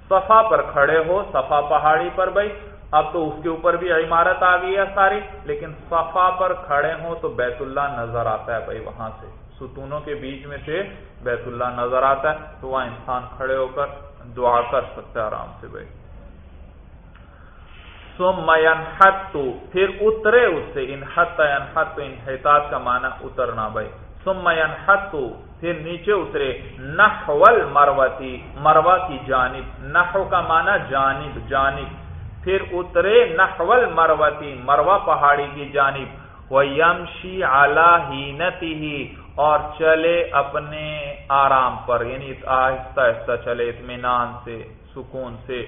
صفا پر کھڑے ہو، صفا پہاڑی پر بھئی اب تو اس کے اوپر بھی عمارت آ گئی ہے ساری، لیکن صفا پر کھڑے ہو تو بیت اللہ نظر آتا ہے بھائی وہاں سے۔ ستونوں کے بیچ میں سے بیت اللہ نظر آتا ہے تو وہاں انسان کھڑے ہو کر دعا کر سکتا ہے آرام سے بھائی۔ سمت پھر اترے اس سے انحت انحت انحطاط کا معنی اترنا بھائی۔ سم انحت پھر نیچے اترے نحول مروتی مروا کی جانب۔ نحو کا معنی جانب جانب۔ پھر اترے نحول مروتی مروا پہاڑی کی جانب۔ وہ یمشی اعلی اور چلے اپنے آرام پر یعنی آہستہ آہستہ چلے اطمینان سے، سکون سے۔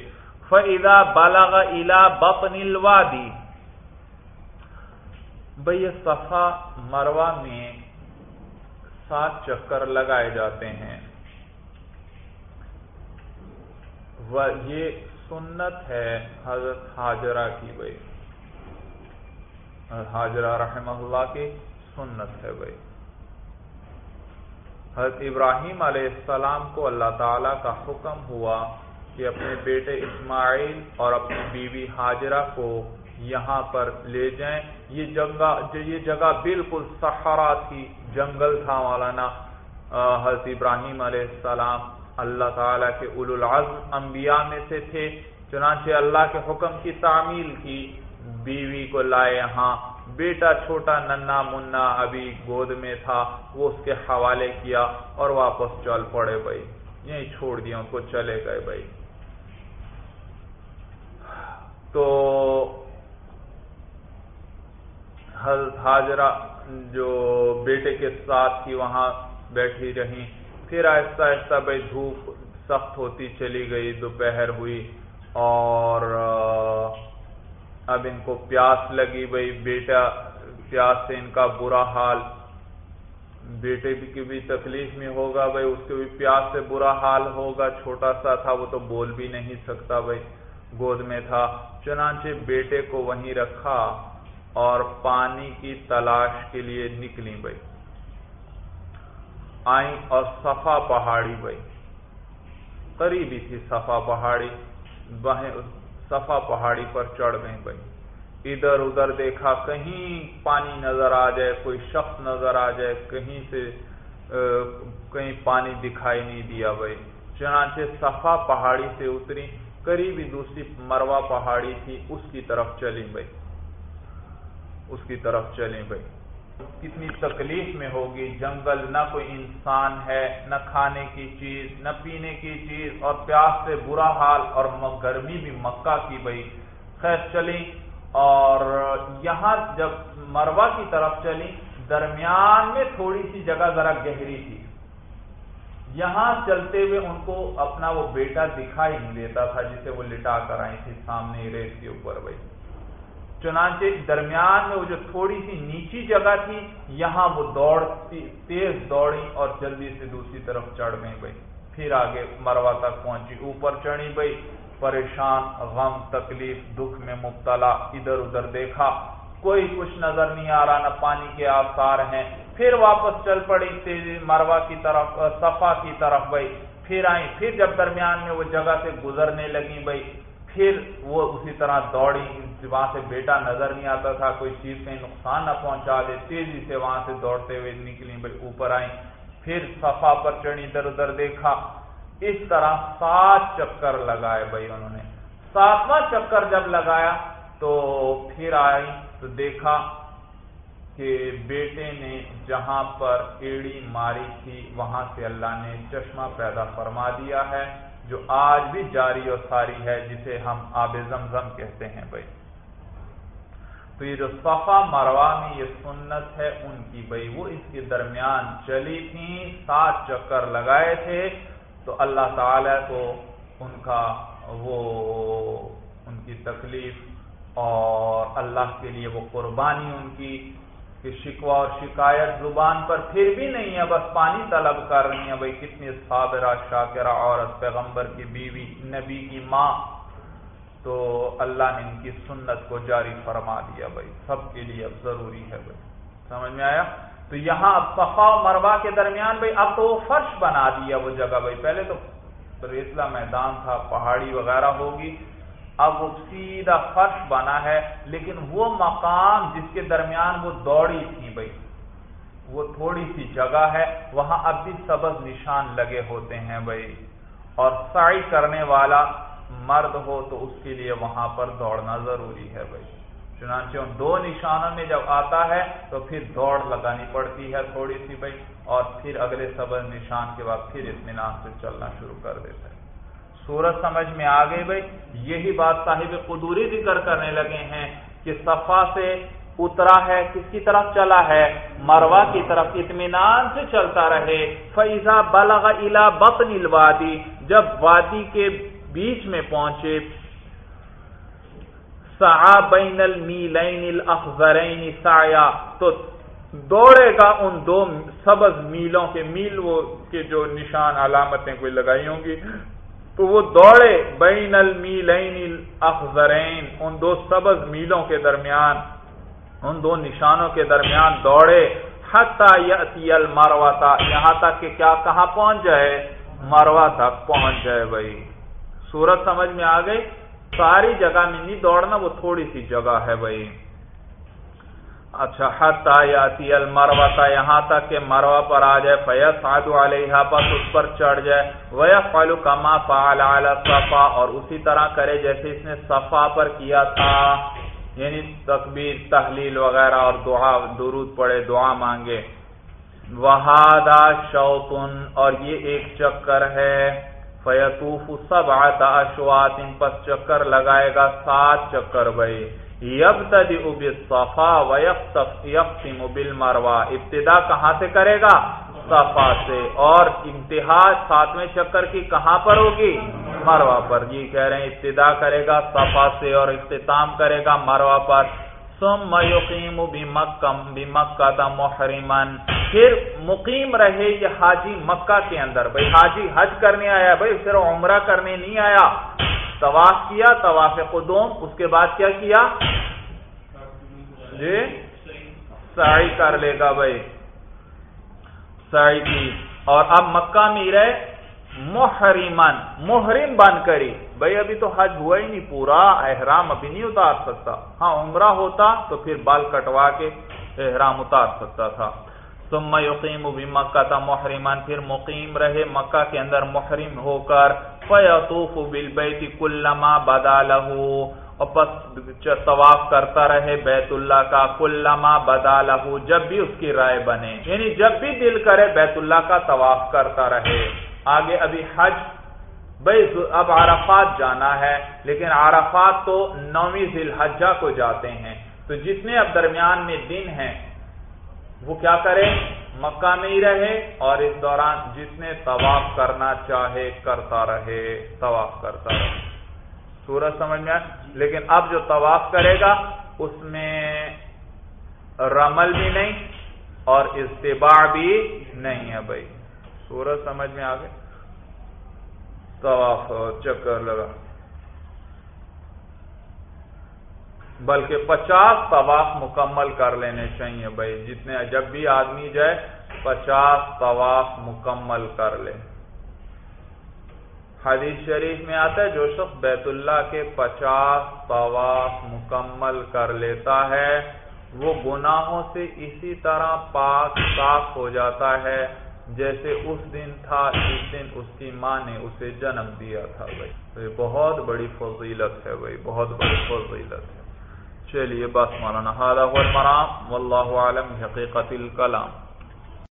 فَإِذَا بَلَغَ إِلَى بَطْنِ الْوَادِ بھئی صفا مروا میں سات چکر لگائے جاتے ہیں۔ یہ سنت ہے حضرت حاجرہ کی بھائی حاجرہ رحمہ اللہ کی سنت ہے بھائی حضرت ابراہیم علیہ السلام کو اللہ تعالی کا حکم ہوا کہ اپنے بیٹے اسماعیل اور اپنی بیوی حاجرہ کو یہاں پر لے جائیں۔ یہ جگہ یہ جگہ بالکل سہارا تھی، جنگل تھا مولانا حضرت ابراہیم علیہ السلام۔ اللہ تعالیٰ کے اول العزم انبیاء میں سے تھے۔ چنانچہ اللہ کے حکم کی تعمیل کی۔ بیوی کو لائے یہاں۔ بیٹا چھوٹا ننا منا ابھی گود میں تھا، وہ اس کے حوالے کیا اور واپس چل پڑے بھائی۔ یہیں چھوڑ دیا، ان کو چلے گئے بھائی۔ تو حاجرہ جو بیٹے کے ساتھ ہی وہاں بیٹھی رہی پھر آہستہ آہستہ بھائی دھوپ سخت ہوتی چلی گئی، دوپہر ہوئی اور اب ان کو پیاس لگی بھائی بیٹا پیاس سے ان کا برا حال بیٹے کی بھی تکلیف میں ہوگا بھائی اس کے بھی پیاس سے برا حال ہوگا۔ چھوٹا سا تھا، وہ تو بول بھی نہیں سکتا بھائی گود میں تھا۔ چنانچہ بیٹے کو وہیں رکھا اور پانی کی تلاش کے لیے نکلی بھائی آئیں اور صفا پہاڑی بھائی قریبی تھی صفا پہاڑی۔ صفا پہاڑی پر چڑھ گئی بھائی ادھر ادھر دیکھا کہیں پانی نظر آ جائے، کوئی شخص نظر آ جائے، کہیں سے کہیں پانی دکھائی نہیں دیا بھائی چنانچہ صفا پہاڑی سے اتری قریبی دوسری مروا پہاڑی تھی، اس کی طرف چلی بھائی اس کی طرف چلیں بھائی کتنی تکلیف میں ہوگی، جنگل نہ کوئی انسان ہے، نہ کھانے کی چیز، نہ پینے کی چیز، اور پیاس سے برا حال، اور گرمی بھی مکہ کی بھائی خیر چلی اور یہاں جب مروا کی طرف چلی درمیان میں تھوڑی سی جگہ ذرا گہری تھی۔ یہاں چلتے ہوئے ان کو اپنا وہ بیٹا دکھائی نہیں دیتا تھا جسے وہ لٹا کر آئی تھی سامنے ریت کے اوپر بھائی۔ چنانچہ درمیان میں وہ جو تھوڑی سی نیچی جگہ تھی، یہاں وہ دوڑ تیز دوڑی اور جلدی سے دوسری طرف چڑھ گئی بھائی۔ پھر آگے مروا تک پہنچی، اوپر چڑھی بھائی۔ پریشان، غم، تکلیف، دکھ میں مبتلا، ادھر ادھر دیکھا۔ کوئی کچھ نظر نہیں آ رہا، نہ پانی کے آثار ہیں پھر واپس چل پڑی تیزی مروا کی طرف صفا کی طرف بھائی، پھر آئی پھر جب درمیان میں وہ جگہ سے گزرنے لگی بھائی، پھر وہ اسی طرح دوڑی وہاں سے بیٹا نظر نہیں آتا تھا، کوئی چیز کہیں نقصان نہ پہنچا دے، تیزی سے وہاں سے دوڑتے ہوئے نکلی بھائی، اوپر آئی پھر صفا پر چڑھی ادھر ادھر دیکھا، اس طرح سات چکر لگائے بھائی انہوں نے۔ ساتواں چکر جب لگایا تو پھر آئی تو دیکھا کہ بیٹے نے جہاں پر ایڑی ماری تھی، وہاں سے اللہ نے چشمہ پیدا فرما دیا ہے، جو آج بھی جاری اور ساری ہے، جسے ہم آب زمزم کہتے ہیں بھائی۔ تو یہ جو صفا مروا میں یہ سنت ہے ان کی بھائی، وہ اس کے درمیان چلی تھی سات چکر لگائے تھے۔ تو اللہ تعالی کو ان کا وہ ان کی تکلیف اور اللہ کے لیے وہ قربانی ان کی۔ کہ شکوا اور شکایت زبان پر پھر بھی نہیں ہے، بس پانی طلب کر رہی ہیں۔ بھائی، کتنی صابرہ شاکرہ عورت، پیغمبر کی بیوی، نبی کی ماں۔ تو اللہ نے ان کی سنت کو جاری فرما دیا بھائی۔ سب کے لیے اب ضروری ہے بھائی۔ سمجھ میں آیا؟ تو یہاں اب صفا و مروا کے درمیان بھائی اب تو وہ فرش بنا دیا وہ جگہ۔ بھائی، پہلے تو ریتلا میدان تھا، پہاڑی وغیرہ ہوگی۔ اب وہ سیدھا فرش بنا ہے، لیکن وہ مقام جس کے درمیان وہ دوڑی تھی بھائی، وہ تھوڑی سی جگہ ہے، وہاں اب بھی سبز نشان لگے ہوتے ہیں بھائی۔ اور سائی کرنے والا مرد ہو تو اس کے لیے وہاں پر دوڑنا ضروری ہے بھائی۔ چنانچہ ان دو نشانوں میں جب آتا ہے تو پھر دوڑ لگانی پڑتی ہے تھوڑی سی بھائی، اور پھر اگلے سبز نشان کے بعد پھر اطمینان سے چلنا شروع کر دیتا ہے۔ سورج سمجھ میں آ گئی بھائی، یہی بات صاحب قدوری ذکر کرنے لگے ہیں کہ صفا سے اترا ہے، کس کی طرف چلا ہے؟ مروا کی طرف اطمینان سے چلتا رہے۔ فیضا بلغ الا بطن الوادی جب وادی کے بیچ میں پہنچے، سعا بین المیلین الاخضرین سایا تو دوڑے گا ان دو سبز میلوں کے، میل وہ کے جو نشان علامتیں کوئی لگائی ہوں گی۔ تو وہ دوڑے بین المیلین الاخضرین، ان دو سبز میلوں کے درمیان، ان دو نشانوں کے درمیان دوڑے یاتی المروا یہاں تک کہ کیا کہاں پہنچ جائے؟ مروا تک پہنچ جائے بھائی۔ سورت سمجھ میں آ گئی؟ ساری جگہ میں نہیں دوڑنا، وہ تھوڑی سی جگہ ہے بھائی۔ اچھا حتا یاتی المروتا یہاں تک کہ مروا پر آ جائے فیس علیہ پس اس پر چڑھ جائے وَيَفْعَلُ كَمَا فَعَلَ عَلَى صفا، اور اسی طرح کرے جیسے اس نے صفا پر کیا تھا یعنی تکبیر، تحلیل وغیرہ اور دعا، درود پڑے دعا مانگے۔ وہادا شوتن اور یہ ایک چکر ہے۔ فیتوف سب آتا اشوات ان پس چکر لگائے گا سات چکر بھائی۔ یبتدئ بالصفا ويختم بالمروہ۔ ابتدا کہاں سے کرے گا؟ صفا سے۔ اور انتہا ساتویں چکر کی کہاں پر ہوگی؟ مروا پر۔ یہ کہہ رہے ہیں، ابتدا کرے گا، صفا سے اور اختتام کرے گا مروا پر۔ ثم يقيم بمکہ بمکہ محرمن پھر مقیم رہے یہ حاجی مکہ کے اندر۔ بھائی حاجی حج کرنے آیا، بھائی صرف عمرہ کرنے نہیں آیا۔ طواف کیا، طواف قدوم، اس کے بعد کیا کیا؟ جی؟ سائی کر لے گا بھائی۔ سائی کی۔ اور اب مکہ میں رہے محرمن محرم بن کری۔ بھائی ابھی تو حج ہوا ہی نہیں، پورا احرام ابھی نہیں اتار سکتا۔ ہاں عمرہ ہوتا تو پھر بال کٹوا کے احرام اتار سکتا تھا۔ ثم یقیم بھی مکہ تھا محرمان پھر مقیم رہے مکہ کے اندر محرم ہو کر۔ فیطوف بالبیت کلما بدا لہو اور پس طواف کرتا رہے بیت اللہ کا، کلما بدا لہو جب بھی اس کی رائے بنے یعنی جب بھی دل کرے بیت اللہ کا طواف کرتا رہے۔ آگے ابھی حج بھائی، اب عرفات جانا ہے، لیکن عرفات تو نویں ذی الحجہ کو جاتے ہیں۔ تو جتنے اب درمیان میں دن ہیں، وہ کیا کرے مکہ میں ہی رہے اور اس دوران جس نے طواف کرنا چاہے، کرتا رہے، طواف کرتا رہے۔ سورج سمجھ میں لیکن اب جو طواف کرے گا، اس میں رمل بھی نہیں اور استباع بھی نہیں ہے بھائی۔ سورج سمجھ میں آ گئے طواف، چکر، لگا۔ بلکہ پچاس طواف مکمل کر لینے چاہیے بھائی۔ جتنے جب بھی آدمی جائے، پچاس طواف مکمل کر لے۔ حدیث شریف میں آتا ہے، جو شخص بیت اللہ کے پچاس طواف مکمل کر لیتا ہے، وہ گناہوں سے اسی طرح پاک، صاف ہو جاتا ہے۔ جیسے اس دن تھا اس دن اس کی ماں نے اسے جنم دیا تھا بھائی۔ بہت بڑی فضیلت ہے بھائی، بہت بڑی فضیلت ہے۔ چلیے بس مولانا المرام، واللہ عالم حقیقت الکلام۔